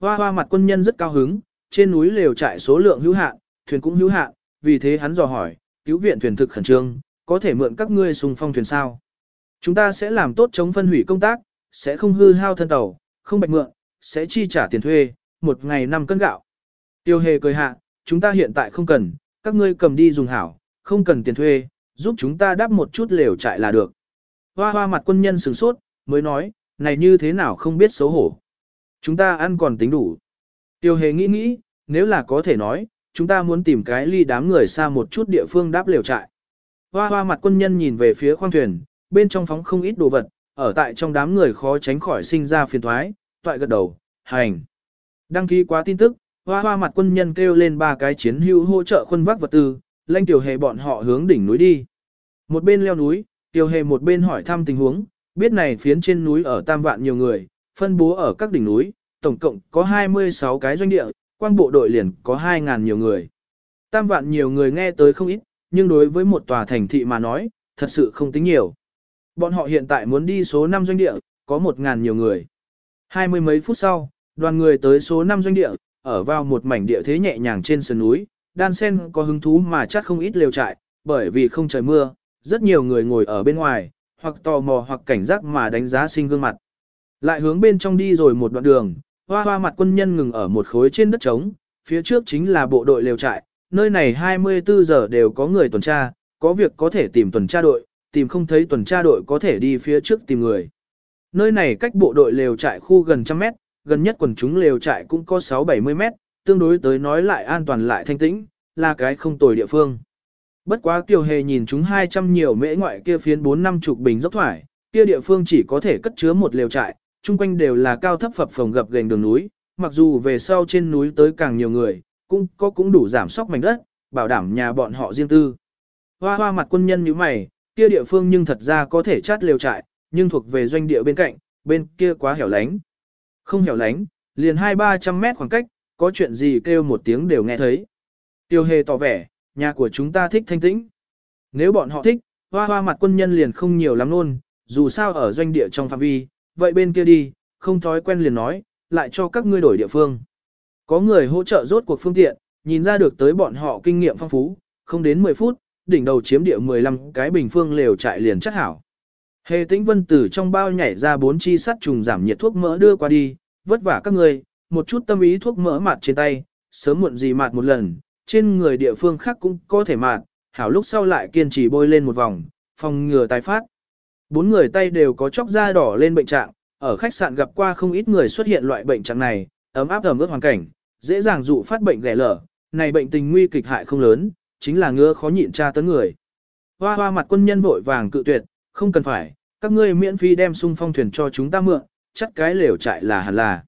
Hoa hoa mặt quân nhân rất cao hứng, trên núi lều trại số lượng hữu hạn, thuyền cũng hữu hạn, vì thế hắn dò hỏi, cứu viện thuyền thực khẩn trương, có thể mượn các ngươi xung phong thuyền sao? Chúng ta sẽ làm tốt chống phân hủy công tác, sẽ không hư hao thân tàu, không bạch mượn, sẽ chi trả tiền thuê, một ngày năm cân gạo. Tiêu hề cười hạ, chúng ta hiện tại không cần, các ngươi cầm đi dùng hảo, không cần tiền thuê, giúp chúng ta đáp một chút lều trại là được. Hoa hoa mặt quân nhân sửng sốt, mới nói, này như thế nào không biết xấu hổ. Chúng ta ăn còn tính đủ. Tiêu hề nghĩ nghĩ, nếu là có thể nói, chúng ta muốn tìm cái ly đám người xa một chút địa phương đáp lều trại. Hoa hoa mặt quân nhân nhìn về phía khoang thuyền, bên trong phóng không ít đồ vật, ở tại trong đám người khó tránh khỏi sinh ra phiền thoái, toại gật đầu, hành. Đăng ký quá tin tức, hoa hoa mặt quân nhân kêu lên ba cái chiến hữu hỗ trợ quân vác vật tư, lanh tiểu hề bọn họ hướng đỉnh núi đi. Một bên leo núi, tiểu hề một bên hỏi thăm tình huống, biết này phiến trên núi ở tam vạn nhiều người, phân bố ở các đỉnh núi, tổng cộng có 26 cái doanh địa, quang bộ đội liền có 2.000 nhiều người. Tam vạn nhiều người nghe tới không ít, nhưng đối với một tòa thành thị mà nói, thật sự không tính nhiều. Bọn họ hiện tại muốn đi số 5 doanh địa, có 1.000 nhiều người. Hai mươi mấy phút sau, đoàn người tới số 5 doanh địa, ở vào một mảnh địa thế nhẹ nhàng trên sườn núi, đan sen có hứng thú mà chắc không ít lều trại, bởi vì không trời mưa, rất nhiều người ngồi ở bên ngoài, hoặc tò mò hoặc cảnh giác mà đánh giá sinh gương mặt. Lại hướng bên trong đi rồi một đoạn đường, hoa hoa mặt quân nhân ngừng ở một khối trên đất trống, phía trước chính là bộ đội lều trại, nơi này 24 giờ đều có người tuần tra, có việc có thể tìm tuần tra đội, tìm không thấy tuần tra đội có thể đi phía trước tìm người. Nơi này cách bộ đội lều trại khu gần trăm mét, gần nhất quần chúng lều trại cũng có 6-70 mét, tương đối tới nói lại an toàn lại thanh tĩnh, là cái không tồi địa phương. Bất quá Kiều Hề nhìn chúng 200 nhiều mễ ngoại kia phiến 4 năm chục bình dốc thoải, kia địa phương chỉ có thể cất chứa một lều trại, chung quanh đều là cao thấp phập phồng gập gành đường núi, mặc dù về sau trên núi tới càng nhiều người, cũng có cũng đủ giảm sóc mảnh đất, bảo đảm nhà bọn họ riêng tư. Hoa hoa mặt quân nhân như mày, kia địa phương nhưng thật ra có thể chát lều trại, nhưng thuộc về doanh địa bên cạnh, bên kia quá hẻo lánh. Không hẻo lánh, liền hai ba trăm mét khoảng cách, có chuyện gì kêu một tiếng đều nghe thấy. Tiêu hề tỏ vẻ, nhà của chúng ta thích thanh tĩnh. Nếu bọn họ thích, hoa hoa mặt quân nhân liền không nhiều lắm luôn, dù sao ở doanh địa trong phạm vi, vậy bên kia đi, không thói quen liền nói, lại cho các ngươi đổi địa phương. Có người hỗ trợ rốt cuộc phương tiện, nhìn ra được tới bọn họ kinh nghiệm phong phú, không đến 10 phút, đỉnh đầu chiếm địa 15 cái bình phương lều trại liền chắc hảo. Hề tĩnh vân tử trong bao nhảy ra bốn chi sắt trùng giảm nhiệt thuốc mỡ đưa qua đi, vất vả các người, một chút tâm ý thuốc mỡ mặt trên tay, sớm muộn gì mạt một lần, trên người địa phương khác cũng có thể mạt, hảo lúc sau lại kiên trì bôi lên một vòng, phòng ngừa tái phát. Bốn người tay đều có chóc da đỏ lên bệnh trạng, ở khách sạn gặp qua không ít người xuất hiện loại bệnh trạng này, ấm áp ẩm ướt hoàn cảnh, dễ dàng dụ phát bệnh ghẻ lở, này bệnh tình nguy kịch hại không lớn, chính là ngứa khó nhịn tra tấn người. Hoa hoa mặt quân nhân vội vàng cự tuyệt, không cần phải, các ngươi miễn phí đem sung phong thuyền cho chúng ta mượn, chắc cái lều trại là hẳn là.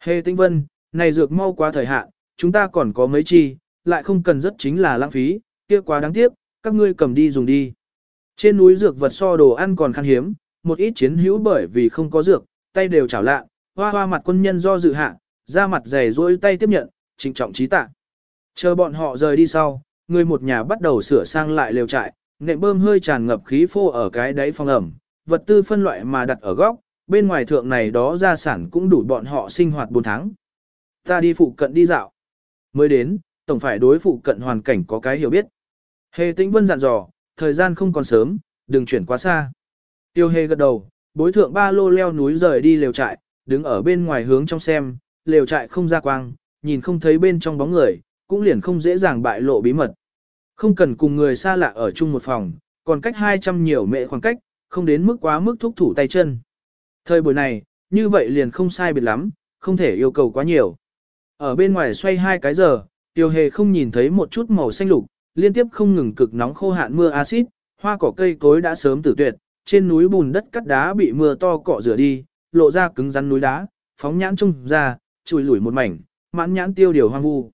Hề tinh vân, này dược mau quá thời hạn, chúng ta còn có mấy chi, lại không cần rất chính là lãng phí, kia quá đáng tiếc, các ngươi cầm đi dùng đi. Trên núi dược vật so đồ ăn còn khan hiếm, một ít chiến hữu bởi vì không có dược, tay đều chảo lạ, hoa hoa mặt quân nhân do dự hạ, ra mặt dày dỗi tay tiếp nhận, trịnh trọng trí tạ. Chờ bọn họ rời đi sau, người một nhà bắt đầu sửa sang lại lều trại, nệm bơm hơi tràn ngập khí phô ở cái đáy phòng ẩm, vật tư phân loại mà đặt ở góc, bên ngoài thượng này đó gia sản cũng đủ bọn họ sinh hoạt 4 tháng. Ta đi phụ cận đi dạo. Mới đến, tổng phải đối phụ cận hoàn cảnh có cái hiểu biết. Hề tĩnh vân dặn dò, thời gian không còn sớm, đừng chuyển quá xa. Tiêu hề gật đầu, bối thượng ba lô leo núi rời đi lều trại, đứng ở bên ngoài hướng trong xem, lều trại không ra quang, nhìn không thấy bên trong bóng người, cũng liền không dễ dàng bại lộ bí mật. Không cần cùng người xa lạ ở chung một phòng, còn cách 200 nhiều mệ khoảng cách, không đến mức quá mức thúc thủ tay chân. Thời buổi này, như vậy liền không sai biệt lắm, không thể yêu cầu quá nhiều. Ở bên ngoài xoay hai cái giờ, tiêu hề không nhìn thấy một chút màu xanh lục, liên tiếp không ngừng cực nóng khô hạn mưa axit, hoa cỏ cây cối đã sớm tử tuyệt, trên núi bùn đất cắt đá bị mưa to cọ rửa đi, lộ ra cứng rắn núi đá, phóng nhãn trông ra, chùi lủi một mảnh, mãn nhãn tiêu điều hoang vu.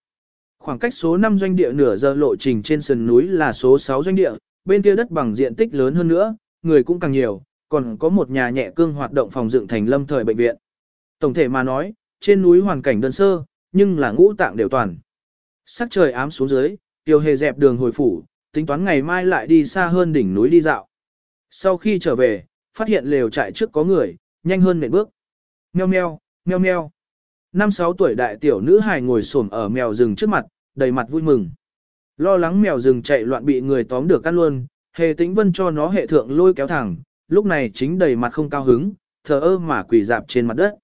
Khoảng cách số 5 doanh địa nửa giờ lộ trình trên sườn núi là số 6 doanh địa, bên kia đất bằng diện tích lớn hơn nữa, người cũng càng nhiều, còn có một nhà nhẹ cương hoạt động phòng dựng thành lâm thời bệnh viện. Tổng thể mà nói, trên núi hoàn cảnh đơn sơ, nhưng là ngũ tạng đều toàn. Sắc trời ám xuống dưới, tiêu hề dẹp đường hồi phủ, tính toán ngày mai lại đi xa hơn đỉnh núi đi dạo. Sau khi trở về, phát hiện lều trại trước có người, nhanh hơn nệm bước. Meo meo, meo meo. Năm sáu tuổi đại tiểu nữ hài ngồi xổm ở mèo rừng trước mặt, đầy mặt vui mừng. Lo lắng mèo rừng chạy loạn bị người tóm được ăn luôn, hề tĩnh vân cho nó hệ thượng lôi kéo thẳng, lúc này chính đầy mặt không cao hứng, thờ ơ mà quỳ dạp trên mặt đất.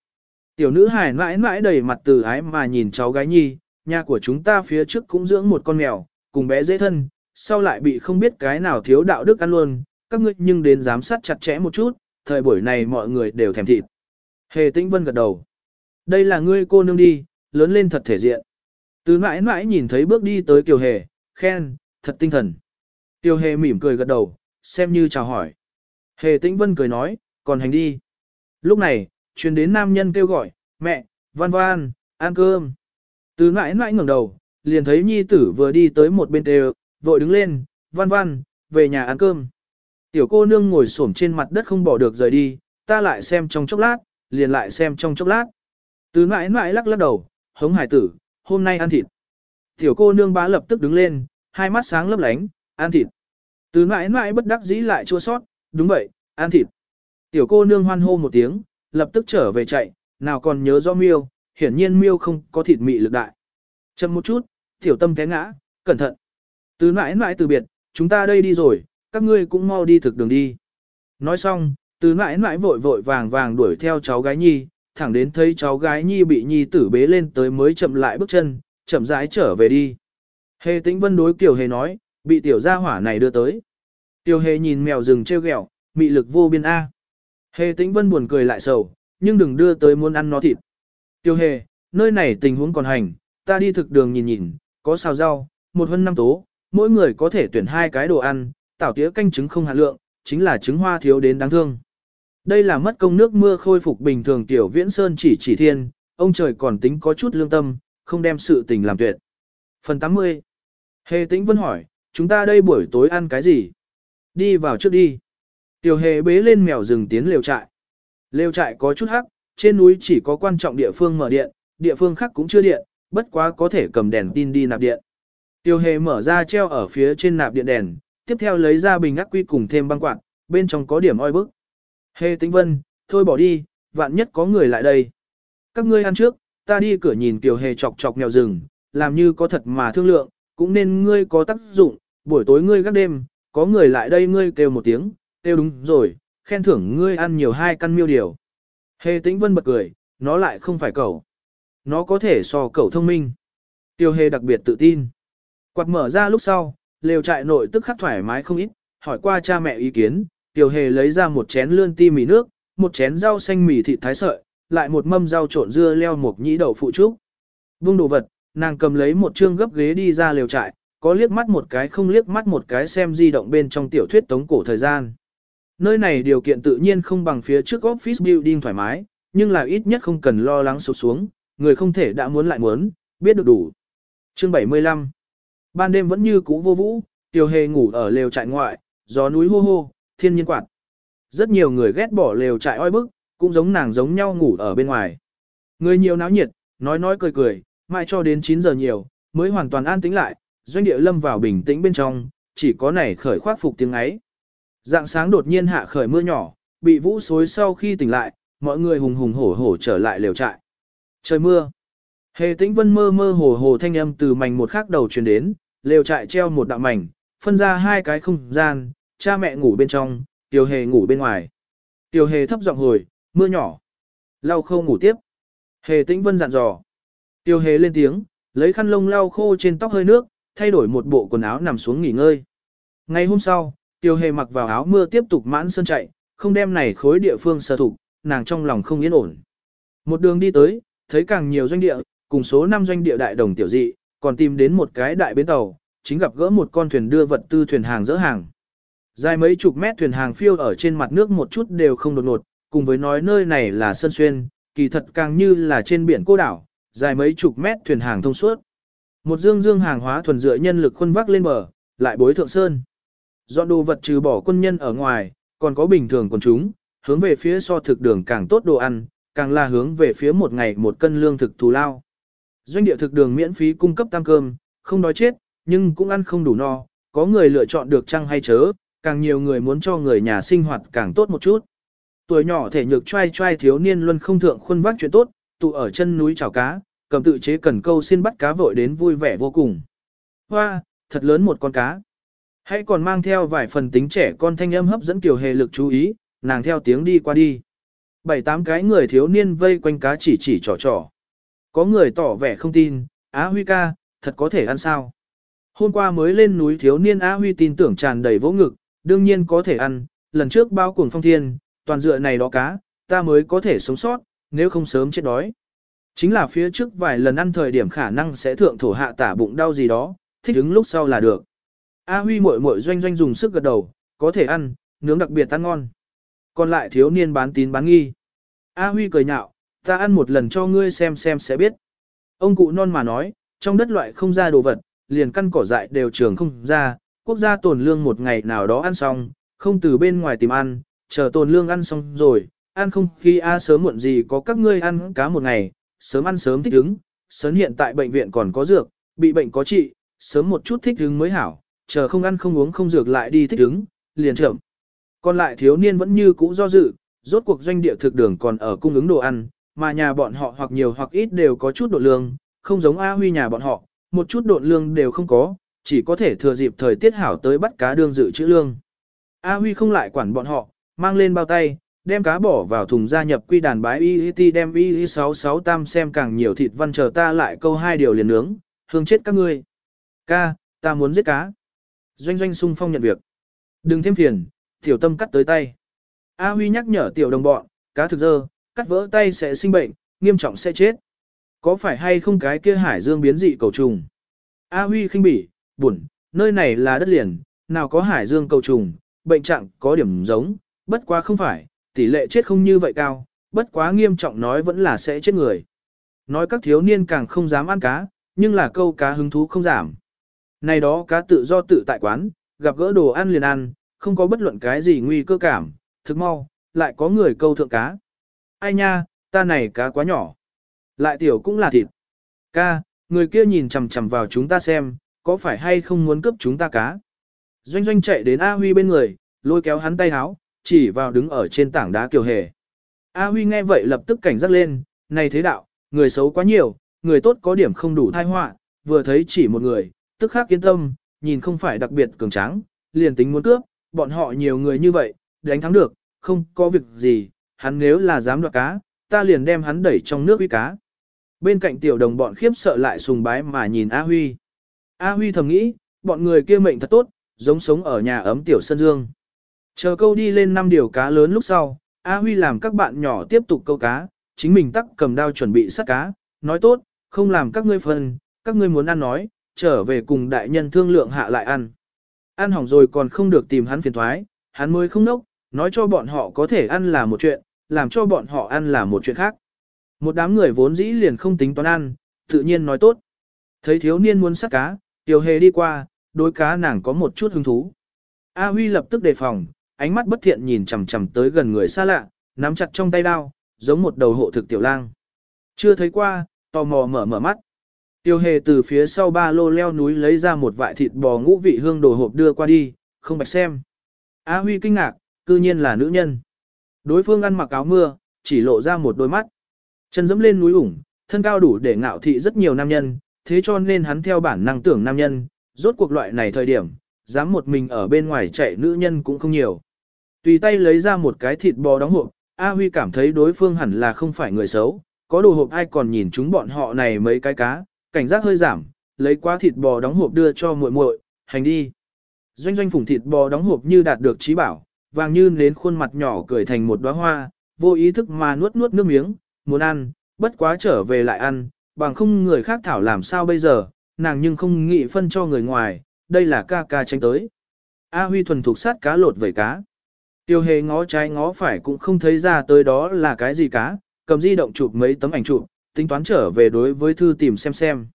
Tiểu nữ hài mãi mãi đầy mặt từ ái mà nhìn cháu gái nhi, nhà của chúng ta phía trước cũng dưỡng một con mèo, cùng bé dễ thân, sau lại bị không biết cái nào thiếu đạo đức ăn luôn, các ngươi nhưng đến giám sát chặt chẽ một chút, thời buổi này mọi người đều thèm thịt. Hề tĩnh vân gật đầu. Đây là ngươi cô nương đi, lớn lên thật thể diện. Từ mãi mãi nhìn thấy bước đi tới Kiều Hề, khen, thật tinh thần. Kiều Hề mỉm cười gật đầu, xem như chào hỏi. Hề tĩnh vân cười nói, còn hành đi. Lúc này, truyền đến nam nhân kêu gọi, mẹ, văn văn, ăn cơm. Từ mãi mãi ngẩng đầu, liền thấy nhi tử vừa đi tới một bên đều, vội đứng lên, văn văn, về nhà ăn cơm. Tiểu cô nương ngồi xổm trên mặt đất không bỏ được rời đi, ta lại xem trong chốc lát, liền lại xem trong chốc lát. Từ mãi mãi lắc lắc đầu, hống hải tử, hôm nay ăn thịt. Tiểu cô nương bá lập tức đứng lên, hai mắt sáng lấp lánh, ăn thịt. Từ mãi mãi bất đắc dĩ lại chua sót, đúng vậy, ăn thịt. Tiểu cô nương hoan hô một tiếng, lập tức trở về chạy, nào còn nhớ do miêu, hiển nhiên miêu không có thịt mị lực đại. Chậm một chút, tiểu tâm té ngã, cẩn thận. Từ mãi mãi từ biệt, chúng ta đây đi rồi, các ngươi cũng mau đi thực đường đi. Nói xong, từ mãi mãi vội vội vàng vàng đuổi theo cháu gái nhi, thẳng đến thấy cháu gái nhi bị nhi tử bế lên tới mới chậm lại bước chân, chậm rãi trở về đi. Hề tĩnh vân đối Kiều Hề nói, bị tiểu gia hỏa này đưa tới. Tiểu Hề nhìn mèo rừng treo ghẹo, mị lực vô biên A. Hề tĩnh vân buồn cười lại sầu, nhưng đừng đưa tới muốn ăn nó thịt. Tiểu Hề, nơi này tình huống còn hành, ta đi thực đường nhìn nhìn, có xào rau, một hơn năm tố, mỗi người có thể tuyển hai cái đồ ăn, tảo tía canh trứng không hạt lượng, chính là trứng hoa thiếu đến đáng thương. Đây là mất công nước mưa khôi phục bình thường tiểu viễn sơn chỉ chỉ thiên, ông trời còn tính có chút lương tâm, không đem sự tình làm tuyệt. Phần 80 Hề tĩnh vân hỏi, chúng ta đây buổi tối ăn cái gì? Đi vào trước đi. Tiểu hề bế lên mèo rừng tiến lều trại. Lều trại có chút hắc, trên núi chỉ có quan trọng địa phương mở điện, địa phương khác cũng chưa điện, bất quá có thể cầm đèn tin đi nạp điện. Tiêu hề mở ra treo ở phía trên nạp điện đèn, tiếp theo lấy ra bình ắc quy cùng thêm băng quạt, bên trong có điểm oi bức. Hề tĩnh vân, thôi bỏ đi, vạn nhất có người lại đây. Các ngươi ăn trước, ta đi cửa nhìn tiểu hề chọc chọc mèo rừng, làm như có thật mà thương lượng, cũng nên ngươi có tác dụng, buổi tối ngươi gác đêm, có người lại đây ngươi kêu một tiếng, kêu đúng rồi, khen thưởng ngươi ăn nhiều hai căn miêu điều. Hề tĩnh vân bật cười, nó lại không phải cậu. Nó có thể so cậu thông minh. Tiêu hề đặc biệt tự tin. Quạt mở ra lúc sau, lều trại nội tức khắc thoải mái không ít, hỏi qua cha mẹ ý kiến, Tiểu hề lấy ra một chén lươn ti mì nước, một chén rau xanh mì thịt thái sợi, lại một mâm rau trộn dưa leo một nhĩ đậu phụ trúc. Vung đồ vật, nàng cầm lấy một chương gấp ghế đi ra lều trại, có liếc mắt một cái không liếc mắt một cái xem di động bên trong tiểu thuyết tống cổ thời gian. Nơi này điều kiện tự nhiên không bằng phía trước office building thoải mái, nhưng là ít nhất không cần lo lắng sụp xuống, người không thể đã muốn lại muốn, biết được đủ. Chương 75 Ban đêm vẫn như cũ vô vũ, tiểu hề ngủ ở lều trại ngoại, gió núi hô hô, thiên nhiên quạt. Rất nhiều người ghét bỏ lều trại oi bức, cũng giống nàng giống nhau ngủ ở bên ngoài. Người nhiều náo nhiệt, nói nói cười cười, mãi cho đến 9 giờ nhiều, mới hoàn toàn an tĩnh lại, doanh địa lâm vào bình tĩnh bên trong, chỉ có này khởi khoác phục tiếng ấy. Dạng sáng đột nhiên hạ khởi mưa nhỏ, bị vũ xối sau khi tỉnh lại, mọi người hùng hùng hổ hổ trở lại lều trại. Trời mưa. Hề tĩnh vân mơ mơ hồ hồ thanh âm từ mảnh một khắc đầu truyền đến, lều trại treo một đạo mảnh, phân ra hai cái không gian, cha mẹ ngủ bên trong, tiểu hề ngủ bên ngoài. Tiểu hề thấp giọng hồi, mưa nhỏ. Lau khô ngủ tiếp. Hề tĩnh vân dặn dò. Tiểu hề lên tiếng, lấy khăn lông lau khô trên tóc hơi nước, thay đổi một bộ quần áo nằm xuống nghỉ ngơi. Ngày hôm sau, Tiêu hề mặc vào áo mưa tiếp tục mãn sơn chạy, không đem này khối địa phương sở thủ, nàng trong lòng không yên ổn. Một đường đi tới, thấy càng nhiều doanh địa, cùng số 5 doanh địa đại đồng tiểu dị, còn tìm đến một cái đại bến tàu, chính gặp gỡ một con thuyền đưa vật tư thuyền hàng dỡ hàng. Dài mấy chục mét thuyền hàng phiêu ở trên mặt nước một chút đều không đột ngột, cùng với nói nơi này là sân xuyên, kỳ thật càng như là trên biển cô đảo, dài mấy chục mét thuyền hàng thông suốt. Một dương dương hàng hóa thuần dựa nhân lực khuân vác lên bờ, lại bối thượng sơn. Dọn đồ vật trừ bỏ quân nhân ở ngoài, còn có bình thường quần chúng, hướng về phía so thực đường càng tốt đồ ăn, càng là hướng về phía một ngày một cân lương thực thù lao. Doanh địa thực đường miễn phí cung cấp tam cơm, không đói chết, nhưng cũng ăn không đủ no, có người lựa chọn được chăng hay chớ, càng nhiều người muốn cho người nhà sinh hoạt càng tốt một chút. Tuổi nhỏ thể nhược trai trai thiếu niên luôn không thượng khuôn vác chuyện tốt, tụ ở chân núi chảo cá, cầm tự chế cần câu xin bắt cá vội đến vui vẻ vô cùng. Hoa, thật lớn một con cá. Hãy còn mang theo vài phần tính trẻ con thanh âm hấp dẫn kiểu Hề lực chú ý, nàng theo tiếng đi qua đi. Bảy tám cái người thiếu niên vây quanh cá chỉ chỉ trò trò. Có người tỏ vẻ không tin, Á Huy ca, thật có thể ăn sao. Hôm qua mới lên núi thiếu niên Á Huy tin tưởng tràn đầy vỗ ngực, đương nhiên có thể ăn, lần trước bao cuồng phong thiên, toàn dựa này đó cá, ta mới có thể sống sót, nếu không sớm chết đói. Chính là phía trước vài lần ăn thời điểm khả năng sẽ thượng thổ hạ tả bụng đau gì đó, thích ứng lúc sau là được. A Huy muội muội doanh doanh dùng sức gật đầu, có thể ăn, nướng đặc biệt ăn ngon. Còn lại thiếu niên bán tín bán nghi. A Huy cười nhạo, ta ăn một lần cho ngươi xem xem sẽ biết. Ông cụ non mà nói, trong đất loại không ra đồ vật, liền căn cỏ dại đều trường không ra, quốc gia tồn lương một ngày nào đó ăn xong, không từ bên ngoài tìm ăn, chờ tồn lương ăn xong rồi, ăn không khi A sớm muộn gì có các ngươi ăn cá một ngày, sớm ăn sớm thích ứng, sớm hiện tại bệnh viện còn có dược, bị bệnh có trị, sớm một chút thích ứng mới hảo, chờ không ăn không uống không dược lại đi thích ứng, liền chậm. Còn lại thiếu niên vẫn như cũ do dự, rốt cuộc doanh địa thực đường còn ở cung ứng đồ ăn, mà nhà bọn họ hoặc nhiều hoặc ít đều có chút độ lương, không giống A Huy nhà bọn họ, một chút độ lương đều không có, chỉ có thể thừa dịp thời tiết hảo tới bắt cá đương dự trữ lương. A Huy không lại quản bọn họ, mang lên bao tay, đem cá bỏ vào thùng gia nhập quy đàn bái YT đem Y66 tam xem càng nhiều thịt văn chờ ta lại câu hai điều liền nướng, hương chết các ngươi. Ca, ta muốn giết cá. Doanh doanh sung phong nhận việc. Đừng thêm phiền, tiểu tâm cắt tới tay. A Huy nhắc nhở tiểu đồng bọn, cá thực dơ, cắt vỡ tay sẽ sinh bệnh, nghiêm trọng sẽ chết. Có phải hay không cái kia hải dương biến dị cầu trùng? A Huy khinh bỉ, buồn, nơi này là đất liền, nào có hải dương cầu trùng, bệnh trạng có điểm giống, bất quá không phải, tỷ lệ chết không như vậy cao, bất quá nghiêm trọng nói vẫn là sẽ chết người. Nói các thiếu niên càng không dám ăn cá, nhưng là câu cá hứng thú không giảm. Này đó cá tự do tự tại quán, gặp gỡ đồ ăn liền ăn, không có bất luận cái gì nguy cơ cảm, thực mau, lại có người câu thượng cá. ai nha, ta này cá quá nhỏ. Lại tiểu cũng là thịt. Ca, người kia nhìn chằm chằm vào chúng ta xem, có phải hay không muốn cướp chúng ta cá. Doanh doanh chạy đến A Huy bên người, lôi kéo hắn tay háo, chỉ vào đứng ở trên tảng đá kiều hề. A Huy nghe vậy lập tức cảnh giác lên, này thế đạo, người xấu quá nhiều, người tốt có điểm không đủ thai họa, vừa thấy chỉ một người, tức khắc yên tâm, nhìn không phải đặc biệt cường tráng, liền tính muốn cướp, bọn họ nhiều người như vậy, đánh thắng được, không có việc gì, hắn nếu là dám đoạt cá, ta liền đem hắn đẩy trong nước uy cá. Bên cạnh tiểu đồng bọn khiếp sợ lại sùng bái mà nhìn A Huy. A Huy thầm nghĩ, bọn người kia mệnh thật tốt, giống sống ở nhà ấm tiểu sân dương. Chờ câu đi lên năm điều cá lớn lúc sau, A Huy làm các bạn nhỏ tiếp tục câu cá, chính mình tắc cầm đao chuẩn bị sát cá, nói tốt, không làm các ngươi phân, các ngươi muốn ăn nói, trở về cùng đại nhân thương lượng hạ lại ăn. Ăn hỏng rồi còn không được tìm hắn phiền thoái, hắn mới không nốc, nói cho bọn họ có thể ăn là một chuyện, làm cho bọn họ ăn là một chuyện khác. Một đám người vốn dĩ liền không tính toán ăn, tự nhiên nói tốt. Thấy thiếu niên muốn sát cá, tiểu hề đi qua, đối cá nàng có một chút hứng thú. A Huy lập tức đề phòng, ánh mắt bất thiện nhìn chằm chằm tới gần người xa lạ, nắm chặt trong tay đao, giống một đầu hộ thực tiểu lang. Chưa thấy qua, tò mò mở mở mắt. Tiêu hề từ phía sau ba lô leo núi lấy ra một vại thịt bò ngũ vị hương đồ hộp đưa qua đi, không bạch xem. A Huy kinh ngạc, cư nhiên là nữ nhân. Đối phương ăn mặc áo mưa, chỉ lộ ra một đôi mắt. Chân dẫm lên núi ủng, thân cao đủ để ngạo thị rất nhiều nam nhân, thế cho nên hắn theo bản năng tưởng nam nhân, rốt cuộc loại này thời điểm, dám một mình ở bên ngoài chạy nữ nhân cũng không nhiều. Tùy tay lấy ra một cái thịt bò đóng hộp, A Huy cảm thấy đối phương hẳn là không phải người xấu, có đồ hộp ai còn nhìn chúng bọn họ này mấy cái cá, cảnh giác hơi giảm, lấy quá thịt bò đóng hộp đưa cho muội muội, hành đi. Doanh doanh phủng thịt bò đóng hộp như đạt được trí bảo, vàng như nến khuôn mặt nhỏ cười thành một đóa hoa, vô ý thức mà nuốt nuốt nước miếng, muốn ăn, bất quá trở về lại ăn, bằng không người khác thảo làm sao bây giờ, nàng nhưng không nghĩ phân cho người ngoài, đây là ca ca tranh tới. A Huy thuần thuộc sát cá lột vẩy cá. Tiêu hề ngó trái ngó phải cũng không thấy ra tới đó là cái gì cá, cầm di động chụp mấy tấm ảnh chụp, tính toán trở về đối với thư tìm xem xem.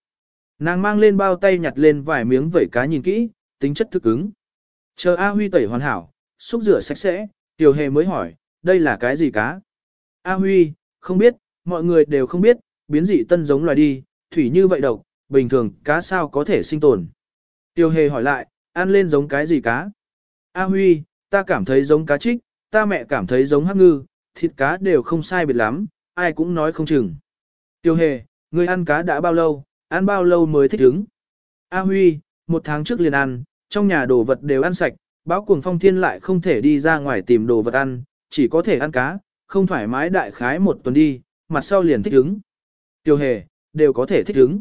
Nàng mang lên bao tay nhặt lên vài miếng vẩy cá nhìn kỹ, tính chất thức ứng. Chờ A Huy tẩy hoàn hảo, xúc rửa sạch sẽ, Tiêu hề mới hỏi, đây là cái gì cá? A Huy, không biết, mọi người đều không biết, biến dị tân giống loài đi, thủy như vậy độc, bình thường cá sao có thể sinh tồn. Tiêu hề hỏi lại, ăn lên giống cái gì cá? A Huy, ta cảm thấy giống cá trích, ta mẹ cảm thấy giống hắc ngư, thịt cá đều không sai biệt lắm, ai cũng nói không chừng. Tiêu hề, ngươi ăn cá đã bao lâu, ăn bao lâu mới thích ứng? A Huy, một tháng trước liền ăn, trong nhà đồ vật đều ăn sạch, báo cuồng phong thiên lại không thể đi ra ngoài tìm đồ vật ăn, chỉ có thể ăn cá, không thoải mái đại khái một tuần đi, mặt sau liền thích ứng. Tiêu hề, đều có thể thích ứng.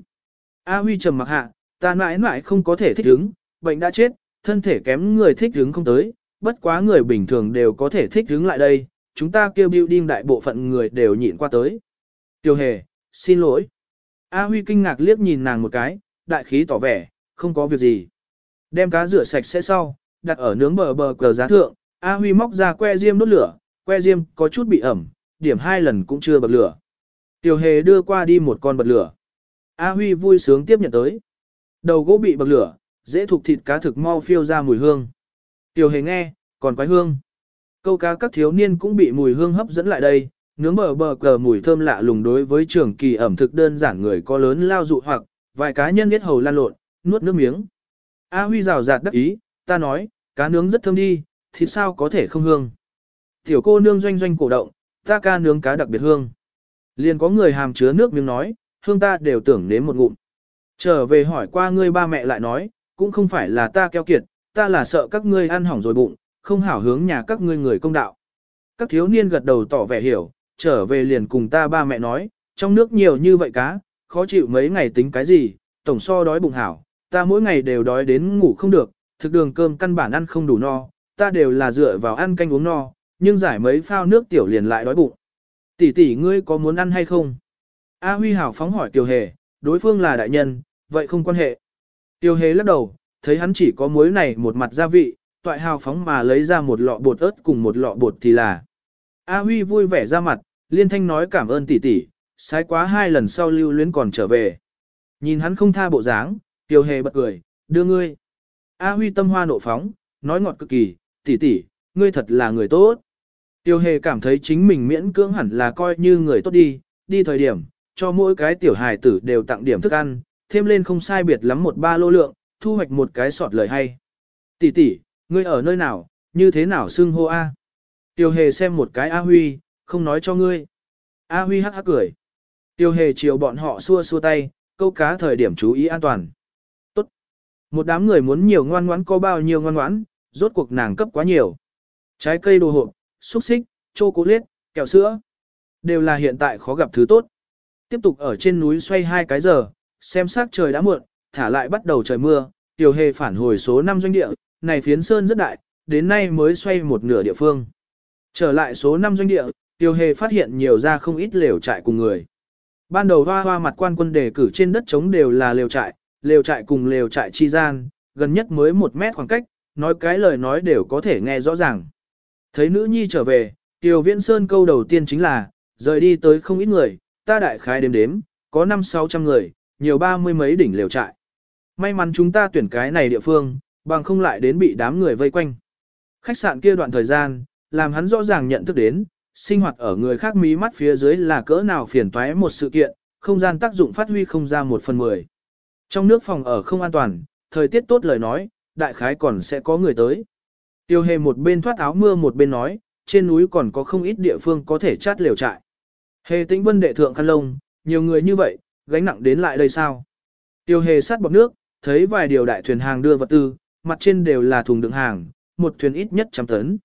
A Huy trầm mặc hạ, ta mãi mãi không có thể thích ứng, bệnh đã chết, thân thể kém người thích ứng không tới, bất quá người bình thường đều có thể thích ứng lại đây, chúng ta kêu building đại bộ phận người đều nhịn qua tới. Tiêu hề, xin lỗi. A Huy kinh ngạc liếc nhìn nàng một cái, đại khí tỏ vẻ, không có việc gì. Đem cá rửa sạch sẽ sau, đặt ở nướng bờ bờ cờ giá thượng, A Huy móc ra que diêm đốt lửa, que diêm có chút bị ẩm, điểm hai lần cũng chưa bật lửa. Tiểu hề đưa qua đi một con bật lửa. A Huy vui sướng tiếp nhận tới. Đầu gỗ bị bật lửa, dễ thuộc thịt cá thực mau phiêu ra mùi hương. Tiểu hề nghe, còn quái hương. Câu cá các thiếu niên cũng bị mùi hương hấp dẫn lại đây, nướng bờ bờ cờ mùi thơm lạ lùng đối với trường kỳ ẩm thực đơn giản người có lớn lao dụ hoặc, vài cá nhân biết hầu lan lộn, nuốt nước miếng. A Huy rào rạt đắc ý, ta nói, cá nướng rất thơm đi, thịt sao có thể không hương. Tiểu cô nương doanh doanh cổ động, ta ca nướng cá đặc biệt hương. Liền có người hàm chứa nước miếng nói, hương ta đều tưởng nếm một ngụm. Trở về hỏi qua ngươi ba mẹ lại nói, cũng không phải là ta keo kiệt, ta là sợ các ngươi ăn hỏng rồi bụng, không hảo hướng nhà các ngươi người công đạo. Các thiếu niên gật đầu tỏ vẻ hiểu, trở về liền cùng ta ba mẹ nói, trong nước nhiều như vậy cá, khó chịu mấy ngày tính cái gì, tổng so đói bụng hảo, ta mỗi ngày đều đói đến ngủ không được, thực đường cơm căn bản ăn không đủ no, ta đều là dựa vào ăn canh uống no, nhưng giải mấy phao nước tiểu liền lại đói bụng. Tỷ tỷ ngươi có muốn ăn hay không? A Huy hảo phóng hỏi Tiểu Hề, đối phương là đại nhân, vậy không quan hệ. Tiểu Hề lắc đầu, thấy hắn chỉ có muối này một mặt gia vị, toại hào phóng mà lấy ra một lọ bột ớt cùng một lọ bột thì là. A Huy vui vẻ ra mặt, liên thanh nói cảm ơn tỷ tỷ, sai quá hai lần sau lưu luyến còn trở về. Nhìn hắn không tha bộ dáng, Tiểu Hề bật cười, đưa ngươi. A Huy tâm hoa nộ phóng, nói ngọt cực kỳ, tỷ tỷ, ngươi thật là người tốt. Tiêu hề cảm thấy chính mình miễn cưỡng hẳn là coi như người tốt đi, đi thời điểm, cho mỗi cái tiểu hài tử đều tặng điểm thức ăn, thêm lên không sai biệt lắm một ba lô lượng, thu hoạch một cái sọt lời hay. Tỷ tỷ, ngươi ở nơi nào, như thế nào xưng hô A? Tiêu hề xem một cái A Huy, không nói cho ngươi. A Huy hắc hắc cười. Tiêu hề chiều bọn họ xua xua tay, câu cá thời điểm chú ý an toàn. Tốt. Một đám người muốn nhiều ngoan ngoãn có bao nhiêu ngoan ngoãn, rốt cuộc nàng cấp quá nhiều. Trái cây đồ hộp, xúc xích, chocolate, kẹo sữa. Đều là hiện tại khó gặp thứ tốt. Tiếp tục ở trên núi xoay hai cái giờ, xem sắc trời đã muộn, thả lại bắt đầu trời mưa, tiểu hề phản hồi số 5 doanh địa, này phiến sơn rất đại, đến nay mới xoay một nửa địa phương. Trở lại số 5 doanh địa, tiểu hề phát hiện nhiều ra không ít lều trại cùng người. Ban đầu hoa hoa mặt quan quân đề cử trên đất trống đều là lều trại, lều trại cùng lều trại chi gian, gần nhất mới một mét khoảng cách, nói cái lời nói đều có thể nghe rõ ràng. Thấy nữ nhi trở về, Tiểu Viễn Sơn câu đầu tiên chính là, rời đi tới không ít người, ta đại khái đếm đếm, có 5-600 người, nhiều ba mươi mấy đỉnh lều trại. May mắn chúng ta tuyển cái này địa phương, bằng không lại đến bị đám người vây quanh. Khách sạn kia đoạn thời gian, làm hắn rõ ràng nhận thức đến, sinh hoạt ở người khác mí mắt phía dưới là cỡ nào phiền toái một sự kiện, không gian tác dụng phát huy không ra một phần mười. Trong nước phòng ở không an toàn, thời tiết tốt lời nói, đại khái còn sẽ có người tới. Tiêu hề một bên thoát áo mưa một bên nói, trên núi còn có không ít địa phương có thể chát liều trại. Hề tĩnh vân đệ thượng khăn lông, nhiều người như vậy, gánh nặng đến lại đây sao? Tiêu hề sát bọc nước, thấy vài điều đại thuyền hàng đưa vật tư, mặt trên đều là thùng đựng hàng, một thuyền ít nhất trăm tấn.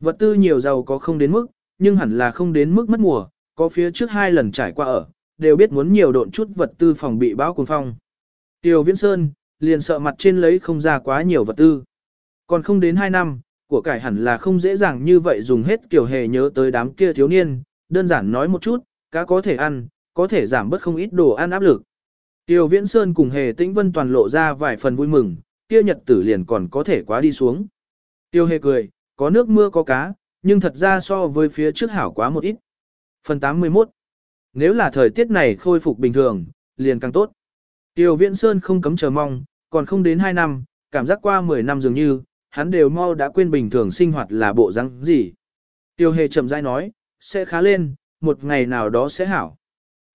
Vật tư nhiều giàu có không đến mức, nhưng hẳn là không đến mức mất mùa, có phía trước hai lần trải qua ở, đều biết muốn nhiều độn chút vật tư phòng bị bão cuồng phong. Tiêu Viễn Sơn, liền sợ mặt trên lấy không ra quá nhiều vật tư. Còn không đến hai năm, của cải hẳn là không dễ dàng như vậy dùng hết kiểu hề nhớ tới đám kia thiếu niên, đơn giản nói một chút, cá có thể ăn, có thể giảm bớt không ít đồ ăn áp lực. Tiêu Viễn Sơn cùng Hề Tĩnh Vân toàn lộ ra vài phần vui mừng, kia nhật tử liền còn có thể quá đi xuống. Tiêu Hề cười, có nước mưa có cá, nhưng thật ra so với phía trước hảo quá một ít. Phần 81 Nếu là thời tiết này khôi phục bình thường, liền càng tốt. Tiêu Viễn Sơn không cấm chờ mong, còn không đến 2 năm, cảm giác qua 10 năm dường như, hắn đều mau đã quên bình thường sinh hoạt là bộ răng gì. Tiêu Hề chậm rãi nói, sẽ khá lên, một ngày nào đó sẽ hảo.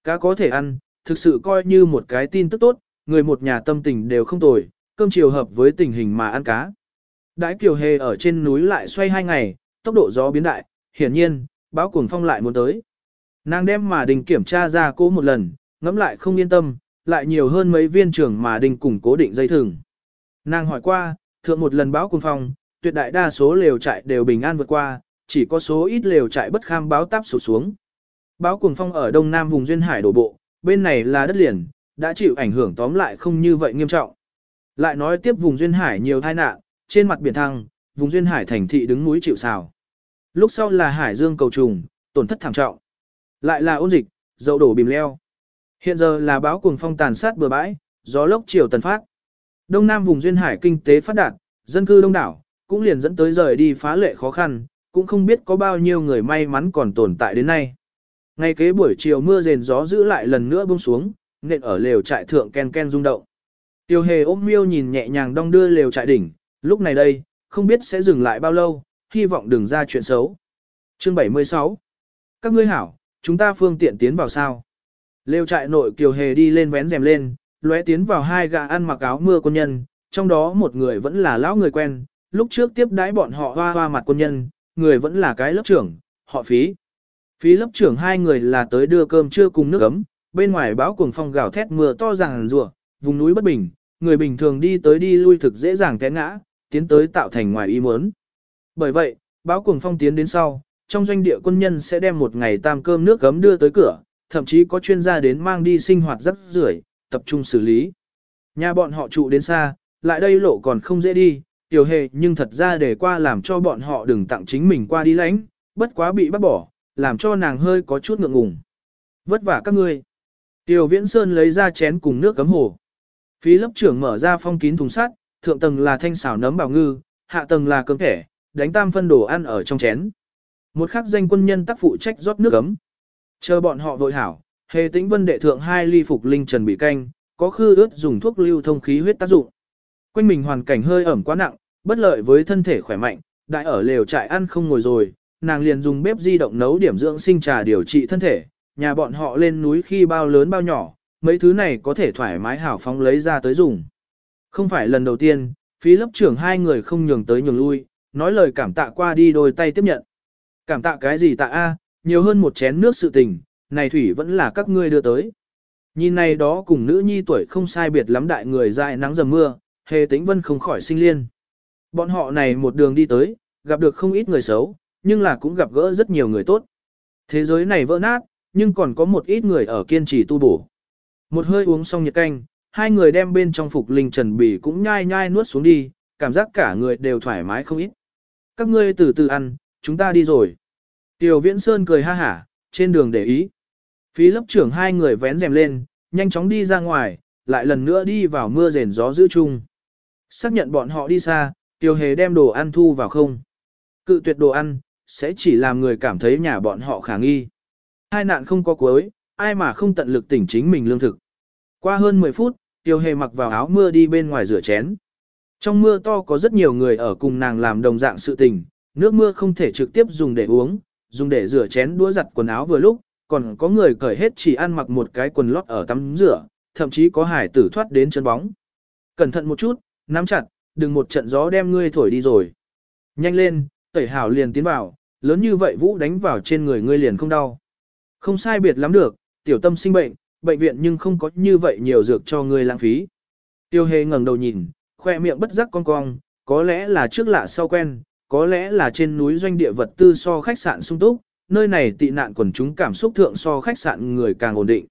Cá có thể ăn, thực sự coi như một cái tin tức tốt, người một nhà tâm tình đều không tồi, cơm chiều hợp với tình hình mà ăn cá. Đãi Kiều Hề ở trên núi lại xoay hai ngày, tốc độ gió biến đại, hiển nhiên, báo cuồng phong lại muốn tới. Nàng đem mà đình kiểm tra ra cố một lần, ngẫm lại không yên tâm, lại nhiều hơn mấy viên trưởng mà đình cùng cố định dây thừng. Nàng hỏi qua, thượng một lần báo cuồng phong, tuyệt đại đa số lều trại đều bình an vượt qua, chỉ có số ít lều trại bất kham báo táp sụt xuống. Báo cuồng phong ở đông nam vùng duyên hải đổ bộ, bên này là đất liền, đã chịu ảnh hưởng tóm lại không như vậy nghiêm trọng. Lại nói tiếp vùng duyên hải nhiều tai nạn, trên mặt biển thăng, vùng duyên hải thành thị đứng núi chịu sào. Lúc sau là hải dương cầu trùng, tổn thất thảm trọng. Lại là ôn dịch, dậu đổ bìm leo. Hiện giờ là báo cuồng phong tàn sát bừa bãi, gió lốc chiều tần phát. Đông Nam vùng duyên hải kinh tế phát đạt, dân cư đông đảo, cũng liền dẫn tới rời đi phá lệ khó khăn, cũng không biết có bao nhiêu người may mắn còn tồn tại đến nay. Ngay kế buổi chiều mưa rền gió giữ lại lần nữa buông xuống, nện ở lều trại thượng ken ken rung động. Tiêu hề ôm miêu nhìn nhẹ nhàng đong đưa lều trại đỉnh, lúc này đây, không biết sẽ dừng lại bao lâu, hy vọng đừng ra chuyện xấu. Chương 76 Các ngươi hảo, chúng ta phương tiện tiến vào sao? Lều trại nội kiều hề đi lên vén rèm lên, lóe tiến vào hai gã ăn mặc áo mưa quân nhân, trong đó một người vẫn là lão người quen, lúc trước tiếp đái bọn họ hoa hoa mặt quân nhân, người vẫn là cái lớp trưởng, họ phí. Phí lớp trưởng hai người là tới đưa cơm trưa cùng nước ấm, bên ngoài báo cuồng phong gào thét mưa to ràng rùa, vùng núi bất bình, người bình thường đi tới đi lui thực dễ dàng té ngã, tiến tới tạo thành ngoài ý muốn. Bởi vậy, báo cuồng phong tiến đến sau, trong doanh địa quân nhân sẽ đem một ngày tam cơm nước gấm đưa tới cửa, thậm chí có chuyên gia đến mang đi sinh hoạt rất rưởi, tập trung xử lý. Nhà bọn họ trụ đến xa, lại đây lộ còn không dễ đi, tiểu hề nhưng thật ra để qua làm cho bọn họ đừng tặng chính mình qua đi lãnh, bất quá bị bắt bỏ, làm cho nàng hơi có chút ngượng ngùng. Vất vả các ngươi. Tiểu Viễn Sơn lấy ra chén cùng nước cấm hồ. Phí lớp trưởng mở ra phong kín thùng sắt, thượng tầng là thanh xảo nấm bào ngư, hạ tầng là cơm thẻ, đánh tam phân đồ ăn ở trong chén. Một khắc danh quân nhân tác phụ trách rót nước cấm. Chờ bọn họ vội hảo, hề tĩnh vân đệ thượng hai ly phục linh trần bị canh, có khư ướt dùng thuốc lưu thông khí huyết tác dụng. Quanh mình hoàn cảnh hơi ẩm quá nặng, bất lợi với thân thể khỏe mạnh, đại ở lều trại ăn không ngồi rồi, nàng liền dùng bếp di động nấu điểm dưỡng sinh trà điều trị thân thể, nhà bọn họ lên núi khi bao lớn bao nhỏ, mấy thứ này có thể thoải mái hảo phóng lấy ra tới dùng. Không phải lần đầu tiên, phí lớp trưởng hai người không nhường tới nhường lui, nói lời cảm tạ qua đi đôi tay tiếp nhận. Cảm tạ cái gì tạ a, nhiều hơn một chén nước sự tình, này thủy vẫn là các ngươi đưa tới. Nhìn này đó cùng nữ nhi tuổi không sai biệt lắm đại người dại nắng dầm mưa, hề tĩnh vân không khỏi sinh liên. Bọn họ này một đường đi tới, gặp được không ít người xấu, nhưng là cũng gặp gỡ rất nhiều người tốt. Thế giới này vỡ nát, nhưng còn có một ít người ở kiên trì tu bổ. Một hơi uống xong nhiệt canh, hai người đem bên trong phục linh trần bỉ cũng nhai nhai nuốt xuống đi, cảm giác cả người đều thoải mái không ít. Các ngươi từ từ ăn, chúng ta đi rồi. Tiểu Viễn Sơn cười ha hả, trên đường để ý. Phí lớp trưởng hai người vén rèm lên, nhanh chóng đi ra ngoài, lại lần nữa đi vào mưa rền gió giữ chung. Xác nhận bọn họ đi xa, Tiêu Hề đem đồ ăn thu vào không. Cự tuyệt đồ ăn, sẽ chỉ làm người cảm thấy nhà bọn họ khả nghi. Hai nạn không có cuối, ai mà không tận lực tỉnh chính mình lương thực. Qua hơn 10 phút, Tiêu Hề mặc vào áo mưa đi bên ngoài rửa chén. Trong mưa to có rất nhiều người ở cùng nàng làm đồng dạng sự tình, nước mưa không thể trực tiếp dùng để uống, dùng để rửa chén đũa giặt quần áo vừa lúc, còn có người cởi hết chỉ ăn mặc một cái quần lót ở tắm rửa, thậm chí có hải tử thoát đến chân bóng. Cẩn thận một chút, nắm chặt, đừng một trận gió đem ngươi thổi đi rồi. Nhanh lên, tẩy hảo liền tiến vào, lớn như vậy vũ đánh vào trên người ngươi liền không đau. Không sai biệt lắm được, tiểu tâm sinh bệnh, bệnh viện nhưng không có như vậy nhiều dược cho ngươi lãng phí. Tiêu hề ngẩng đầu nhìn, khoe miệng bất giác cong cong, có lẽ là trước lạ sau quen, có lẽ là trên núi doanh địa vật tư so khách sạn sung túc, nơi này tị nạn quần chúng cảm xúc thượng so khách sạn người càng ổn định.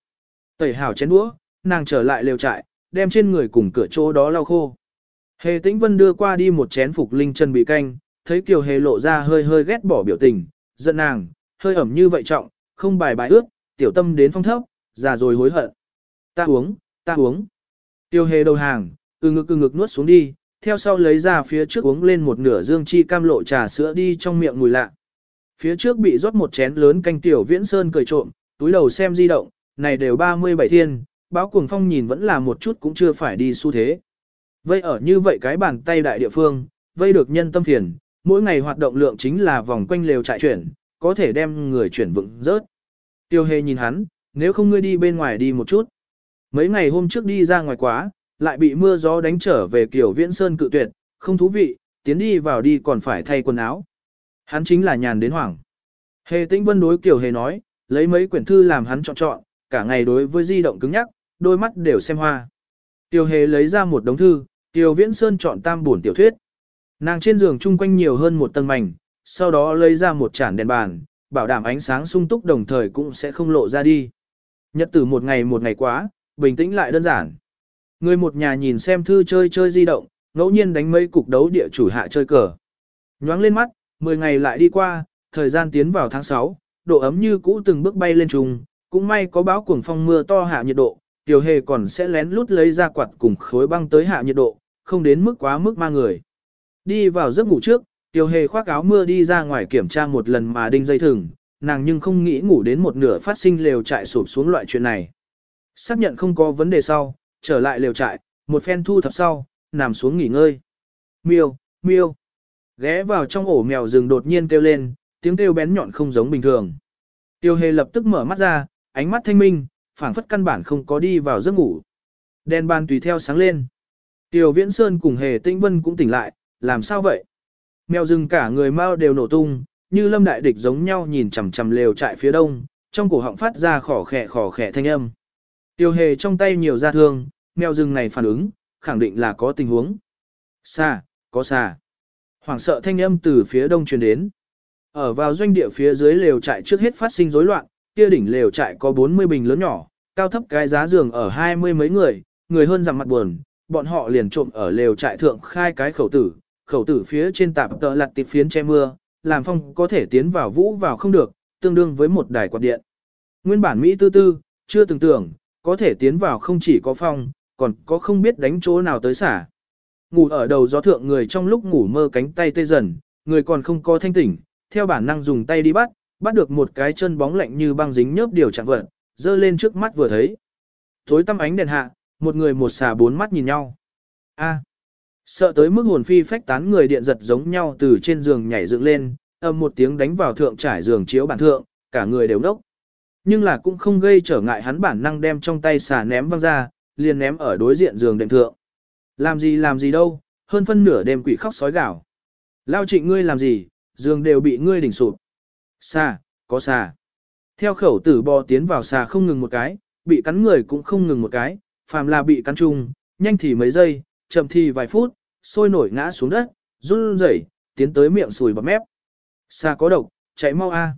Tẩy hào chén đũa, nàng trở lại lều trại, đem trên người cùng cửa chỗ đó lau khô. Hề tĩnh vân đưa qua đi một chén phục linh chân bị canh, thấy kiều hề lộ ra hơi hơi ghét bỏ biểu tình, giận nàng, hơi ẩm như vậy trọng, không bài bài ước, tiểu tâm đến phong thấp, già rồi hối hận. Ta uống, ta uống. Tiêu hề đầu hàng, từ ngực từ ngực nuốt xuống đi, theo sau lấy ra phía trước uống lên một nửa dương chi cam lộ trà sữa đi trong miệng mùi lạ. Phía trước bị rót một chén lớn canh tiểu viễn sơn cười trộm, túi đầu xem di động, này đều 37 thiên, báo cuồng phong nhìn vẫn là một chút cũng chưa phải đi xu thế. Vây ở như vậy cái bàn tay đại địa phương, vây được nhân tâm phiền, mỗi ngày hoạt động lượng chính là vòng quanh lều trại chuyển, có thể đem người chuyển vững rớt. Tiêu hề nhìn hắn, nếu không ngươi đi bên ngoài đi một chút. Mấy ngày hôm trước đi ra ngoài quá, lại bị mưa gió đánh trở về kiểu viễn sơn cự tuyệt, không thú vị, tiến đi vào đi còn phải thay quần áo. Hắn chính là nhàn đến hoảng. Hề tĩnh vân đối kiểu hề nói, lấy mấy quyển thư làm hắn chọn chọn, cả ngày đối với di động cứng nhắc, đôi mắt đều xem hoa. Tiểu hề lấy ra một đống thư, Tiểu viễn sơn chọn tam bổn tiểu thuyết. Nàng trên giường chung quanh nhiều hơn một tầng mảnh, sau đó lấy ra một chản đèn bàn, bảo đảm ánh sáng sung túc đồng thời cũng sẽ không lộ ra đi. Nhật tử một ngày một ngày quá, bình tĩnh lại đơn giản. Người một nhà nhìn xem thư chơi chơi di động, ngẫu nhiên đánh mấy cục đấu địa chủ hạ chơi cờ. Nhoáng lên mắt, 10 ngày lại đi qua, thời gian tiến vào tháng 6, độ ấm như cũ từng bước bay lên trùng, cũng may có báo cuồng phong mưa to hạ nhiệt độ, tiểu hề còn sẽ lén lút lấy ra quạt cùng khối băng tới hạ nhiệt độ, không đến mức quá mức ma người. Đi vào giấc ngủ trước, tiểu hề khoác áo mưa đi ra ngoài kiểm tra một lần mà đinh dây thừng, nàng nhưng không nghĩ ngủ đến một nửa phát sinh lều trại sụp xuống loại chuyện này. Xác nhận không có vấn đề sau, trở lại lều trại, một phen thu thập sau, nằm xuống nghỉ ngơi. Miêu, miêu. Ghé vào trong ổ mèo rừng đột nhiên kêu lên, tiếng kêu bén nhọn không giống bình thường. Tiêu hề lập tức mở mắt ra, ánh mắt thanh minh, phảng phất căn bản không có đi vào giấc ngủ. Đèn bàn tùy theo sáng lên. Tiêu viễn sơn cùng hề tĩnh vân cũng tỉnh lại, làm sao vậy? Mèo rừng cả người mau đều nổ tung, như lâm đại địch giống nhau nhìn chằm chằm lều trại phía đông, trong cổ họng phát ra khỏ khẽ khỏ khẽ thanh âm. Tiêu hề trong tay nhiều da thương, mèo rừng này phản ứng, khẳng định là có tình huống. Xa, có xa. Hoảng sợ thanh âm từ phía đông truyền đến. Ở vào doanh địa phía dưới lều trại trước hết phát sinh rối loạn, kia đỉnh lều trại có 40 bình lớn nhỏ, cao thấp cái giá giường ở hai mươi mấy người, người hơn rằng mặt buồn, bọn họ liền trộm ở lều trại thượng khai cái khẩu tử, khẩu tử phía trên tạp tợ lặt tịp phiến che mưa, làm phong có thể tiến vào vũ vào không được, tương đương với một đài quạt điện. Nguyên bản Mỹ tư tư, chưa từng tưởng, có thể tiến vào không chỉ có phong, còn có không biết đánh chỗ nào tới xả. Ngủ ở đầu gió thượng người trong lúc ngủ mơ cánh tay tê dần, người còn không có thanh tỉnh, theo bản năng dùng tay đi bắt, bắt được một cái chân bóng lạnh như băng dính nhớp điều chạm vật, dơ lên trước mắt vừa thấy. Tối tăm ánh đèn hạ, một người một xà bốn mắt nhìn nhau. A. Sợ tới mức hồn phi phách tán người điện giật giống nhau từ trên giường nhảy dựng lên, ầm một tiếng đánh vào thượng trải giường chiếu bản thượng, cả người đều đốc. Nhưng là cũng không gây trở ngại hắn bản năng đem trong tay xà ném văng ra, liền ném ở đối diện giường đệm thượng. Làm gì làm gì đâu, hơn phân nửa đêm quỷ khóc sói gào. Lao trịnh ngươi làm gì, giường đều bị ngươi đỉnh sụp. Xà, có xà. Theo khẩu tử bò tiến vào xà không ngừng một cái, bị cắn người cũng không ngừng một cái, phàm là bị cắn chung, nhanh thì mấy giây, chậm thì vài phút, sôi nổi ngã xuống đất, run rẩy, tiến tới miệng sùi bọt mép. Xà có độc, chạy mau a. À.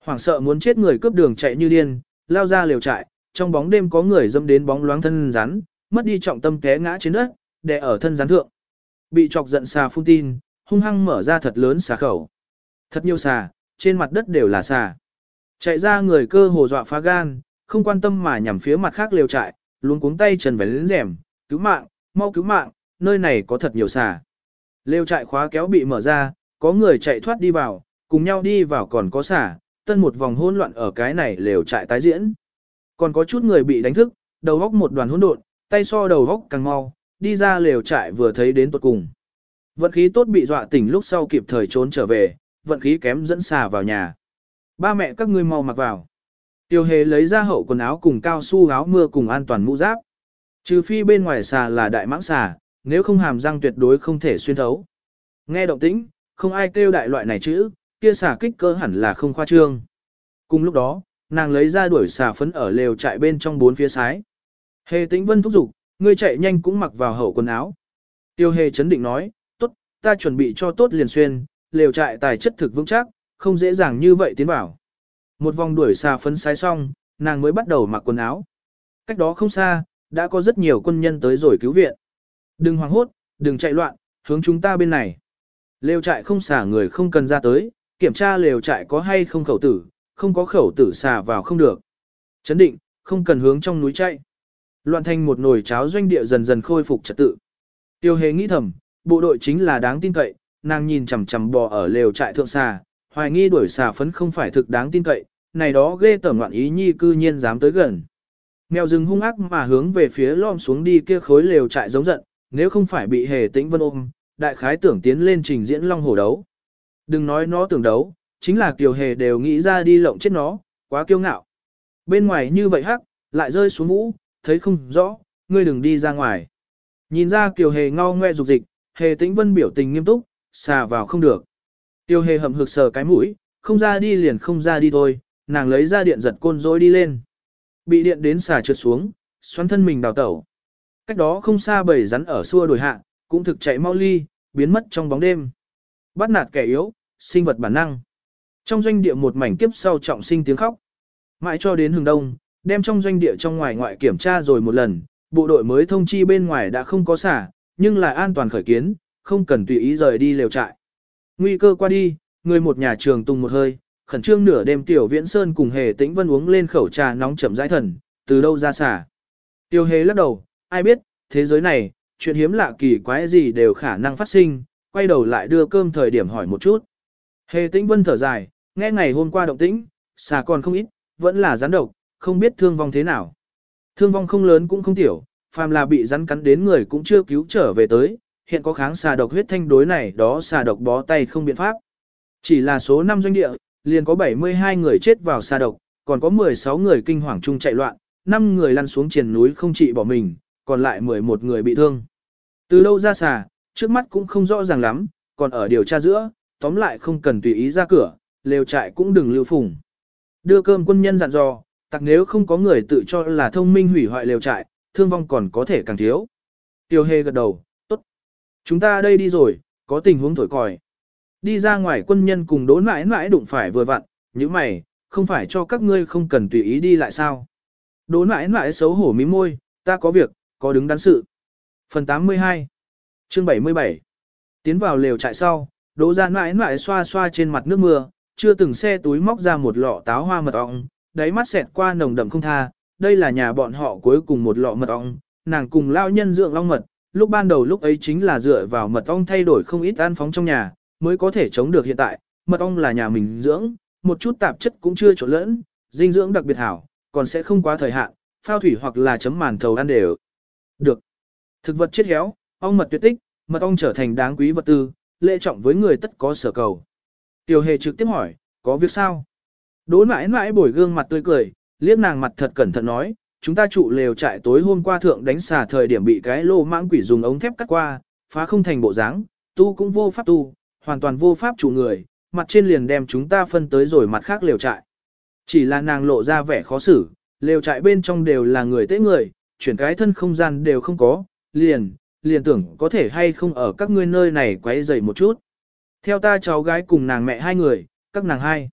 Hoảng sợ muốn chết người cướp đường chạy như điên, lao ra liều trại, trong bóng đêm có người dâm đến bóng loáng thân rắn, mất đi trọng tâm té ngã trên đất, đè ở thân gián thượng. Bị chọc giận xà phun tin, hung hăng mở ra thật lớn xà khẩu. Thật nhiều xà, trên mặt đất đều là xà. Chạy ra người cơ hồ dọa phá gan, không quan tâm mà nhằm phía mặt khác liều trại, luôn cuống tay trần vén lên rèm, cứu mạng, mau cứu mạng, nơi này có thật nhiều xà. Lều trại khóa kéo bị mở ra, có người chạy thoát đi vào, cùng nhau đi vào còn có xà, tân một vòng hỗn loạn ở cái này lều trại tái diễn. Còn có chút người bị đánh thức, đầu góc một đoàn hỗn độn, tay so đầu góc càng mau, đi ra lều trại vừa thấy đến tuột cùng. Vận khí tốt bị dọa tỉnh lúc sau kịp thời trốn trở về, vận khí kém dẫn xà vào nhà. Ba mẹ các ngươi mau mặc vào. Tiêu hề lấy ra hậu quần áo cùng cao su áo mưa cùng an toàn mũ giáp. Trừ phi bên ngoài xà là đại mãng xà, nếu không hàm răng tuyệt đối không thể xuyên thấu. Nghe động tĩnh, không ai kêu đại loại này chữ, kia xà kích cơ hẳn là không khoa trương. Cùng lúc đó, nàng lấy ra đuổi xà phấn ở lều trại bên trong bốn phía sái. Hề tĩnh vân thúc giục, ngươi chạy nhanh cũng mặc vào hậu quần áo. Tiêu hề chấn định nói, tốt, ta chuẩn bị cho tốt liền xuyên, lều trại tài chất thực vững chắc, không dễ dàng như vậy tiến vào. Một vòng đuổi xà phấn sai xong, nàng mới bắt đầu mặc quần áo. Cách đó không xa, đã có rất nhiều quân nhân tới rồi cứu viện. Đừng hoảng hốt, đừng chạy loạn, hướng chúng ta bên này. Lều trại không xả người không cần ra tới, kiểm tra lều trại có hay không khẩu tử, không có khẩu tử xả vào không được. Chấn định, không cần hướng trong núi chạy. Loạn thành một nồi cháo doanh địa dần dần khôi phục trật tự. Tiêu hề nghĩ thầm, bộ đội chính là đáng tin cậy, nàng nhìn chằm chằm bò ở lều trại thượng xà, hoài nghi đuổi xà phấn không phải thực đáng tin cậy, này đó ghê tởm loạn ý nhi cư nhiên dám tới gần. Mèo rừng hung ác mà hướng về phía lom xuống đi kia khối lều trại giống giận, nếu không phải bị hề tĩnh vân ôm, đại khái tưởng tiến lên trình diễn long hổ đấu. Đừng nói nó tưởng đấu, chính là kiều hề đều nghĩ ra đi lộng chết nó, quá kiêu ngạo. Bên ngoài như vậy hắc, lại rơi xuống vũ, thấy không rõ, ngươi đừng đi ra ngoài. Nhìn ra kiều hề ngao ngoe dục dịch, hề tĩnh vân biểu tình nghiêm túc, xà vào không được. Kiều hề hầm hực sờ cái mũi, không ra đi liền không ra đi thôi, nàng lấy ra điện giật côn rối đi lên. Bị điện đến xà trượt xuống, xoắn thân mình đào tẩu. Cách đó không xa bầy rắn ở xua đổi hạ, cũng thực chạy mau ly, biến mất trong bóng đêm. Bắt nạt kẻ yếu, sinh vật bản năng. Trong doanh địa một mảnh kiếp sau trọng sinh tiếng khóc. Mãi cho đến hừng đông, đem trong doanh địa trong ngoài ngoại kiểm tra rồi một lần, bộ đội mới thông chi bên ngoài đã không có xả, nhưng lại an toàn khởi kiến, không cần tùy ý rời đi lều trại. Nguy cơ qua đi, người một nhà trường tung một hơi, khẩn trương nửa đêm tiểu viễn sơn cùng hề tĩnh vân uống lên khẩu trà nóng chậm rãi thần, từ đâu ra xả. Tiêu hề lắc đầu, ai biết, thế giới này, chuyện hiếm lạ kỳ quái gì đều khả năng phát sinh, quay đầu lại đưa cơm thời điểm hỏi một chút. Hề tĩnh vân thở dài, nghe ngày hôm qua động tĩnh, xà còn không ít, vẫn là gián độc, không biết thương vong thế nào. Thương vong không lớn cũng không tiểu, phàm là bị rắn cắn đến người cũng chưa cứu trở về tới, hiện có kháng xà độc huyết thanh đối này đó xà độc bó tay không biện pháp. Chỉ là số 5 doanh địa, liền có 72 người chết vào xà độc, còn có 16 người kinh hoàng chung chạy loạn, 5 người lăn xuống triền núi không trị bỏ mình, còn lại 11 người bị thương. Từ lâu ra xà, trước mắt cũng không rõ ràng lắm, còn ở điều tra giữa, tóm lại không cần tùy ý ra cửa, lều trại cũng đừng lưu phủng. Đưa cơm quân nhân dặn dò, tặc nếu không có người tự cho là thông minh hủy hoại lều trại, thương vong còn có thể càng thiếu. Tiêu hề gật đầu, tốt. Chúng ta đây đi rồi, có tình huống thổi còi. Đi ra ngoài quân nhân cùng đốn mãi mãi đụng phải vừa vặn, như mày, không phải cho các ngươi không cần tùy ý đi lại sao. Đốn mãi mãi xấu hổ mí môi, ta có việc, có đứng đắn sự. Phần 82 Chương 77 Tiến vào lều trại sau, đỗ ra mãi mãi xoa xoa trên mặt nước mưa, chưa từng xe túi móc ra một lọ táo hoa mật ong, đáy mắt xẹt qua nồng đậm không tha, đây là nhà bọn họ cuối cùng một lọ mật ong, nàng cùng lao nhân dưỡng long mật, lúc ban đầu lúc ấy chính là dựa vào mật ong thay đổi không ít an phóng trong nhà, mới có thể chống được hiện tại, mật ong là nhà mình dưỡng, một chút tạp chất cũng chưa trộn lẫn, dinh dưỡng đặc biệt hảo, còn sẽ không quá thời hạn, phao thủy hoặc là chấm màn thầu ăn đều. Được. Thực vật chết héo, ong mật tuyệt tích, mật ong trở thành đáng quý vật tư, lệ trọng với người tất có sở cầu. Tiểu hề trực tiếp hỏi, có việc sao? Đỗ mãi mãi bồi gương mặt tươi cười, liếc nàng mặt thật cẩn thận nói, chúng ta trụ lều trại tối hôm qua thượng đánh xà thời điểm bị cái lô mãng quỷ dùng ống thép cắt qua, phá không thành bộ dáng, tu cũng vô pháp tu, hoàn toàn vô pháp trụ người, mặt trên liền đem chúng ta phân tới rồi mặt khác lều trại. Chỉ là nàng lộ ra vẻ khó xử, lều trại bên trong đều là người tế người, chuyển cái thân không gian đều không có, liền, liền tưởng có thể hay không ở các ngươi nơi này quấy rầy một chút. Theo ta cháu gái cùng nàng mẹ hai người, các nàng hai.